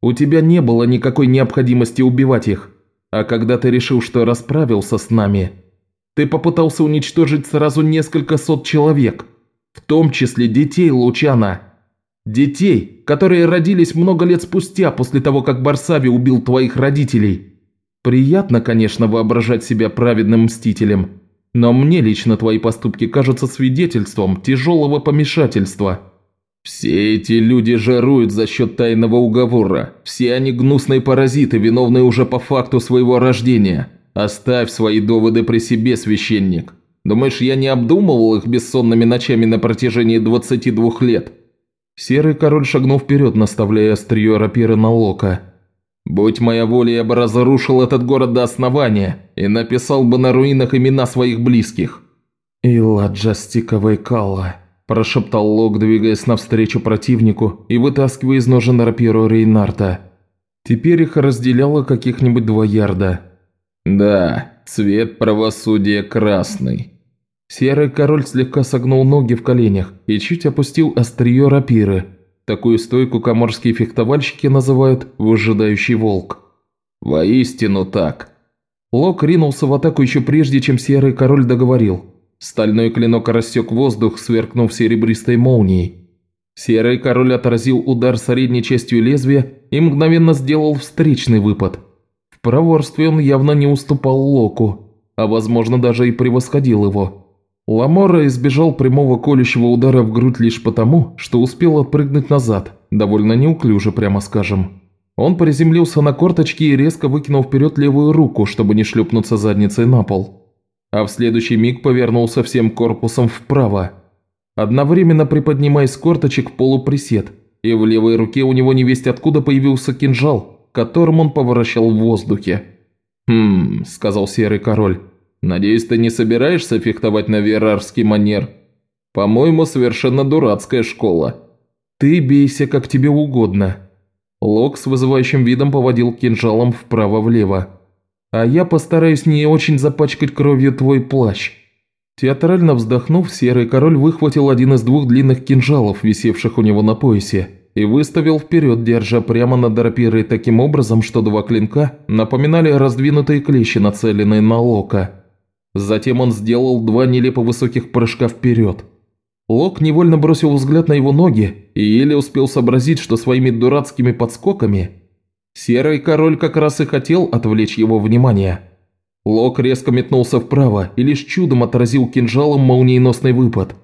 У тебя не было никакой необходимости убивать их. А когда ты решил, что расправился с нами, ты попытался уничтожить сразу несколько сот человек, в том числе детей Лучана. Детей, которые родились много лет спустя после того, как Барсави убил твоих родителей. Приятно, конечно, воображать себя праведным мстителем, но мне лично твои поступки кажутся свидетельством тяжелого помешательства». «Все эти люди жаруют за счет тайного уговора. Все они гнусные паразиты, виновные уже по факту своего рождения. Оставь свои доводы при себе, священник. Думаешь, я не обдумывал их бессонными ночами на протяжении 22 лет?» Серый король шагнул вперед, наставляя острие рапиры на Лока. «Будь моя воля, я бы разрушил этот город до основания и написал бы на руинах имена своих близких». «Илла Джастика Вейкалла», прошептал Лок, двигаясь навстречу противнику и вытаскивая из ножен рапиру Рейнарта. Теперь их разделяло каких-нибудь два ярда. «Да, цвет правосудия красный». Серый король слегка согнул ноги в коленях и чуть опустил острие рапиры. Такую стойку коморские фехтовальщики называют «выжидающий волк». «Воистину так». Лок ринулся в атаку еще прежде, чем Серый король договорил – Стальной клинок рассек воздух, сверкнув серебристой молнией. Серый король отразил удар средней частью лезвия и мгновенно сделал встречный выпад. В проворстве он явно не уступал Локу, а возможно даже и превосходил его. Ламора избежал прямого колющего удара в грудь лишь потому, что успел отпрыгнуть назад, довольно неуклюже, прямо скажем. Он приземлился на корточки и резко выкинул вперед левую руку, чтобы не шлепнуться задницей на пол а в следующий миг повернулся всем корпусом вправо, одновременно приподнимаясь с корточек в полуприсед, и в левой руке у него невесть откуда появился кинжал, которым он поворачивал в воздухе. «Хм», – сказал Серый Король, – «надеюсь, ты не собираешься фехтовать на верарский манер? По-моему, совершенно дурацкая школа». «Ты бейся, как тебе угодно». Лок с вызывающим видом поводил кинжалом вправо-влево а я постараюсь не очень запачкать кровью твой плащ». Театрально вздохнув, Серый Король выхватил один из двух длинных кинжалов, висевших у него на поясе, и выставил вперед, держа прямо над рапирой таким образом, что два клинка напоминали раздвинутые клещи, нацеленные на Лока. Затем он сделал два нелепо высоких прыжка вперед. Лок невольно бросил взгляд на его ноги и еле успел сообразить, что своими дурацкими подскоками Серый король как раз и хотел отвлечь его внимание. Лок резко метнулся вправо и лишь чудом отразил кинжалом молниеносный выпад.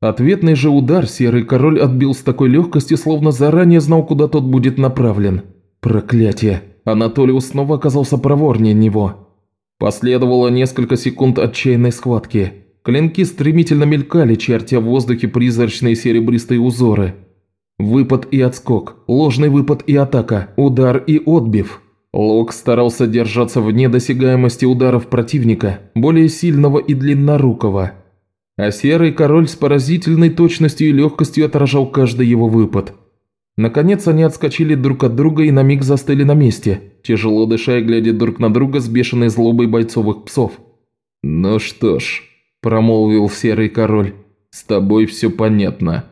Ответный же удар Серый король отбил с такой легкостью, словно заранее знал, куда тот будет направлен. Проклятие! Анатолиус снова оказался проворнее него. Последовало несколько секунд отчаянной схватки. Клинки стремительно мелькали, чертя в воздухе призрачные серебристые узоры. Выпад и отскок, ложный выпад и атака, удар и отбив. Лок старался держаться вне досягаемости ударов противника, более сильного и длиннорукого. А серый король с поразительной точностью и легкостью отражал каждый его выпад. Наконец они отскочили друг от друга и на миг застыли на месте, тяжело дыша глядя друг на друга с бешеной злобой бойцовых псов. «Ну что ж», – промолвил серый король, – «с тобой все понятно».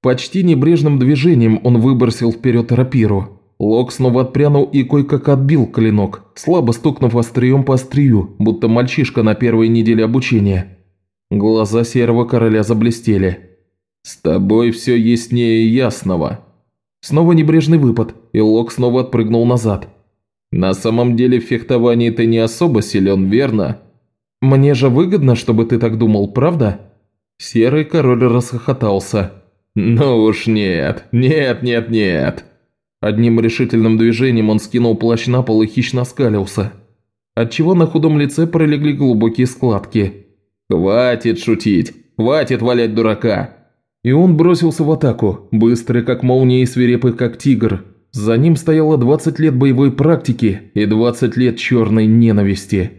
Почти небрежным движением он выбросил вперед рапиру, Лок снова отпрянул и кое-как отбил клинок, слабо стукнув острием по острию, будто мальчишка на первой неделе обучения. Глаза серого короля заблестели. «С тобой все яснее ясного». Снова небрежный выпад, и Лок снова отпрыгнул назад. «На самом деле в фехтовании ты не особо силен, верно?» «Мне же выгодно, чтобы ты так думал, правда?» Серый король расхохотался. «Ну уж нет, нет, нет, нет. Одним решительным движением он скинул плащ на пол и хищно оскалился, отчего на худом лице пролегли глубокие складки. «Хватит шутить! Хватит валять дурака!» И он бросился в атаку, быстрый как молния и свирепый как тигр. За ним стояло 20 лет боевой практики и 20 лет черной ненависти.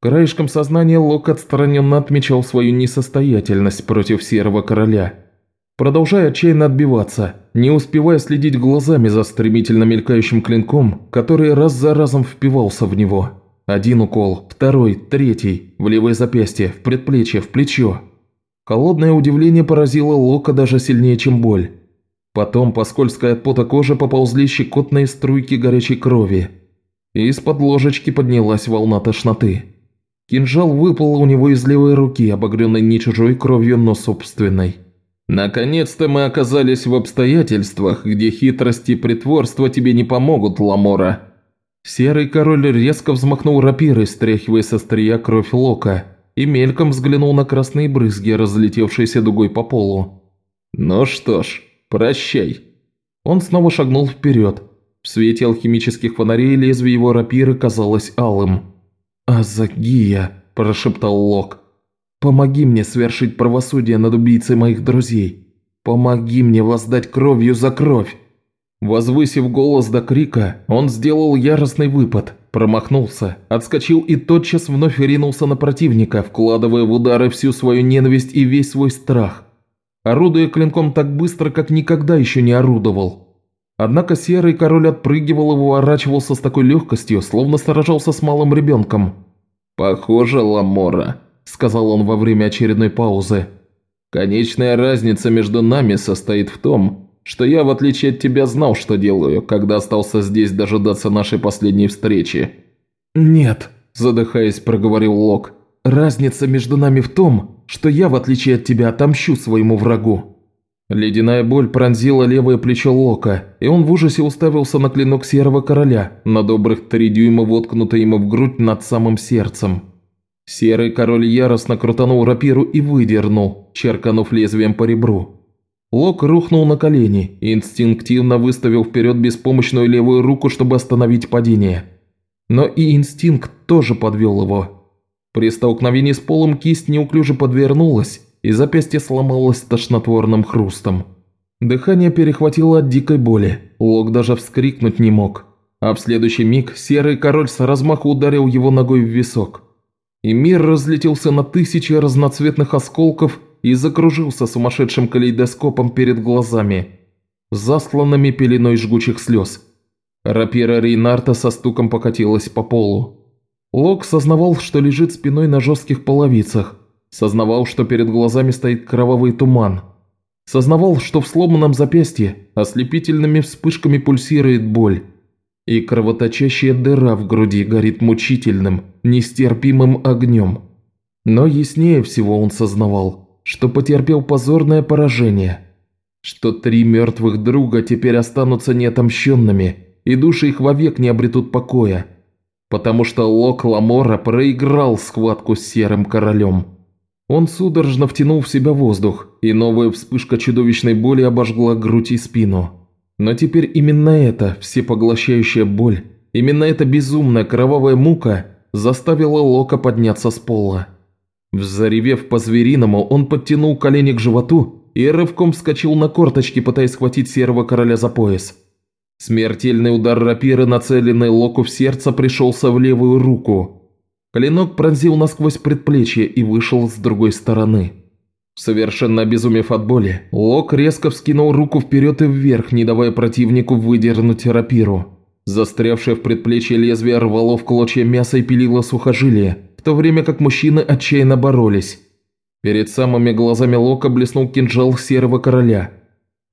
Краешком сознания Лок отстраненно отмечал свою несостоятельность против Серого Короля – продолжая отчаянно отбиваться, не успевая следить глазами за стремительно мелькающим клинком, который раз за разом впивался в него. Один укол, второй, третий, в левое запястье, в предплечье, в плечо. Холодное удивление поразило Лока даже сильнее, чем боль. Потом по скользкой от пота кожи поползли щекотные струйки горячей крови. И из-под ложечки поднялась волна тошноты. Кинжал выпал у него из левой руки, обогренной не чужой кровью, но собственной. «Наконец-то мы оказались в обстоятельствах, где хитрость и притворство тебе не помогут, Ламора». Серый король резко взмахнул рапирой, стряхивая со стрия кровь Лока, и мельком взглянул на красные брызги, разлетевшиеся дугой по полу. «Ну что ж, прощай». Он снова шагнул вперед. В свете алхимических фонарей лезвие его рапиры казалось алым. «Азагия», – прошептал Лок. Помоги мне свершить правосудие над убийцей моих друзей. Помоги мне воздать кровью за кровь!» Возвысив голос до крика, он сделал яростный выпад, промахнулся, отскочил и тотчас вновь ринулся на противника, вкладывая в удары всю свою ненависть и весь свой страх. Орудуя клинком так быстро, как никогда еще не орудовал. Однако серый король отпрыгивал и уворачивался с такой легкостью, словно сражался с малым ребенком. «Похоже, Ламора», – сказал он во время очередной паузы. «Конечная разница между нами состоит в том, что я, в отличие от тебя, знал, что делаю, когда остался здесь дожидаться нашей последней встречи». «Нет», – задыхаясь, проговорил Лок. «Разница между нами в том, что я, в отличие от тебя, отомщу своему врагу». Ледяная боль пронзила левое плечо Лока, и он в ужасе уставился на клинок Серого Короля, на добрых три дюйма воткнутый ему в грудь над самым сердцем. Серый король яростно крутанул рапиру и выдернул, черканув лезвием по ребру. Лок рухнул на колени инстинктивно выставил вперед беспомощную левую руку, чтобы остановить падение. Но и инстинкт тоже подвел его. При столкновении с полом кисть неуклюже подвернулась, и запястье сломалось тошнотворным хрустом. Дыхание перехватило от дикой боли, Лок даже вскрикнуть не мог. А в следующий миг серый король с размаху ударил его ногой в висок и мир разлетелся на тысячи разноцветных осколков и закружился сумасшедшим калейдоскопом перед глазами, засланными пеленой жгучих слез. Рапира Рейнарта со стуком покатилась по полу. Лок сознавал, что лежит спиной на жестких половицах, сознавал, что перед глазами стоит кровавый туман, сознавал, что в сломанном запястье ослепительными вспышками пульсирует боль, и кровоточащая дыра в груди горит мучительным, нестерпимым огнем. Но яснее всего он сознавал, что потерпел позорное поражение, что три мертвых друга теперь останутся неотомщенными, и души их вовек не обретут покоя, потому что Лок Ламора проиграл схватку с Серым Королем. Он судорожно втянул в себя воздух, и новая вспышка чудовищной боли обожгла грудь и спину. Но теперь именно эта всепоглощающая боль, именно эта безумная кровавая мука заставила Лока подняться с пола. Взаревев по-звериному, он подтянул колени к животу и рывком вскочил на корточки, пытаясь схватить серого короля за пояс. Смертельный удар рапиры, нацеленный Локу в сердце, пришелся в левую руку. Клинок пронзил насквозь предплечье и вышел с другой стороны. Совершенно обезумев от боли, Лок резко вскинул руку вперед и вверх, не давая противнику выдернуть рапиру. Застрявшее в предплечье лезвие рвало в клочья мяса и пилило сухожилие, то время как мужчины отчаянно боролись. Перед самыми глазами Лока блеснул кинжал серого короля.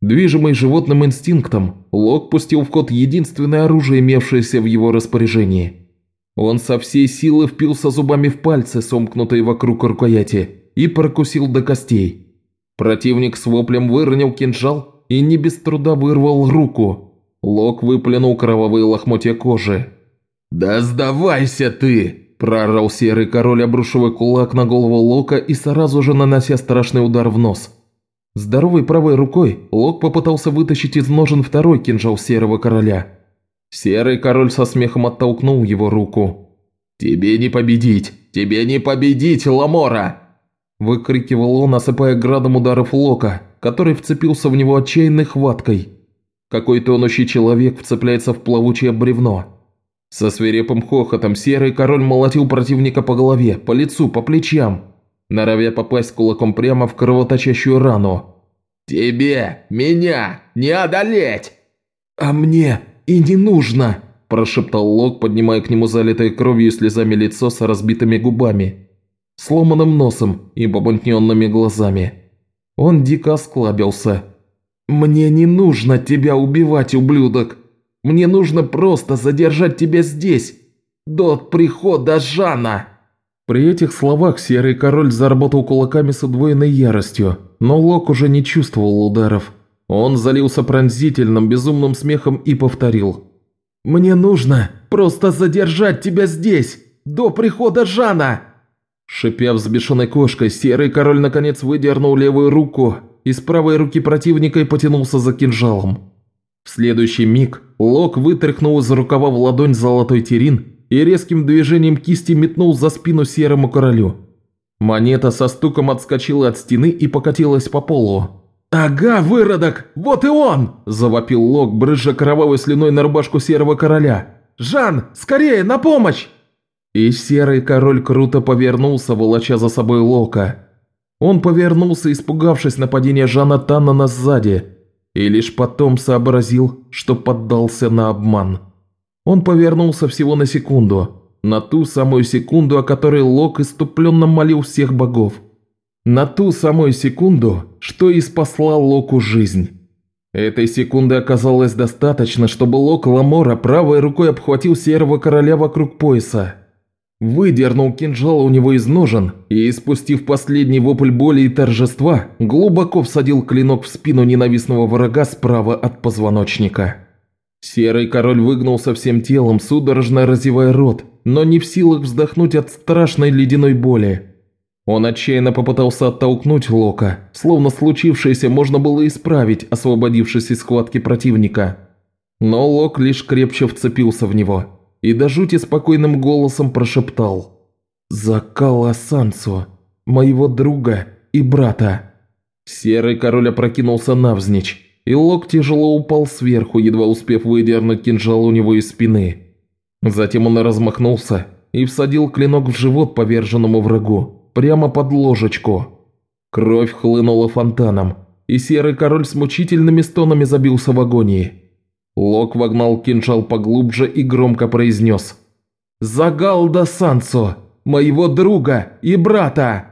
Движимый животным инстинктом, Лок пустил в ход единственное оружие, имевшееся в его распоряжении. Он со всей силы впился зубами в пальцы, сомкнутые вокруг рукояти, и прокусил до костей. Противник с воплем выронил кинжал и не без труда вырвал руку, Лок выплюнул кровавые лохмотья кожи. «Да сдавайся ты!» – проорал серый король, обрушивая кулак на голову Лока и сразу же нанося страшный удар в нос. Здоровой правой рукой Лок попытался вытащить из ножен второй кинжал серого короля. Серый король со смехом оттолкнул его руку. «Тебе не победить! Тебе не победить, Ламора!» Выкрикивал он, осыпая градом ударов Лока, который вцепился в него отчаянной хваткой – какой тонущий человек вцепляется в плавучее бревно. Со свирепым хохотом серый король молотил противника по голове, по лицу, по плечам, норовя попасть кулаком прямо в кровоточащую рану. «Тебе, меня, не одолеть!» «А мне и не нужно!» – прошептал Лок, поднимая к нему залитое кровью и слезами лицо с разбитыми губами, сломанным носом и побунтненными глазами. Он дико осклабился, «Мне не нужно тебя убивать, ублюдок. Мне нужно просто задержать тебя здесь, до прихода Жана!» При этих словах Серый Король заработал кулаками с удвоенной яростью, но Лок уже не чувствовал ударов. Он залился пронзительным, безумным смехом и повторил. «Мне нужно просто задержать тебя здесь, до прихода Жана!» Шипя взбешенной кошкой, Серый Король наконец выдернул левую руку из правой руки противника и потянулся за кинжалом. В следующий миг Лок вытряхнул из рукава в ладонь золотой терин и резким движением кисти метнул за спину серому королю. Монета со стуком отскочила от стены и покатилась по полу. «Ага, выродок! Вот и он!» – завопил Лок, брызжа кровавой слюной на рубашку серого короля. «Жан, скорее, на помощь!» И серый король круто повернулся, волоча за собой Лока. Он повернулся, испугавшись нападения Жана Таннана сзади, и лишь потом сообразил, что поддался на обман. Он повернулся всего на секунду, на ту самую секунду, о которой Лок иступленно молил всех богов. На ту самую секунду, что и спасла Локу жизнь. Этой секунды оказалось достаточно, чтобы Лок Ламора правой рукой обхватил Серого Короля вокруг пояса выдернул кинжал у него из ножен и, испустив последний вопль боли и торжества, глубоко всадил клинок в спину ненавистного врага справа от позвоночника. Серый король выгнулся всем телом, судорожно разевая рот, но не в силах вздохнуть от страшной ледяной боли. Он отчаянно попытался оттолкнуть Лока, словно случившееся можно было исправить, освободившись из схватки противника. Но Лок лишь крепче вцепился в него – и до жути спокойным голосом прошептал «Закала Сансо, моего друга и брата». Серый король опрокинулся навзничь, и Лок тяжело упал сверху, едва успев выдернуть кинжал у него из спины. Затем он размахнулся и всадил клинок в живот поверженному врагу, прямо под ложечку. Кровь хлынула фонтаном, и серый король с мучительными стонами забился в агонии. Лок вогнал кинжал поглубже и громко произнес. «Загалда Сансо, моего друга и брата!»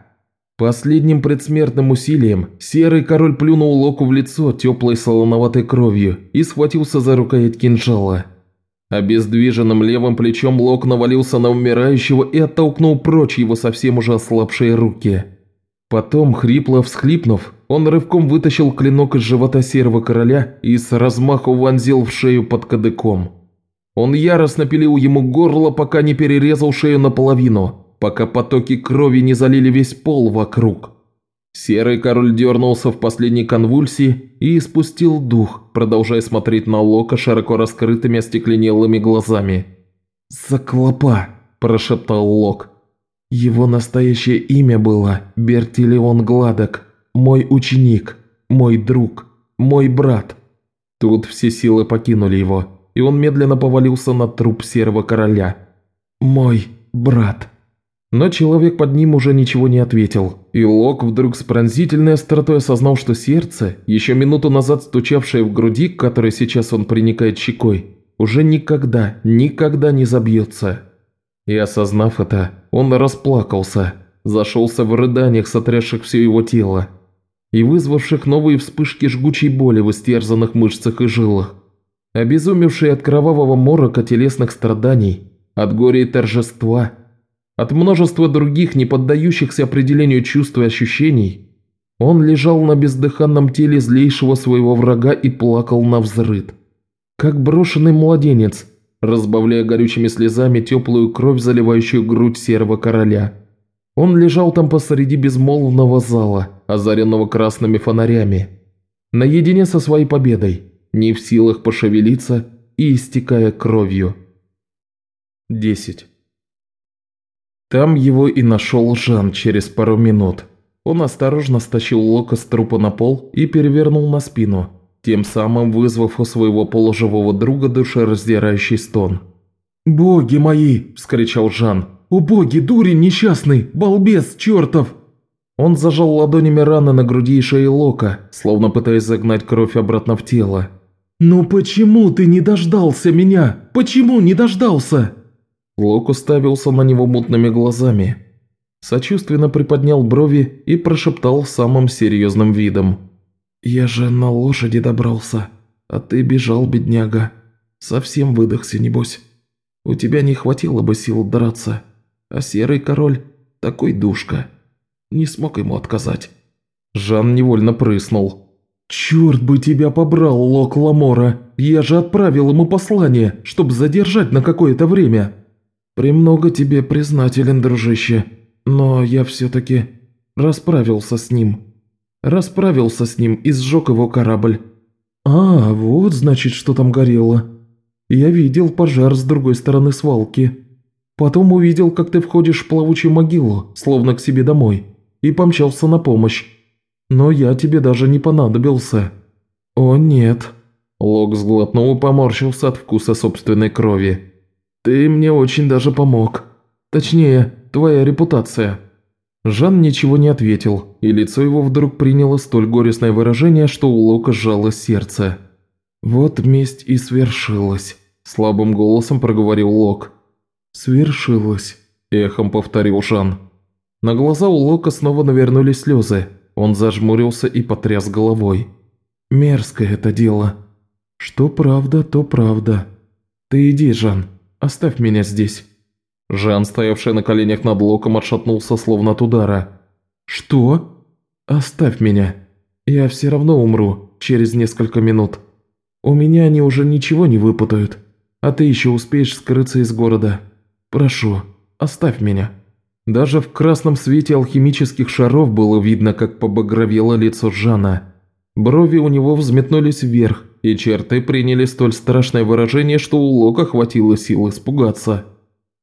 Последним предсмертным усилием серый король плюнул Локу в лицо теплой солоноватой кровью и схватился за рукоять кинжала. Обездвиженным левым плечом Лок навалился на умирающего и оттолкнул прочь его совсем уже ослабшие руки. Потом, хрипло всхлипнув, он рывком вытащил клинок из живота серого короля и с размаху вонзил в шею под кадыком. Он яростно пилил ему горло, пока не перерезал шею наполовину, пока потоки крови не залили весь пол вокруг. Серый король дернулся в последней конвульсии и испустил дух, продолжая смотреть на Лока широко раскрытыми остекленелыми глазами. «Заклопа!» – прошептал Лок. Его настоящее имя было Бертилеон Гладок, мой ученик, мой друг, мой брат. Тут все силы покинули его, и он медленно повалился на труп серого короля. Мой брат. Но человек под ним уже ничего не ответил, и Лок вдруг с пронзительной остротой осознал, что сердце, еще минуту назад стучавшее в груди, к которой сейчас он приникает щекой, уже никогда, никогда не забьется. И осознав это, он расплакался, зашелся в рыданиях, сотрясших все его тело, и вызвавших новые вспышки жгучей боли в истерзанных мышцах и жилах. Обезумевший от кровавого морока телесных страданий, от горя и торжества, от множества других, не поддающихся определению чувств и ощущений, он лежал на бездыханном теле злейшего своего врага и плакал на взрыд. Как брошенный младенец, разбавляя горючими слезами теплую кровь, заливающую грудь серого короля. Он лежал там посреди безмолвного зала, озаренного красными фонарями, наедине со своей победой, не в силах пошевелиться и истекая кровью. 10. Там его и нашел Жан через пару минут. Он осторожно стащил Лока с трупа на пол и перевернул на спину, тем самым вызвав у своего полуживого друга душераздирающий стон. «Боги мои!» – вскричал Жан. «О боги, дурень несчастный! Балбес чертов!» Он зажал ладонями раны на груди и шее Лока, словно пытаясь загнать кровь обратно в тело. «Ну почему ты не дождался меня? Почему не дождался?» Лок уставился на него мутными глазами. Сочувственно приподнял брови и прошептал самым серьезным видом. «Я же на лошади добрался, а ты бежал, бедняга. Совсем выдохся, небось. У тебя не хватило бы сил драться, а серый король такой душка. Не смог ему отказать». Жан невольно прыснул. «Черт бы тебя побрал, Лок Ламора! Я же отправил ему послание, чтобы задержать на какое-то время!» «Премного тебе признателен, дружище, но я все-таки расправился с ним». Расправился с ним и сжег его корабль. А, вот значит, что там горело. Я видел пожар с другой стороны свалки. Потом увидел, как ты входишь в плавучую могилу, словно к себе домой, и помчался на помощь. Но я тебе даже не понадобился. О нет. Лок сглотнул и поморщился от вкуса собственной крови. Ты мне очень даже помог. Точнее, твоя репутация. Жан ничего не ответил, и лицо его вдруг приняло столь горестное выражение, что у Лока сжало сердце. «Вот месть и свершилась», – слабым голосом проговорил Лок. «Свершилась», – эхом повторил Жан. На глаза у Лока снова навернулись слезы. Он зажмурился и потряс головой. «Мерзкое это дело. Что правда, то правда. Ты иди, Жан, оставь меня здесь». Жан, стоявший на коленях над локом, отшатнулся словно от удара. «Что? Оставь меня. Я все равно умру через несколько минут. У меня они уже ничего не выпутают, а ты еще успеешь скрыться из города. Прошу, оставь меня». Даже в красном свете алхимических шаров было видно, как побагровело лицо Жана. Брови у него взметнулись вверх, и черты приняли столь страшное выражение, что у Лока хватило сил испугаться.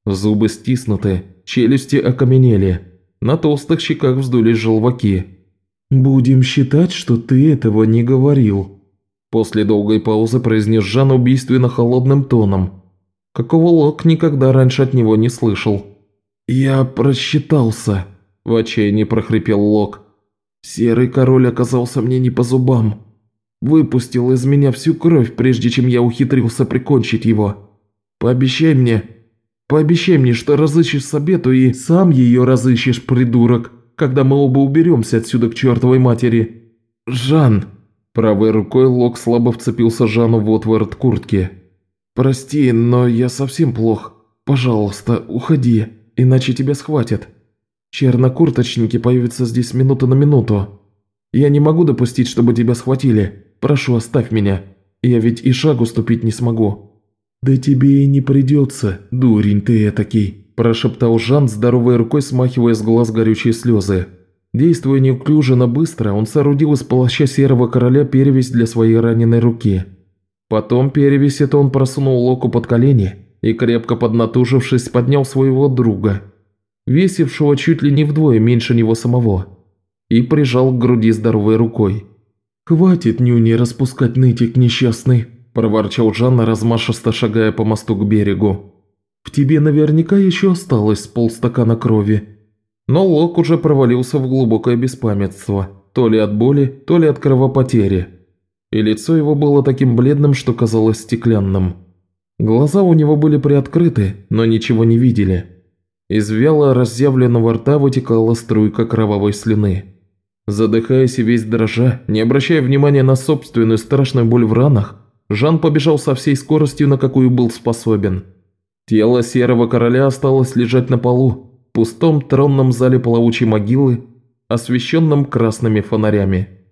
Зубы стиснуты, челюсти окаменели, на толстых щеках вздулись желваки. «Будем считать, что ты этого не говорил», – после долгой паузы произнес Жан убийственно холодным тоном, какого Лок никогда раньше от него не слышал. «Я просчитался», – в отчаянии прохрипел Лок. «Серый король оказался мне не по зубам. Выпустил из меня всю кровь, прежде чем я ухитрился прикончить его. Пообещай мне, Пообещай мне, что разыщешь Сабету и сам ее разыщешь, придурок, когда мы оба уберемся отсюда к чертовой матери. Жан!» Правой рукой Лок слабо вцепился Жану в отворот куртки. «Прости, но я совсем плох. Пожалуйста, уходи, иначе тебя схватят. Чернокурточники появятся здесь минута на минуту. Я не могу допустить, чтобы тебя схватили. Прошу, оставь меня. Я ведь и шагу ступить не смогу». «Да тебе и не придется, дурень ты этакий», – прошептал Жан, здоровой рукой смахивая с глаз горючие слезы. Действуя неуклюже, быстро, он соорудил из плаща серого короля перевязь для своей раненой руки. Потом перевязь это он просунул Локу под колени и, крепко поднатужившись, поднял своего друга, весившего чуть ли не вдвое меньше него самого, и прижал к груди здоровой рукой. «Хватит, нюни, распускать нытик несчастный», – проворчал Жанна, размашисто шагая по мосту к берегу. «В тебе наверняка еще осталось полстакана крови». Но Лок уже провалился в глубокое беспамятство, то ли от боли, то ли от кровопотери. И лицо его было таким бледным, что казалось стеклянным. Глаза у него были приоткрыты, но ничего не видели. Из вяло разъявленного рта вытекала струйка кровавой слюны. Задыхаясь и весь дрожа, не обращая внимания на собственную страшную боль в ранах, Жан побежал со всей скоростью, на какую был способен. Тело серого короля осталось лежать на полу, в пустом тронном зале плавучей могилы, освещенном красными фонарями.